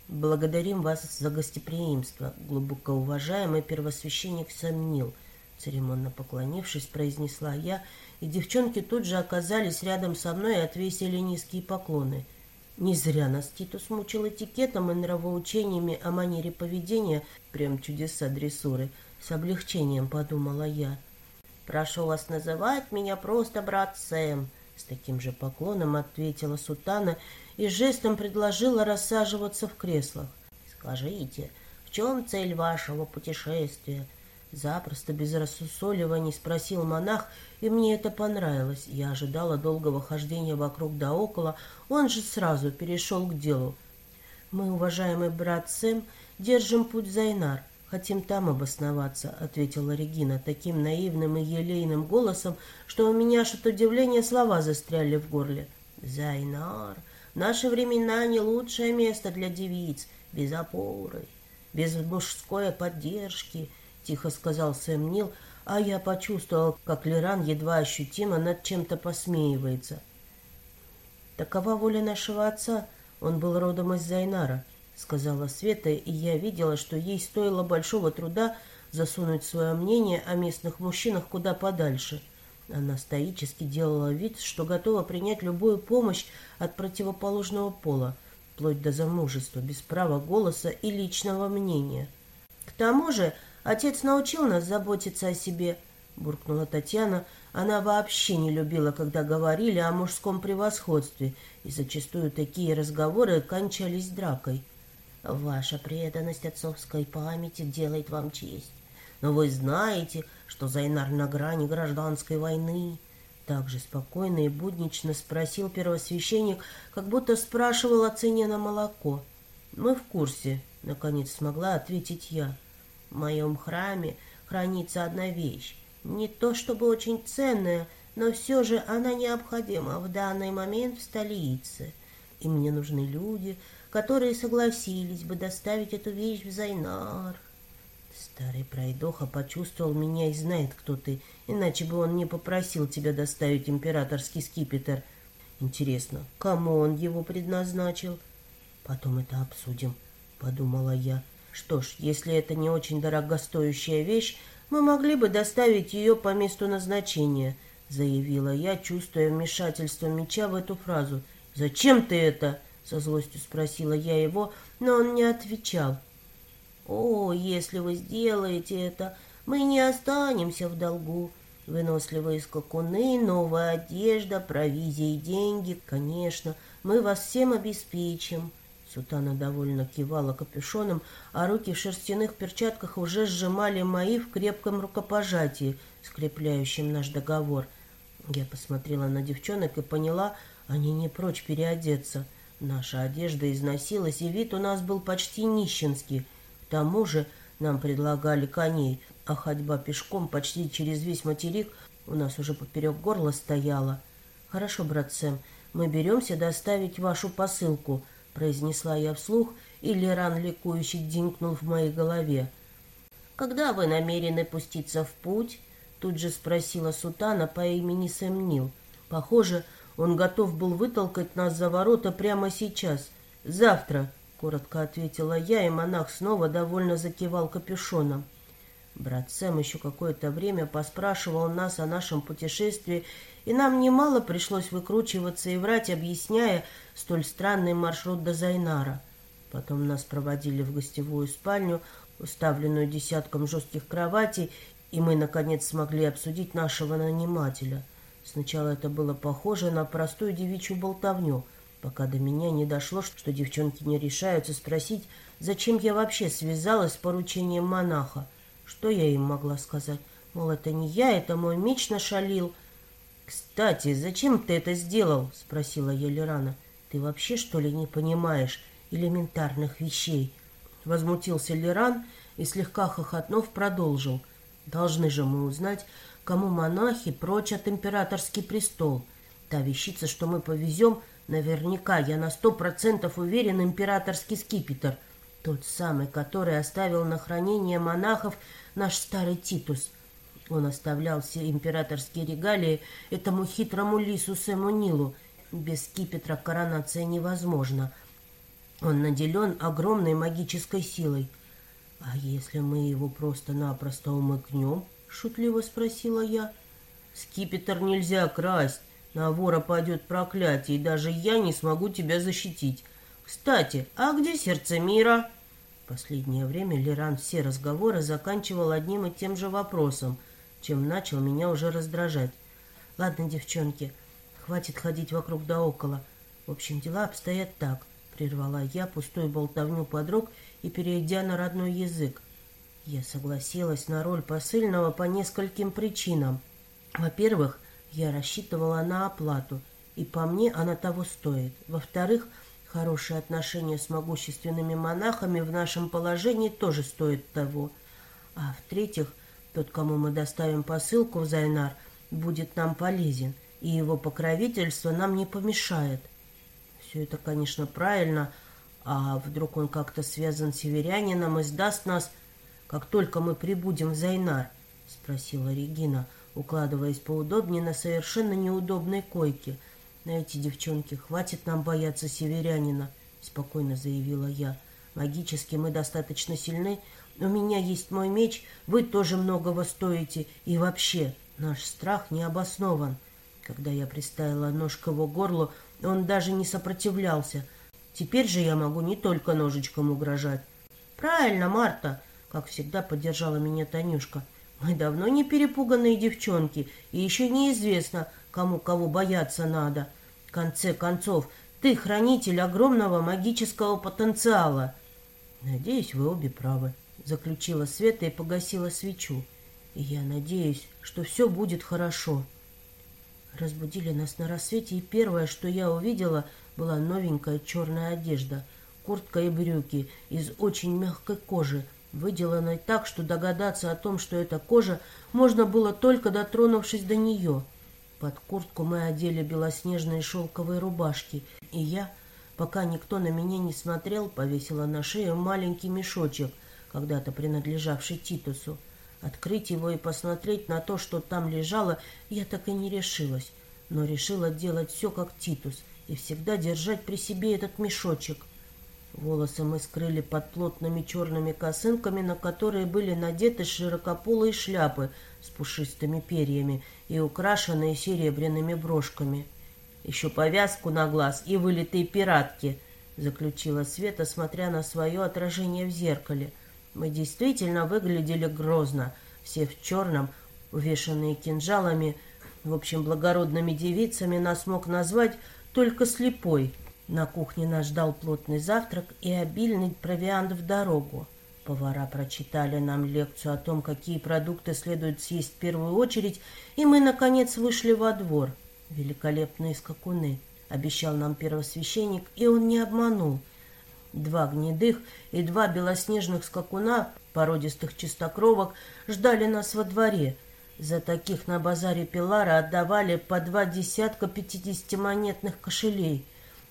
Благодарим вас за гостеприимство, глубоко уважаемый первосвященник Самнил». Церемонно поклонившись, произнесла я, и девчонки тут же оказались рядом со мной и отвесили низкие поклоны — не зря нас Титус мучил этикетом и нравоучениями о манере поведения, прям чудеса дрессуры. С облегчением подумала я. «Прошу вас называть меня просто брат Сэм», — с таким же поклоном ответила Сутана и жестом предложила рассаживаться в креслах. «Скажите, в чем цель вашего путешествия?» Запросто, без рассусоливаний, спросил монах, и мне это понравилось. Я ожидала долгого хождения вокруг да около, он же сразу перешел к делу. «Мы, уважаемый брат Сэм, держим путь в Зайнар, хотим там обосноваться», — ответила Регина таким наивным и елейным голосом, что у меня от удивления слова застряли в горле. «Зайнар, наши времена не лучшее место для девиц, без опоры, без мужской поддержки» тихо сказал Сэм Нил, а я почувствовал, как Леран едва ощутимо над чем-то посмеивается. «Такова воля нашего отца. Он был родом из Зайнара», — сказала Света, и я видела, что ей стоило большого труда засунуть свое мнение о местных мужчинах куда подальше. Она стоически делала вид, что готова принять любую помощь от противоположного пола, вплоть до замужества, без права голоса и личного мнения. К тому же Отец научил нас заботиться о себе, буркнула Татьяна. Она вообще не любила, когда говорили о мужском превосходстве, и зачастую такие разговоры кончались дракой. Ваша преданность отцовской памяти делает вам честь. Но вы знаете, что Зайнар на грани гражданской войны. Так же спокойно и буднично спросил первосвященник, как будто спрашивал о цене на молоко. Мы в курсе, наконец смогла ответить я. В моем храме хранится одна вещь. Не то чтобы очень ценная, но все же она необходима в данный момент в столице. И мне нужны люди, которые согласились бы доставить эту вещь в Зайнар. Старый пройдоха почувствовал меня и знает, кто ты, иначе бы он не попросил тебя доставить императорский скипетр. Интересно, кому он его предназначил? Потом это обсудим, подумала я. Что ж, если это не очень дорогостоящая вещь, мы могли бы доставить ее по месту назначения, заявила я, чувствуя вмешательство меча в эту фразу. «Зачем ты это?» — со злостью спросила я его, но он не отвечал. «О, если вы сделаете это, мы не останемся в долгу. Выносливые скакуны, новая одежда, провизия и деньги. Конечно, мы вас всем обеспечим». Сутана довольно кивала капюшоном, а руки в шерстяных перчатках уже сжимали мои в крепком рукопожатии, скрепляющем наш договор. Я посмотрела на девчонок и поняла, они не прочь переодеться. Наша одежда износилась, и вид у нас был почти нищенский. К тому же нам предлагали коней, а ходьба пешком почти через весь материк у нас уже поперек горла стояла. «Хорошо, брат Сэм, мы беремся доставить вашу посылку», — произнесла я вслух, и Леран ликующе динкнул в моей голове. «Когда вы намерены пуститься в путь?» — тут же спросила Сутана по имени Сэм Нил. Похоже, он готов был вытолкать нас за ворота прямо сейчас. «Завтра», — коротко ответила я, и монах снова довольно закивал капюшоном. Брат Сэм еще какое-то время поспрашивал нас о нашем путешествии, и нам немало пришлось выкручиваться и врать, объясняя столь странный маршрут до Зайнара. Потом нас проводили в гостевую спальню, уставленную десятком жестких кроватей, и мы, наконец, смогли обсудить нашего нанимателя. Сначала это было похоже на простую девичью болтовню, пока до меня не дошло, что девчонки не решаются спросить, зачем я вообще связалась с поручением монаха. Что я им могла сказать? Мол, это не я, это мой меч нашалил. «Кстати, зачем ты это сделал?» — спросила я Лерана. «Ты вообще, что ли, не понимаешь элементарных вещей?» Возмутился Леран и, слегка хохотнув, продолжил. «Должны же мы узнать, кому монахи прочат императорский престол. Та вещица, что мы повезем, наверняка, я на сто процентов уверен, императорский скипетр. Тот самый, который оставил на хранение монахов наш старый Титус. Он оставлял все императорские регалии этому хитрому лису Сэму Нилу. Без скипетра коронация невозможна. Он наделен огромной магической силой. А если мы его просто-напросто умыкнем, — шутливо спросила я. «Скипетр нельзя красть. На вора пойдет проклятие, и даже я не смогу тебя защитить. Кстати, а где сердце мира?» Последнее время Леран все разговоры заканчивал одним и тем же вопросом, чем начал меня уже раздражать. «Ладно, девчонки, хватит ходить вокруг да около. В общем, дела обстоят так», — прервала я пустую болтовню подруг и перейдя на родной язык. Я согласилась на роль посыльного по нескольким причинам. Во-первых, я рассчитывала на оплату, и по мне она того стоит. Во-вторых, хорошие отношения с могущественными монахами в нашем положении тоже стоят того. А в-третьих, тот, кому мы доставим посылку в Зайнар, будет нам полезен, и его покровительство нам не помешает. Все это, конечно, правильно, а вдруг он как-то связан с северянином и сдаст нас как только мы прибудем в Зайнар?» — спросила Регина, укладываясь поудобнее на совершенно неудобной койке. «Знаете, девчонки, хватит нам бояться северянина», — спокойно заявила я. «Магически мы достаточно сильны. У меня есть мой меч, вы тоже многого стоите. И вообще, наш страх не обоснован». Когда я приставила нож к его горлу, он даже не сопротивлялся. Теперь же я могу не только ножичком угрожать. «Правильно, Марта!» Как всегда поддержала меня Танюшка. Мы давно не перепуганные девчонки, и еще неизвестно, кому кого бояться надо. В конце концов, ты хранитель огромного магического потенциала. Надеюсь, вы обе правы, заключила Света и погасила свечу. И я надеюсь, что все будет хорошо. Разбудили нас на рассвете, и первое, что я увидела, была новенькая черная одежда, куртка и брюки из очень мягкой кожи, выделанной так, что догадаться о том, что это кожа, можно было только дотронувшись до нее. Под куртку мы одели белоснежные шелковые рубашки, и я, пока никто на меня не смотрел, повесила на шею маленький мешочек, когда-то принадлежавший Титусу. Открыть его и посмотреть на то, что там лежало, я так и не решилась, но решила делать все как Титус и всегда держать при себе этот мешочек. Волосы мы скрыли под плотными черными косынками, на которые были надеты широкополые шляпы с пушистыми перьями и украшенные серебряными брошками. «Еще повязку на глаз и вылитые пиратки», — заключила Света, смотря на свое отражение в зеркале. Мы действительно выглядели грозно, все в черном, увешанные кинжалами, в общем, благородными девицами нас мог назвать только слепой — на кухне нас ждал плотный завтрак и обильный провиант в дорогу. Повара прочитали нам лекцию о том, какие продукты следует съесть в первую очередь, и мы, наконец, вышли во двор. Великолепные скакуны, обещал нам первосвященник, и он не обманул. Два гнедых и два белоснежных скакуна, породистых чистокровок, ждали нас во дворе. За таких на базаре Пилара отдавали по два десятка пятидесятимонетных кошелей,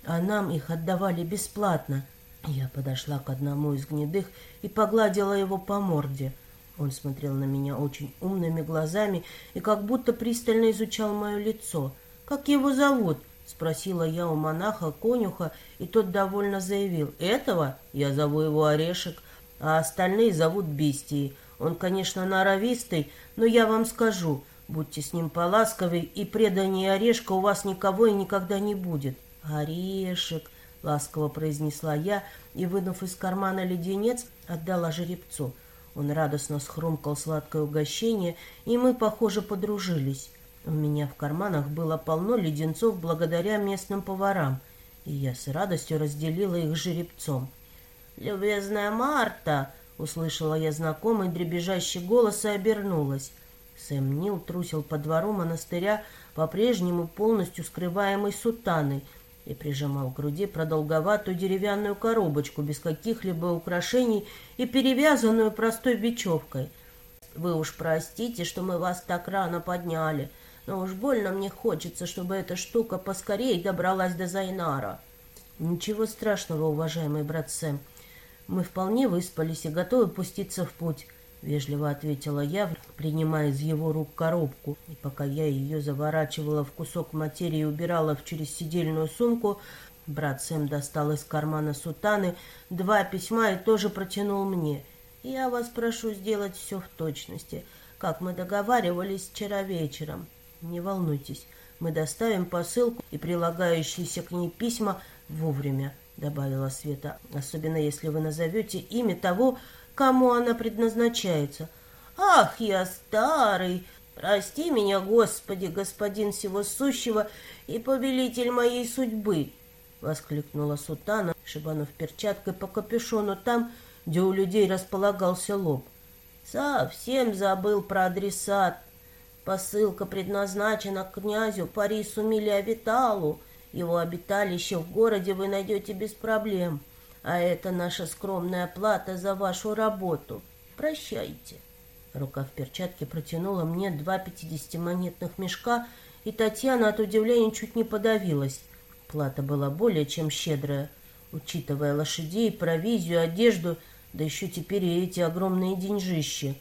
а нам их отдавали бесплатно. Я подошла к одному из гнедых и погладила его по морде. Он смотрел на меня очень умными глазами и как будто пристально изучал мое лицо. «Как его зовут?» — спросила я у монаха-конюха, и тот довольно заявил. «Этого я зову его Орешек, а остальные зовут Бестией. Он, конечно, норовистый, но я вам скажу, будьте с ним поласковей, и преданнее Орешка у вас никого и никогда не будет». «Орешек», — ласково произнесла я, и, вынув из кармана леденец, отдала жеребцу. Он радостно схрумкал сладкое угощение, и мы, похоже, подружились. У меня в карманах было полно леденцов благодаря местным поварам, и я с радостью разделила их с жеребцом. «Любезная Марта!» — услышала я знакомый дребезжащий голос и обернулась. Сэм Нил трусил по двору монастыря, по-прежнему полностью скрываемой сутаной, и прижимал к груди продолговатую деревянную коробочку без каких-либо украшений и перевязанную простой бечевкой. «Вы уж простите, что мы вас так рано подняли, но уж больно мне хочется, чтобы эта штука поскорее добралась до Зайнара». «Ничего страшного, уважаемый брат Сэм», мы вполне выспались и готовы пуститься в путь, — вежливо ответила я, принимая из его рук коробку. И пока я ее заворачивала в кусок материи и убирала в через сидельную сумку, брат Сэм достал из кармана сутаны два письма и тоже протянул мне. «Я вас прошу сделать все в точности, как мы договаривались вчера вечером. Не волнуйтесь, мы доставим посылку и прилагающиеся к ней письма вовремя добавила Света, особенно если вы назовете имя того, кому она предназначается. Ах, я старый! Прости меня, Господи, господин всего сущего и повелитель моей судьбы! Воскликнула Сутана, шибанув перчаткой по капюшону там, где у людей располагался лоб. Совсем забыл про адресат. Посылка предназначена князю Парису Милиавиталу, его обиталище в городе вы найдете без проблем, а это наша скромная плата за вашу работу. Прощайте. Рука в перчатке протянула мне два пятидесятимонетных мешка, и Татьяна от удивления чуть не подавилась. Плата была более чем щедрая, учитывая лошадей, провизию, одежду, да еще теперь и эти огромные деньжищи.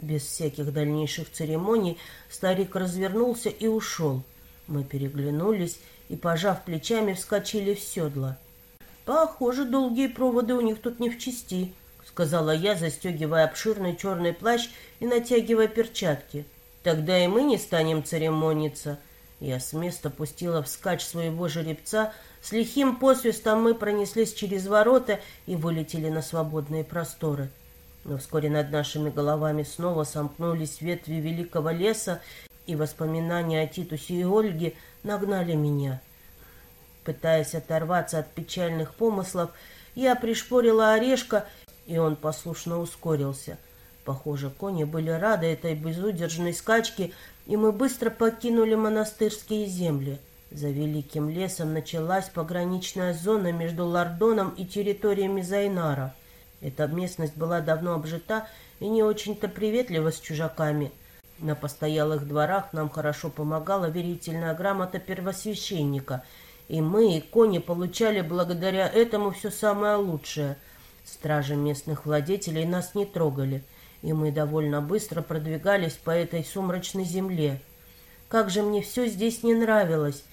Без всяких дальнейших церемоний старик развернулся и ушел. Мы переглянулись, и, пожав плечами, вскочили в седло. «Похоже, долгие проводы у них тут не в чести», — сказала я, застегивая обширный черный плащ и натягивая перчатки. «Тогда и мы не станем церемониться». Я с места пустила вскачь своего жеребца, с лихим посвистом мы пронеслись через ворота и вылетели на свободные просторы. Но вскоре над нашими головами снова сомкнулись ветви великого леса, и воспоминания о Титусе и Ольге нагнали меня. Пытаясь оторваться от печальных помыслов, я пришпорила орешка, и он послушно ускорился. Похоже, кони были рады этой безудержной скачке, и мы быстро покинули монастырские земли. За великим лесом началась пограничная зона между Лордоном и территориями Зайнара. Эта местность была давно обжита и не очень-то приветлива с чужаками – на постоялых дворах нам хорошо помогала верительная грамота первосвященника, и мы, и кони, получали благодаря этому все самое лучшее. Стражи местных владетелей нас не трогали, и мы довольно быстро продвигались по этой сумрачной земле. Как же мне все здесь не нравилось!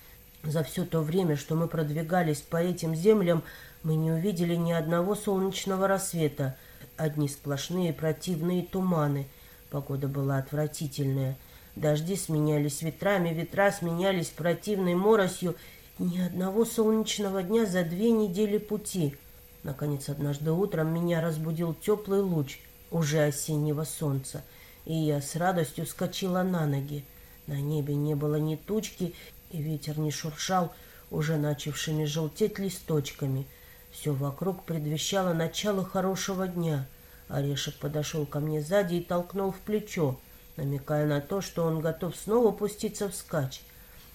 За все то время, что мы продвигались по этим землям, мы не увидели ни одного солнечного рассвета, одни сплошные противные туманы — Погода была отвратительная. Дожди сменялись ветрами, ветра сменялись противной моросью. Ни одного солнечного дня за две недели пути. Наконец, однажды утром меня разбудил теплый луч уже осеннего солнца, и я с радостью вскочила на ноги. На небе не было ни тучки, и ветер не шуршал уже начавшими желтеть листочками. Все вокруг предвещало начало хорошего дня — Орешек подошел ко мне сзади и толкнул в плечо, намекая на то, что он готов снова пуститься вскачь.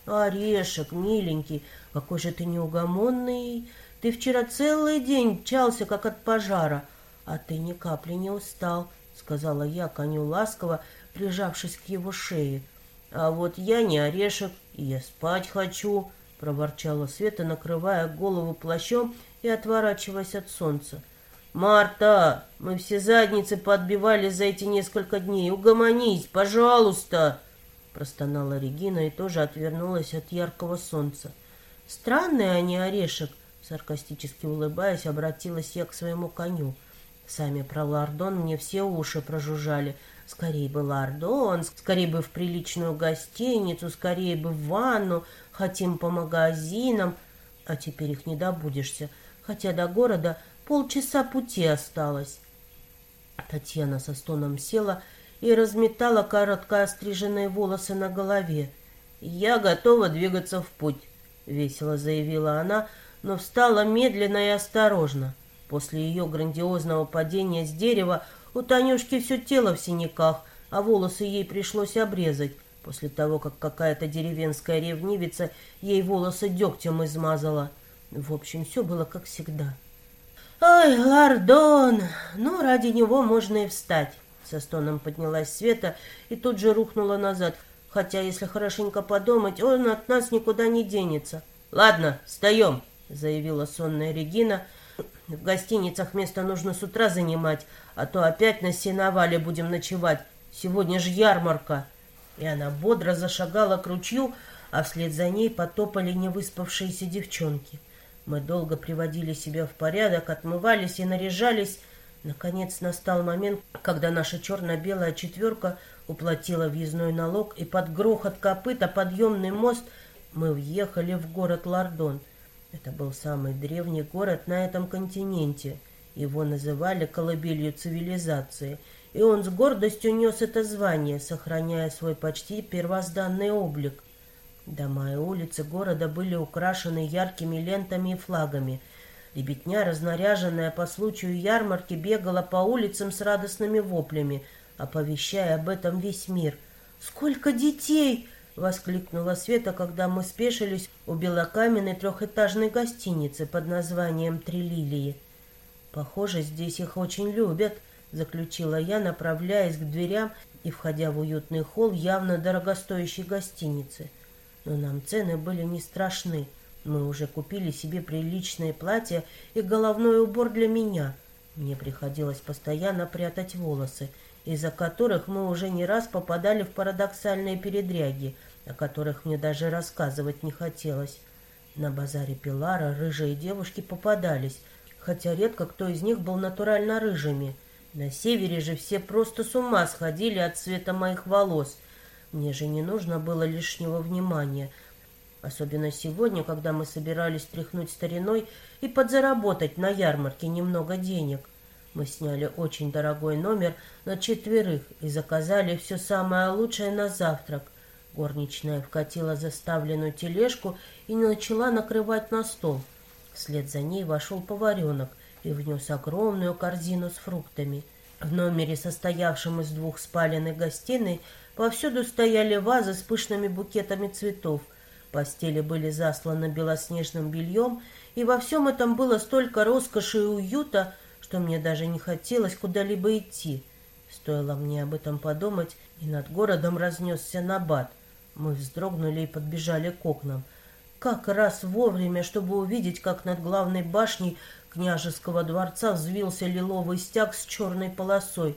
«Орешек, миленький, какой же ты неугомонный! Ты вчера целый день мчался, как от пожара, а ты ни капли не устал», — сказала я коню ласково, прижавшись к его шее. «А вот я не орешек, и я спать хочу», — проворчала Света, накрывая голову плащом и отворачиваясь от солнца. «Марта, мы все задницы подбивали за эти несколько дней. Угомонись, пожалуйста!» Простонала Регина и тоже отвернулась от яркого солнца. «Странный они орешек!» Саркастически улыбаясь, обратилась я к своему коню. Сами про Лардон мне все уши прожужжали. Скорее бы Лардон, скорее бы в приличную гостиницу, скорее бы в ванну, хотим по магазинам. А теперь их не добудешься, хотя до города полчаса пути осталось. Татьяна со стоном села и разметала коротко остриженные волосы на голове. «Я готова двигаться в путь», — весело заявила она, но встала медленно и осторожно. После ее грандиозного падения с дерева у Танюшки все тело в синяках, а волосы ей пришлось обрезать, после того, как какая-то деревенская ревнивица ей волосы дегтем измазала. В общем, все было как всегда. «Ой, Лардон! Ну, ради него можно и встать!» Со стоном поднялась Света и тут же рухнула назад. Хотя, если хорошенько подумать, он от нас никуда не денется. «Ладно, встаем!» — заявила сонная Регина. «В гостиницах место нужно с утра занимать, а то опять на сеновале будем ночевать. Сегодня же ярмарка!» И она бодро зашагала к ручью, а вслед за ней потопали невыспавшиеся девчонки. Мы долго приводили себя в порядок, отмывались и наряжались. Наконец настал момент, когда наша черно-белая четверка уплатила въездной налог, и под грохот копыта подъемный мост мы въехали в город Лордон. Это был самый древний город на этом континенте. Его называли колыбелью цивилизации, и он с гордостью нес это звание, сохраняя свой почти первозданный облик. Дома и улицы города были украшены яркими лентами и флагами. Ребятня, разнаряженная по случаю ярмарки, бегала по улицам с радостными воплями, оповещая об этом весь мир. «Сколько детей!» — воскликнула Света, когда мы спешились у белокаменной трехэтажной гостиницы под названием «Три лилии». «Похоже, здесь их очень любят», — заключила я, направляясь к дверям и входя в уютный холл явно дорогостоящей гостиницы — но нам цены были не страшны. Мы уже купили себе приличное платье и головной убор для меня. Мне приходилось постоянно прятать волосы, из-за которых мы уже не раз попадали в парадоксальные передряги, о которых мне даже рассказывать не хотелось. На базаре Пилара рыжие девушки попадались, хотя редко кто из них был натурально рыжими. На севере же все просто с ума сходили от цвета моих волос — мне же не нужно было лишнего внимания, особенно сегодня, когда мы собирались тряхнуть стариной и подзаработать на ярмарке немного денег. Мы сняли очень дорогой номер на четверых и заказали все самое лучшее на завтрак. Горничная вкатила заставленную тележку и начала накрывать на стол. Вслед за ней вошел поваренок и внес огромную корзину с фруктами. В номере, состоявшем из двух спален и гостиной, Повсюду стояли вазы с пышными букетами цветов. Постели были засланы белоснежным бельем, и во всем этом было столько роскоши и уюта, что мне даже не хотелось куда-либо идти. Стоило мне об этом подумать, и над городом разнесся набат. Мы вздрогнули и подбежали к окнам. Как раз вовремя, чтобы увидеть, как над главной башней княжеского дворца взвился лиловый стяг с черной полосой.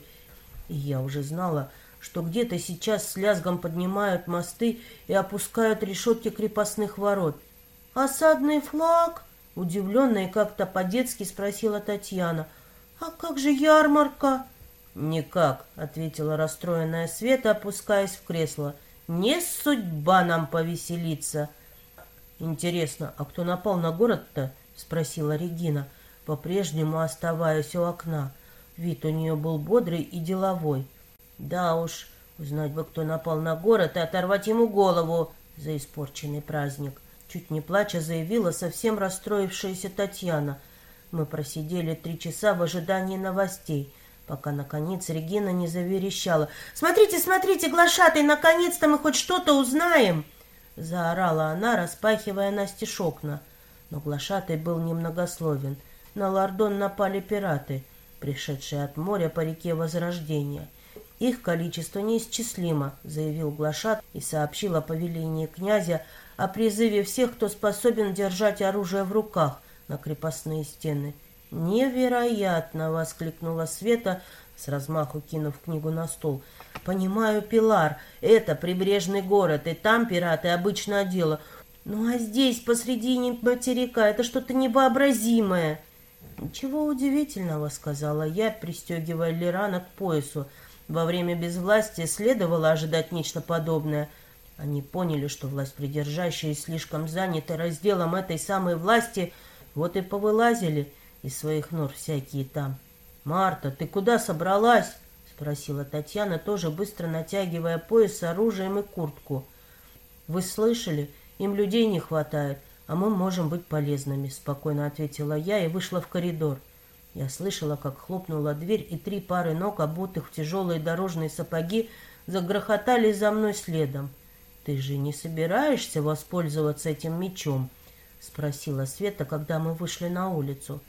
И я уже знала, что где-то сейчас с лязгом поднимают мосты и опускают решетки крепостных ворот. «Осадный флаг?» — удивленно и как-то по-детски спросила Татьяна. «А как же ярмарка?» «Никак», — ответила расстроенная Света, опускаясь в кресло. «Не судьба нам повеселиться». «Интересно, а кто напал на город-то?» — спросила Регина, по-прежнему оставаясь у окна. Вид у нее был бодрый и деловой. Да уж, узнать бы, кто напал на город, и оторвать ему голову за испорченный праздник. Чуть не плача заявила совсем расстроившаяся Татьяна. Мы просидели три часа в ожидании новостей, пока, наконец, Регина не заверещала. «Смотрите, смотрите, глашатый, наконец-то мы хоть что-то узнаем!» Заорала она, распахивая Насте окна. Но глашатай был немногословен. На Лордон напали пираты, пришедшие от моря по реке Возрождения — Их количество неисчислимо, заявил Глашат и сообщил о повелении князя о призыве всех, кто способен держать оружие в руках на крепостные стены. «Невероятно!» — воскликнула Света, с размаху кинув книгу на стол. «Понимаю, Пилар, это прибрежный город, и там пираты — обычное дело. Ну а здесь, посредине материка, это что-то невообразимое!» «Ничего удивительного», — сказала я, пристегивая Лерана к поясу. Во время безвластия следовало ожидать нечто подобное. Они поняли, что власть придержащие слишком заняты разделом этой самой власти, вот и повылазили из своих нор всякие там. «Марта, ты куда собралась?» — спросила Татьяна, тоже быстро натягивая пояс с оружием и куртку. «Вы слышали? Им людей не хватает а мы можем быть полезными», — спокойно ответила я и вышла в коридор. Я слышала, как хлопнула дверь, и три пары ног, обутых в тяжелые дорожные сапоги, загрохотали за мной следом. «Ты же не собираешься воспользоваться этим мечом?» — спросила Света, когда мы вышли на улицу.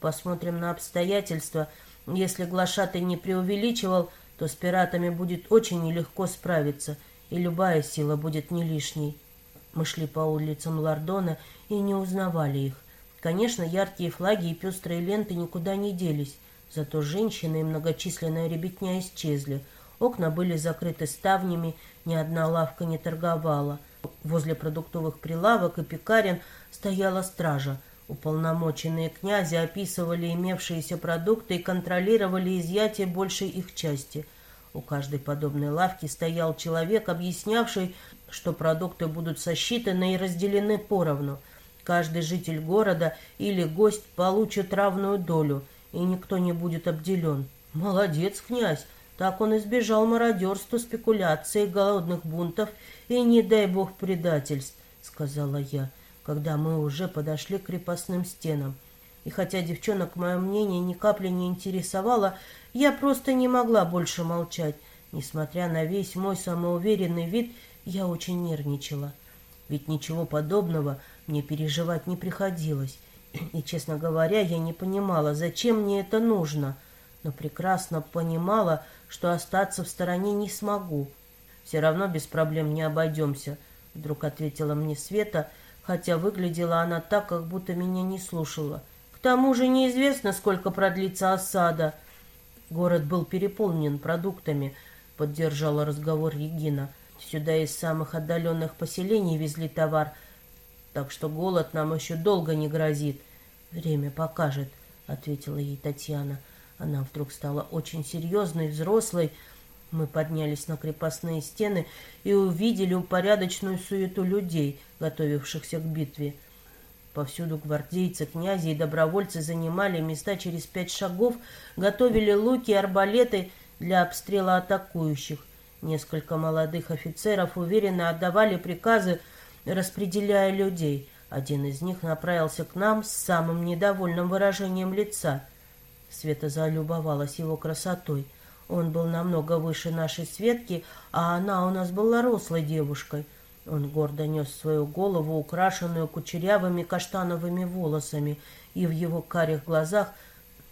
«Посмотрим на обстоятельства. Если глашатый не преувеличивал, то с пиратами будет очень нелегко справиться, и любая сила будет не лишней». Мы шли по улицам Лордона и не узнавали их. Конечно, яркие флаги и пестрые ленты никуда не делись, зато женщины и многочисленная ребятня исчезли. Окна были закрыты ставнями, ни одна лавка не торговала. Возле продуктовых прилавок и пекарен стояла стража. Уполномоченные князя описывали имевшиеся продукты и контролировали изъятие большей их части. У каждой подобной лавки стоял человек, объяснявший, что продукты будут сосчитаны и разделены поровну. Каждый житель города или гость получит равную долю, и никто не будет обделен. Молодец, князь! Так он избежал мародерства, спекуляций, голодных бунтов и, не дай бог, предательств, сказала я, когда мы уже подошли к крепостным стенам. И хотя девчонок мое мнение ни капли не интересовало, я просто не могла больше молчать. Несмотря на весь мой самоуверенный вид, я очень нервничала, ведь ничего подобного мне переживать не приходилось. И, честно говоря, я не понимала, зачем мне это нужно, но прекрасно понимала, что остаться в стороне не смогу. «Все равно без проблем не обойдемся», — вдруг ответила мне Света, хотя выглядела она так, как будто меня не слушала. «К тому же неизвестно, сколько продлится осада». Город был переполнен продуктами, — поддержала разговор Егина. Сюда из самых отдаленных поселений везли товар, так что голод нам еще долго не грозит. Время покажет, — ответила ей Татьяна. Она вдруг стала очень серьезной, взрослой. Мы поднялись на крепостные стены и увидели упорядоченную суету людей, готовившихся к битве. Повсюду гвардейцы, князи и добровольцы занимали места через пять шагов, готовили луки и арбалеты для обстрела атакующих — Несколько молодых офицеров уверенно отдавали приказы, распределяя людей. Один из них направился к нам с самым недовольным выражением лица. Света залюбовалась его красотой. Он был намного выше нашей Светки, а она у нас была рослой девушкой. Он гордо нес свою голову, украшенную кучерявыми каштановыми волосами, и в его карих глазах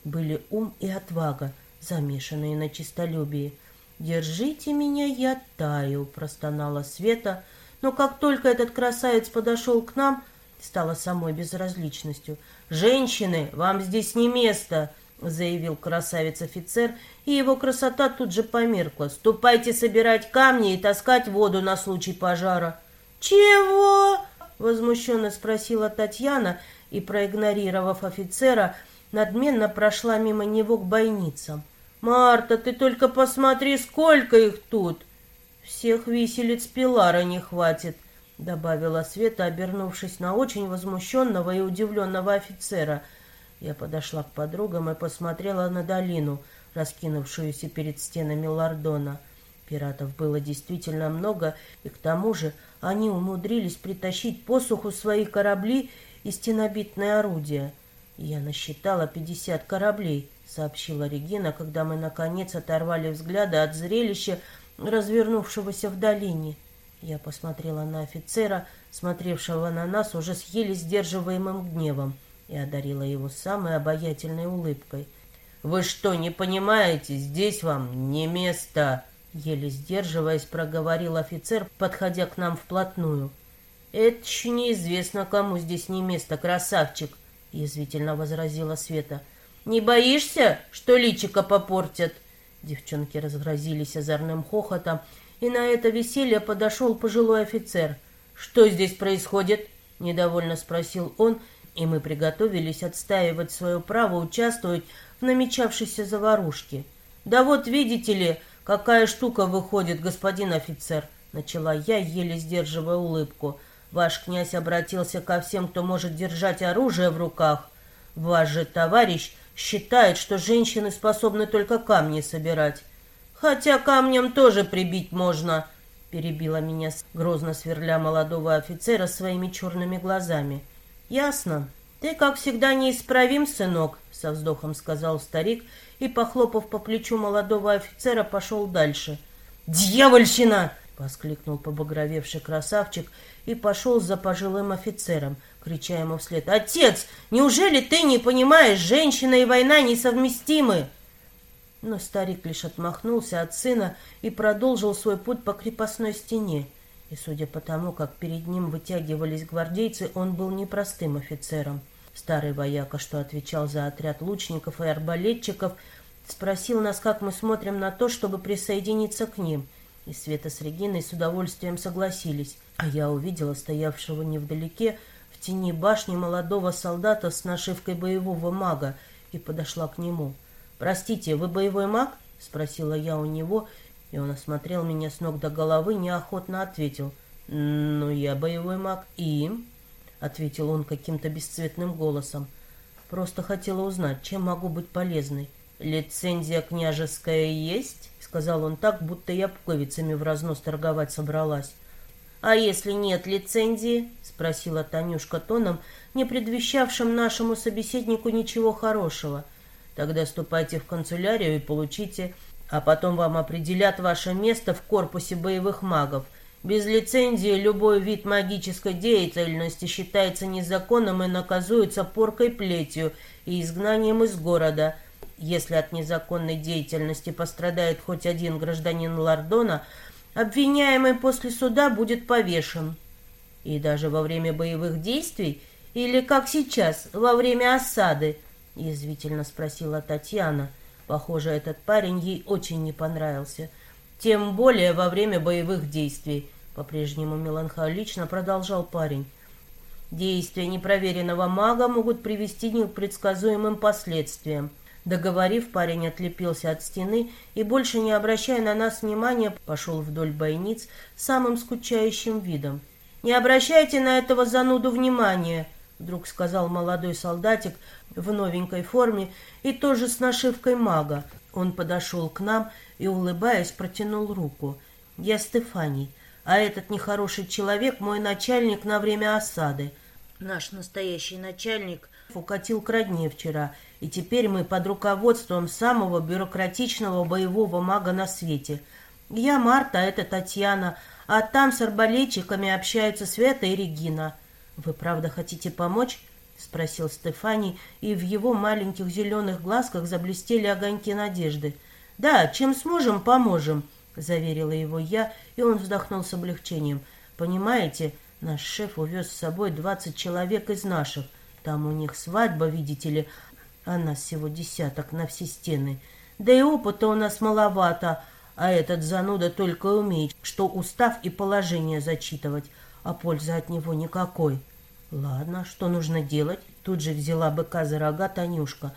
были ум и отвага, замешанные на честолюбии. «Держите меня, я таю», — простонала Света, но как только этот красавец подошел к нам, стала самой безразличностью. «Женщины, вам здесь не место!» — заявил красавец-офицер, и его красота тут же померкла. «Ступайте собирать камни и таскать воду на случай пожара». «Чего?» — возмущенно спросила Татьяна и, проигнорировав офицера, надменно прошла мимо него к бойницам. «Марта, ты только посмотри, сколько их тут!» «Всех виселиц Пилара не хватит», — добавила Света, обернувшись на очень возмущенного и удивленного офицера. Я подошла к подругам и посмотрела на долину, раскинувшуюся перед стенами Лордона. Пиратов было действительно много, и к тому же они умудрились притащить посуху свои корабли и стенобитные орудия. Я насчитала пятьдесят кораблей — сообщила Регина, когда мы, наконец, оторвали взгляды от зрелища, развернувшегося в долине. Я посмотрела на офицера, смотревшего на нас уже с еле сдерживаемым гневом, и одарила его самой обаятельной улыбкой. Вы что, не понимаете? Здесь вам не место!» Еле сдерживаясь, проговорил офицер, подходя к нам вплотную. «Это еще неизвестно, кому здесь не место, красавчик!» Язвительно возразила Света. «Не боишься, что личика попортят?» Девчонки разгрозились озорным хохотом, и на это веселье подошел пожилой офицер. «Что здесь происходит?» — недовольно спросил он, и мы приготовились отстаивать свое право участвовать в намечавшейся заварушке. «Да вот, видите ли, какая штука выходит, господин офицер!» — начала я, еле сдерживая улыбку. «Ваш князь обратился ко всем, кто может держать оружие в руках. Ваш же товарищ считает, что женщины способны только камни собирать. Хотя камнем тоже прибить можно, перебила меня грозно сверля молодого офицера своими черными глазами. Ясно. Ты, как всегда, неисправим, сынок, со вздохом сказал старик и, похлопав по плечу молодого офицера, пошел дальше. «Дьявольщина!» — воскликнул побагровевший красавчик и пошел за пожилым офицером, крича ему вслед. «Отец, неужели ты не понимаешь, женщина и война несовместимы?» Но старик лишь отмахнулся от сына и продолжил свой путь по крепостной стене. И судя по тому, как перед ним вытягивались гвардейцы, он был непростым офицером. Старый вояка, что отвечал за отряд лучников и арбалетчиков, спросил нас, как мы смотрим на то, чтобы присоединиться к ним. И Света с Региной с удовольствием согласились, а я увидела стоявшего невдалеке тени башни молодого солдата с нашивкой боевого мага и подошла к нему. «Простите, вы боевой маг?» — спросила я у него, и он осмотрел меня с ног до головы, неохотно ответил. «Ну, я боевой маг. И?» — ответил он каким-то бесцветным голосом. «Просто хотела узнать, чем могу быть полезной». «Лицензия княжеская есть?» — сказал он так, будто я пуговицами в разнос торговать собралась. «А если нет лицензии?» — спросила Танюшка тоном, не предвещавшим нашему собеседнику ничего хорошего. «Тогда ступайте в канцелярию и получите, а потом вам определят ваше место в корпусе боевых магов. Без лицензии любой вид магической деятельности считается незаконным и наказуется поркой плетью и изгнанием из города. Если от незаконной деятельности пострадает хоть один гражданин Лордона – обвиняемый после суда будет повешен. И даже во время боевых действий, или как сейчас, во время осады, язвительно спросила Татьяна. Похоже, этот парень ей очень не понравился. Тем более во время боевых действий, по-прежнему меланхолично продолжал парень. Действия непроверенного мага могут привести к непредсказуемым последствиям. Договорив, парень отлепился от стены и, больше не обращая на нас внимания, пошел вдоль бойниц самым скучающим видом. «Не обращайте на этого зануду внимания!» — вдруг сказал молодой солдатик в новенькой форме и тоже с нашивкой мага. Он подошел к нам и, улыбаясь, протянул руку. «Я Стефаний, а этот нехороший человек — мой начальник на время осады. Наш настоящий начальник укатил к родне вчера, и теперь мы под руководством самого бюрократичного боевого мага на свете. Я Марта, а это Татьяна, а там с арбалетчиками общаются Света и Регина. Вы правда хотите помочь? — спросил Стефаний, и в его маленьких зеленых глазках заблестели огоньки надежды. — Да, чем сможем, поможем, — заверила его я, и он вздохнул с облегчением. — Понимаете, наш шеф увез с собой двадцать человек из наших. Там у них свадьба, видите ли, а нас всего десяток на все стены. Да и опыта у нас маловато, а этот зануда только умеет, что устав и положение зачитывать, а пользы от него никакой. Ладно, что нужно делать? Тут же взяла быка за рога Танюшка.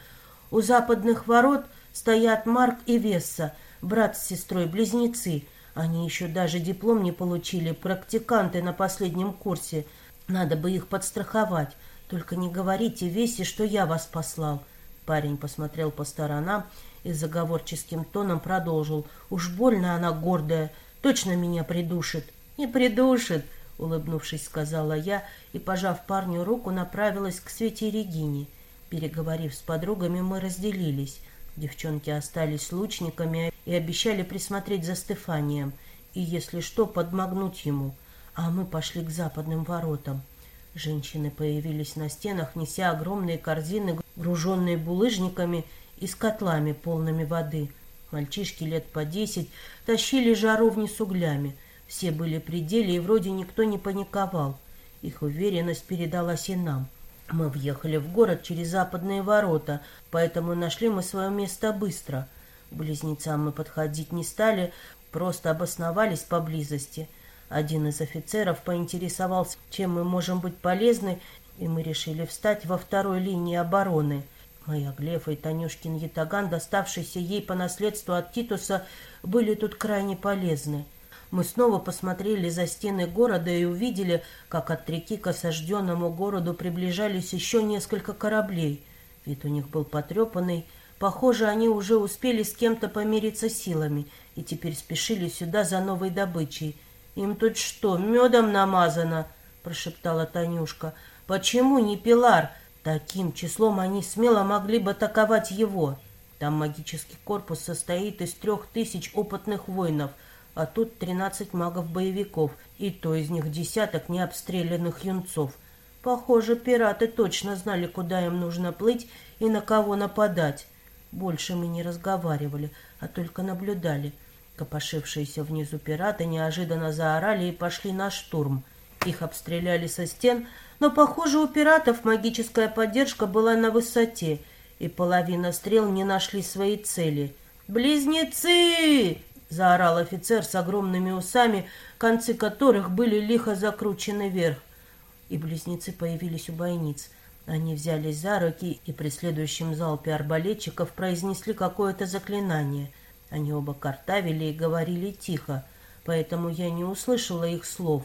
У западных ворот стоят Марк и Весса, брат с сестрой, близнецы. Они еще даже диплом не получили, практиканты на последнем курсе. Надо бы их подстраховать. Только не говорите Весе, что я вас послал. Парень посмотрел по сторонам и заговорческим тоном продолжил. Уж больно она гордая, точно меня придушит. Не придушит, улыбнувшись, сказала я и, пожав парню руку, направилась к Свете Регине. Переговорив с подругами, мы разделились. Девчонки остались лучниками и обещали присмотреть за Стефанием и, если что, подмогнуть ему. А мы пошли к западным воротам. Женщины появились на стенах, неся огромные корзины, груженные булыжниками, и с котлами, полными воды. Мальчишки лет по десять тащили жаровни с углями. Все были при деле, и вроде никто не паниковал. Их уверенность передалась и нам. Мы въехали в город через западные ворота, поэтому нашли мы свое место быстро. К близнецам мы подходить не стали, просто обосновались поблизости. Один из офицеров поинтересовался, чем мы можем быть полезны, и мы решили встать во второй линии обороны. Моя Глефа и Танюшкин ятаган, доставшийся ей по наследству от Титуса, были тут крайне полезны. Мы снова посмотрели за стены города и увидели, как от реки к осажденному городу приближались еще несколько кораблей. Вид у них был потрепанный. Похоже, они уже успели с кем-то помириться силами и теперь спешили сюда за новой добычей. «Им тут что, медом намазано?» – прошептала Танюшка. «Почему не Пилар? Таким числом они смело могли бы атаковать его. Там магический корпус состоит из трех тысяч опытных воинов – а тут тринадцать магов-боевиков, и то из них десяток необстрелянных юнцов. Похоже, пираты точно знали, куда им нужно плыть и на кого нападать. Больше мы не разговаривали, а только наблюдали. Копошившиеся внизу пираты неожиданно заорали и пошли на штурм. Их обстреляли со стен, но, похоже, у пиратов магическая поддержка была на высоте, и половина стрел не нашли своей цели. «Близнецы!» — заорал офицер с огромными усами, концы которых были лихо закручены вверх. И близнецы появились у бойниц. Они взялись за руки и при следующем залпе арбалетчиков произнесли какое-то заклинание. Они оба картавили и говорили тихо, поэтому я не услышала их слов.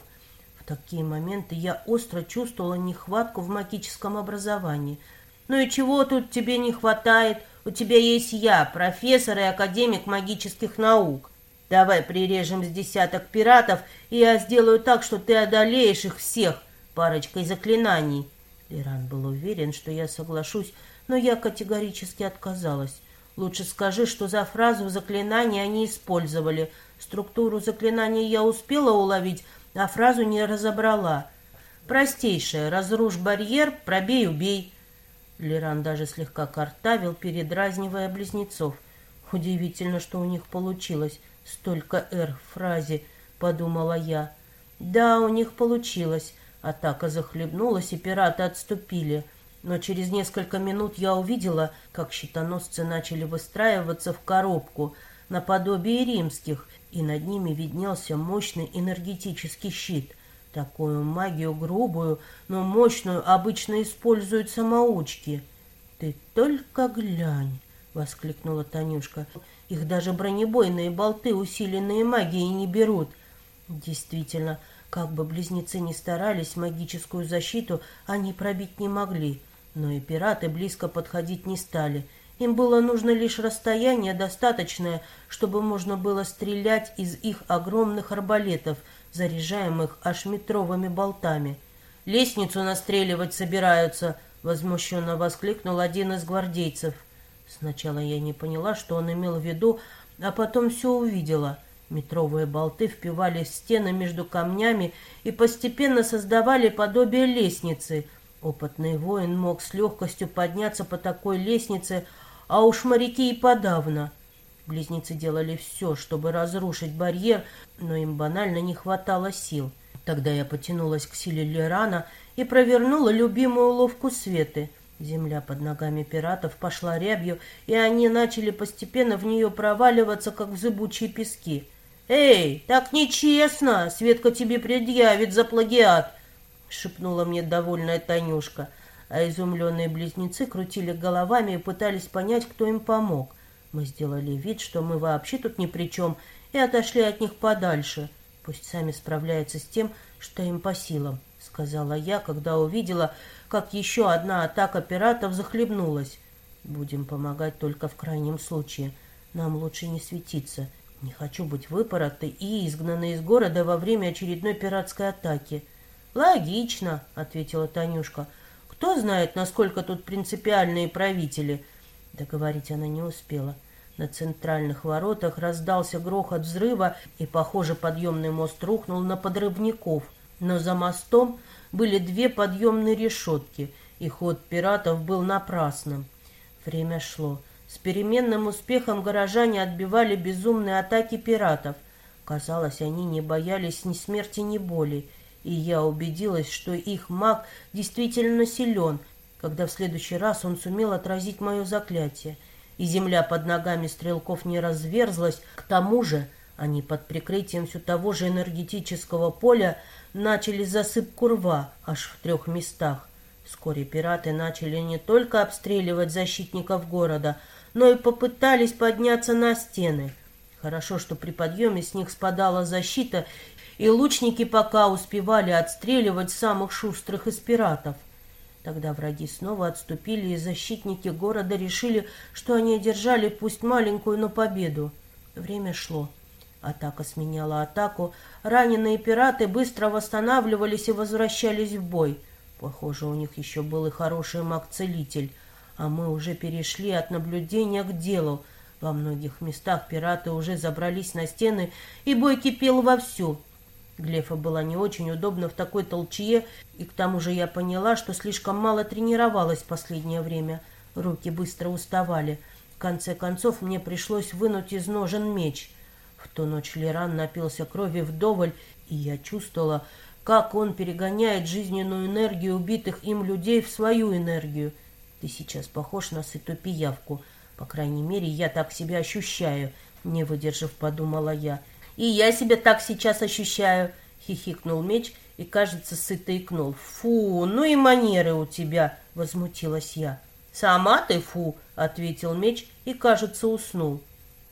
В такие моменты я остро чувствовала нехватку в магическом образовании. «Ну и чего тут тебе не хватает? У тебя есть я, профессор и академик магических наук. Давай прирежем с десяток пиратов, и я сделаю так, что ты одолеешь их всех парочкой заклинаний. Лиран был уверен, что я соглашусь, но я категорически отказалась. Лучше скажи, что за фразу заклинания они использовали. Структуру заклинания я успела уловить, а фразу не разобрала. Простейшая «разрушь барьер, пробей, убей». Лиран даже слегка картавил, передразнивая близнецов. Удивительно, что у них получилось. Столько «р» в фразе, подумала я. Да, у них получилось. Атака захлебнулась, и пираты отступили. Но через несколько минут я увидела, как щитоносцы начали выстраиваться в коробку, наподобие римских, и над ними виднелся мощный энергетический щит. Такую магию грубую, но мощную обычно используют самоучки. «Ты только глянь!» — воскликнула Танюшка. Их даже бронебойные болты, усиленные магией, не берут. Действительно, как бы близнецы ни старались, магическую защиту они пробить не могли. Но и пираты близко подходить не стали. Им было нужно лишь расстояние достаточное, чтобы можно было стрелять из их огромных арбалетов, заряжаемых аж метровыми болтами. «Лестницу настреливать собираются!» — возмущенно воскликнул один из гвардейцев — Сначала я не поняла, что он имел в виду, а потом все увидела. Метровые болты впивались в стены между камнями и постепенно создавали подобие лестницы. Опытный воин мог с легкостью подняться по такой лестнице, а уж моряки и подавно. Близнецы делали все, чтобы разрушить барьер, но им банально не хватало сил. Тогда я потянулась к силе Лерана и провернула любимую уловку Светы — Земля под ногами пиратов пошла рябью, и они начали постепенно в нее проваливаться, как в зыбучие пески. «Эй, так нечестно! Светка тебе предъявит за плагиат!» — шепнула мне довольная Танюшка. А изумленные близнецы крутили головами и пытались понять, кто им помог. Мы сделали вид, что мы вообще тут ни при чем, и отошли от них подальше. Пусть сами справляются с тем, что им по силам, — сказала я, когда увидела, как еще одна атака пиратов захлебнулась. Будем помогать только в крайнем случае. Нам лучше не светиться. Не хочу быть выпоротой и изгнанной из города во время очередной пиратской атаки. Логично, ответила Танюшка. Кто знает, насколько тут принципиальные правители? Договорить она не успела. На центральных воротах раздался грохот взрыва, и, похоже, подъемный мост рухнул на подрывников. Но за мостом были две подъемные решетки, и ход пиратов был напрасным. Время шло. С переменным успехом горожане отбивали безумные атаки пиратов. Казалось, они не боялись ни смерти, ни боли. И я убедилась, что их маг действительно силен, когда в следующий раз он сумел отразить мое заклятие. И земля под ногами стрелков не разверзлась. К тому же они под прикрытием все того же энергетического поля начали засыпку рва аж в трех местах. Вскоре пираты начали не только обстреливать защитников города, но и попытались подняться на стены. Хорошо, что при подъеме с них спадала защита, и лучники пока успевали отстреливать самых шустрых из пиратов. Тогда враги снова отступили, и защитники города решили, что они одержали пусть маленькую, но победу. Время шло. Атака сменяла атаку. Раненые пираты быстро восстанавливались и возвращались в бой. Похоже, у них еще был и хороший маг-целитель. А мы уже перешли от наблюдения к делу. Во многих местах пираты уже забрались на стены, и бой кипел вовсю. Глефа была не очень удобно в такой толчье, и к тому же я поняла, что слишком мало тренировалась в последнее время. Руки быстро уставали. В конце концов мне пришлось вынуть из ножен меч — в ту ночь Леран напился крови вдоволь, и я чувствовала, как он перегоняет жизненную энергию убитых им людей в свою энергию. Ты сейчас похож на сытую пиявку. По крайней мере, я так себя ощущаю, не выдержав, подумала я. И я себя так сейчас ощущаю, хихикнул меч и, кажется, сыто икнул. Фу, ну и манеры у тебя, возмутилась я. Сама ты фу, ответил меч и, кажется, уснул.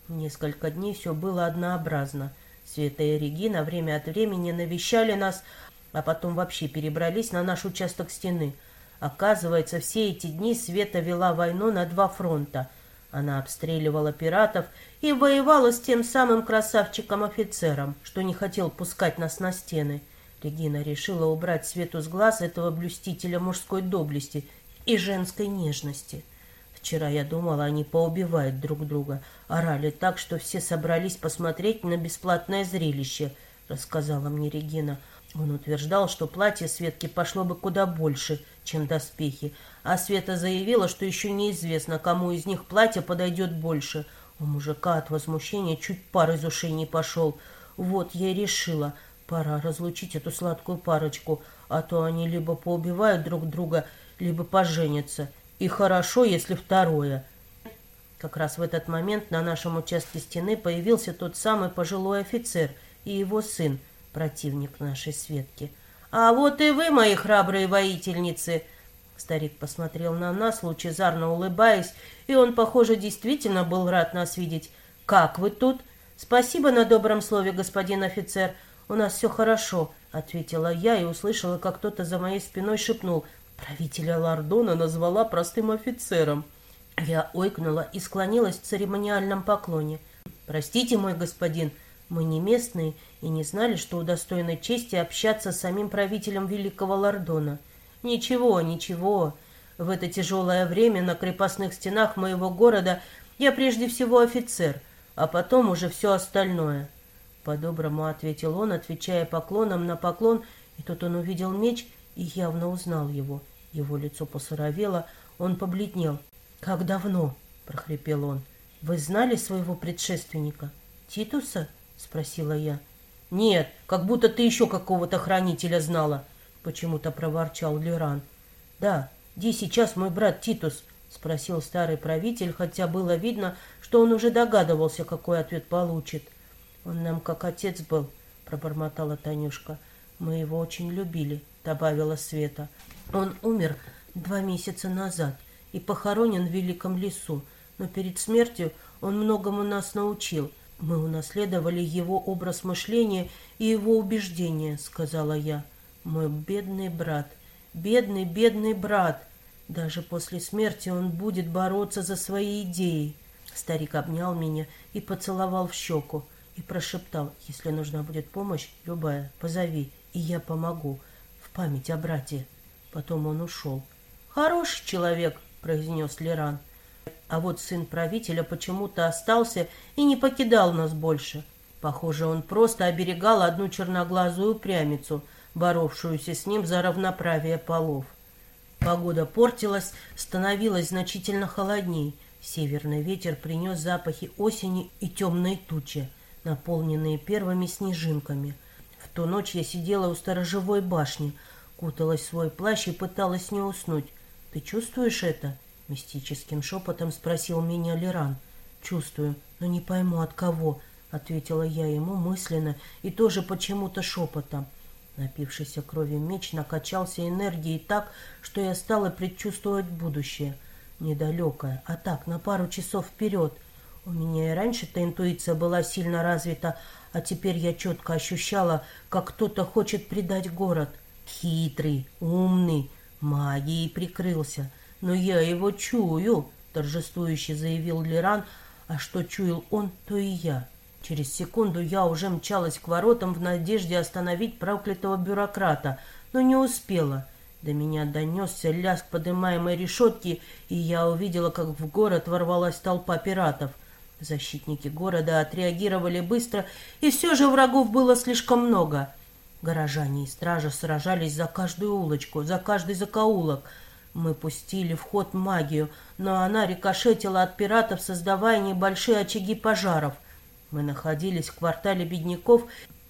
Несколько дней все было однообразно. Света и Регина время от времени навещали нас, а потом вообще перебрались на наш участок стены. Оказывается, все эти дни Света вела войну на два фронта. Она обстреливала пиратов и воевала с тем самым красавчиком-офицером, что не хотел пускать нас на стены. Регина решила убрать Свету с глаз этого блюстителя мужской доблести и женской нежности. Вчера я думала, они поубивают друг друга. Орали так, что все собрались посмотреть на бесплатное зрелище, рассказала мне Регина. Он утверждал, что платье Светки пошло бы куда больше, чем доспехи, а Света заявила, что еще неизвестно, кому из них платье подойдет больше. У мужика от возмущения чуть пар из ушей не пошел. Вот я и решила, пора разлучить эту сладкую парочку, а то они либо поубивают друг друга, либо поженятся. И хорошо, если второе. Как раз в этот момент на нашем участке стены появился тот самый пожилой офицер и его сын, противник нашей Светки. «А вот и вы, мои храбрые воительницы!» Старик посмотрел на нас, лучезарно улыбаясь, и он, похоже, действительно был рад нас видеть. «Как вы тут?» «Спасибо на добром слове, господин офицер. У нас все хорошо», — ответила я и услышала, как кто-то за моей спиной шепнул. Правителя Лордона назвала простым офицером. Я ойкнула и склонилась в церемониальном поклоне. «Простите, мой господин, мы не местные и не знали, что удостоены чести общаться с самим правителем Великого Лордона. Ничего, ничего. В это тяжелое время на крепостных стенах моего города я прежде всего офицер, а потом уже все остальное». По-доброму ответил он, отвечая поклоном на поклон, и тут он увидел меч и явно узнал его. Его лицо посуровело, он побледнел. «Как давно?» — прохрипел он. «Вы знали своего предшественника? Титуса?» — спросила я. «Нет, как будто ты еще какого-то хранителя знала», — почему-то проворчал Леран. «Да, где сейчас мой брат Титус?» — спросил старый правитель, хотя было видно, что он уже догадывался, какой ответ получит. «Он нам как отец был», — пробормотала Танюшка. «Мы его очень любили», — добавила Света. Он умер два месяца назад и похоронен в великом лесу, но перед смертью он многому нас научил. Мы унаследовали его образ мышления и его убеждения, сказала я. Мой бедный брат, бедный, бедный брат. Даже после смерти он будет бороться за свои идеи. Старик обнял меня и поцеловал в щеку и прошептал, если нужна будет помощь, любая, позови, и я помогу. В память о брате. Потом он ушел. «Хороший человек», — произнес Леран. А вот сын правителя почему-то остался и не покидал нас больше. Похоже, он просто оберегал одну черноглазую упрямицу, боровшуюся с ним за равноправие полов. Погода портилась, становилось значительно холодней. Северный ветер принес запахи осени и темные тучи, наполненные первыми снежинками. В ту ночь я сидела у сторожевой башни, куталась в свой плащ и пыталась не уснуть. «Ты чувствуешь это?» — мистическим шепотом спросил меня Леран. «Чувствую, но не пойму от кого», — ответила я ему мысленно и тоже почему-то шепотом. Напившийся крови меч накачался энергией так, что я стала предчувствовать будущее. Недалекое, а так, на пару часов вперед. У меня и раньше-то интуиция была сильно развита, а теперь я четко ощущала, как кто-то хочет предать город. Хитрый, умный, магией прикрылся. Но я его чую, торжествующе заявил Леран, а что чуял он, то и я. Через секунду я уже мчалась к воротам в надежде остановить проклятого бюрократа, но не успела. До меня донесся лязг поднимаемой решетки, и я увидела, как в город ворвалась толпа пиратов. Защитники города отреагировали быстро, и все же врагов было слишком много. Горожане и стража сражались за каждую улочку, за каждый закоулок. Мы пустили в ход магию, но она рикошетила от пиратов, создавая небольшие очаги пожаров — мы находились в квартале бедняков,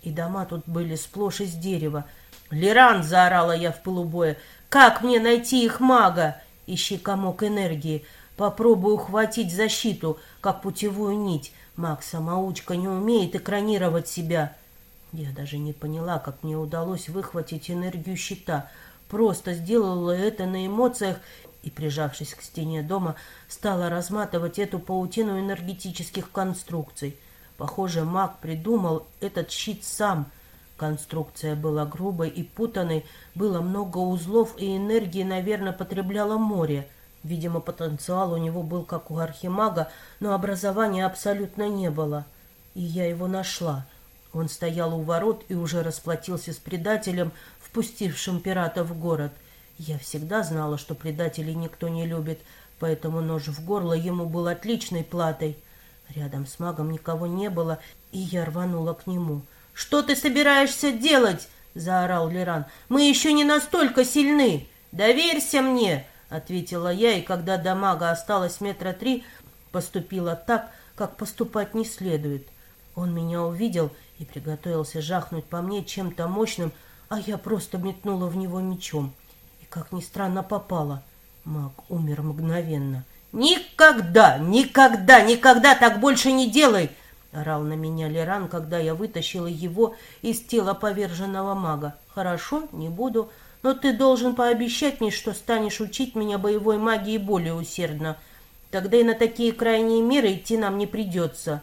и дома тут были сплошь из дерева. «Леран!» — заорала я в полубое. «Как мне найти их мага?» «Ищи комок энергии. Попробую ухватить защиту, как путевую нить. Маг-самоучка не умеет экранировать себя». Я даже не поняла, как мне удалось выхватить энергию щита. Просто сделала это на эмоциях и, прижавшись к стене дома, стала разматывать эту паутину энергетических конструкций — Похоже, маг придумал этот щит сам. Конструкция была грубой и путанной, было много узлов, и энергии, наверное, потребляло море. Видимо, потенциал у него был как у архимага, но образования абсолютно не было. И я его нашла. Он стоял у ворот и уже расплатился с предателем, впустившим пирата в город. Я всегда знала, что предателей никто не любит, поэтому нож в горло ему был отличной платой — Рядом с магом никого не было, и я рванула к нему. «Что ты собираешься делать?» — заорал Леран. «Мы еще не настолько сильны! Доверься мне!» — ответила я, и когда до мага осталось метра три, поступила так, как поступать не следует. Он меня увидел и приготовился жахнуть по мне чем-то мощным, а я просто метнула в него мечом. И, как ни странно, попала. Маг умер мгновенно. «Никогда, никогда, никогда так больше не делай!» — орал на меня Леран, когда я вытащила его из тела поверженного мага. «Хорошо, не буду, но ты должен пообещать мне, что станешь учить меня боевой магии более усердно. Тогда и на такие крайние меры идти нам не придется».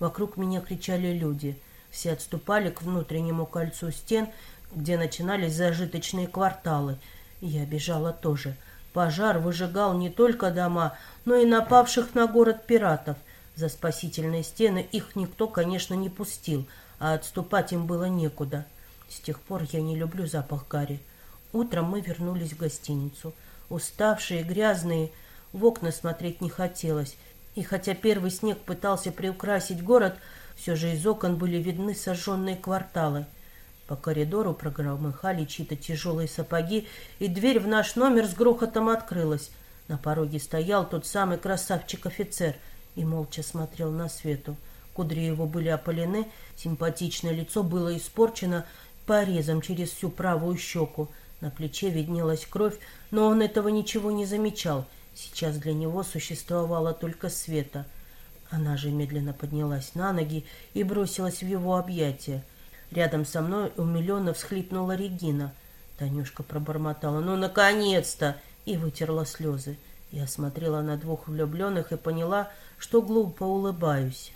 Вокруг меня кричали люди. Все отступали к внутреннему кольцу стен, где начинались зажиточные кварталы. Я бежала тоже — Пожар выжигал не только дома, но и напавших на город пиратов. За спасительные стены их никто, конечно, не пустил, а отступать им было некуда. С тех пор я не люблю запах гари. Утром мы вернулись в гостиницу. Уставшие, грязные, в окна смотреть не хотелось. И хотя первый снег пытался приукрасить город, все же из окон были видны сожженные кварталы — по коридору прогромыхали чьи-то тяжелые сапоги, и дверь в наш номер с грохотом открылась. На пороге стоял тот самый красавчик-офицер и молча смотрел на свету. Кудри его были опалены, симпатичное лицо было испорчено порезом через всю правую щеку. На плече виднелась кровь, но он этого ничего не замечал. Сейчас для него существовала только света. Она же медленно поднялась на ноги и бросилась в его объятия. Рядом со мной умиленно всхлипнула Регина. Танюшка пробормотала «Ну, наконец-то!» и вытерла слезы. Я смотрела на двух влюбленных и поняла, что глупо улыбаюсь.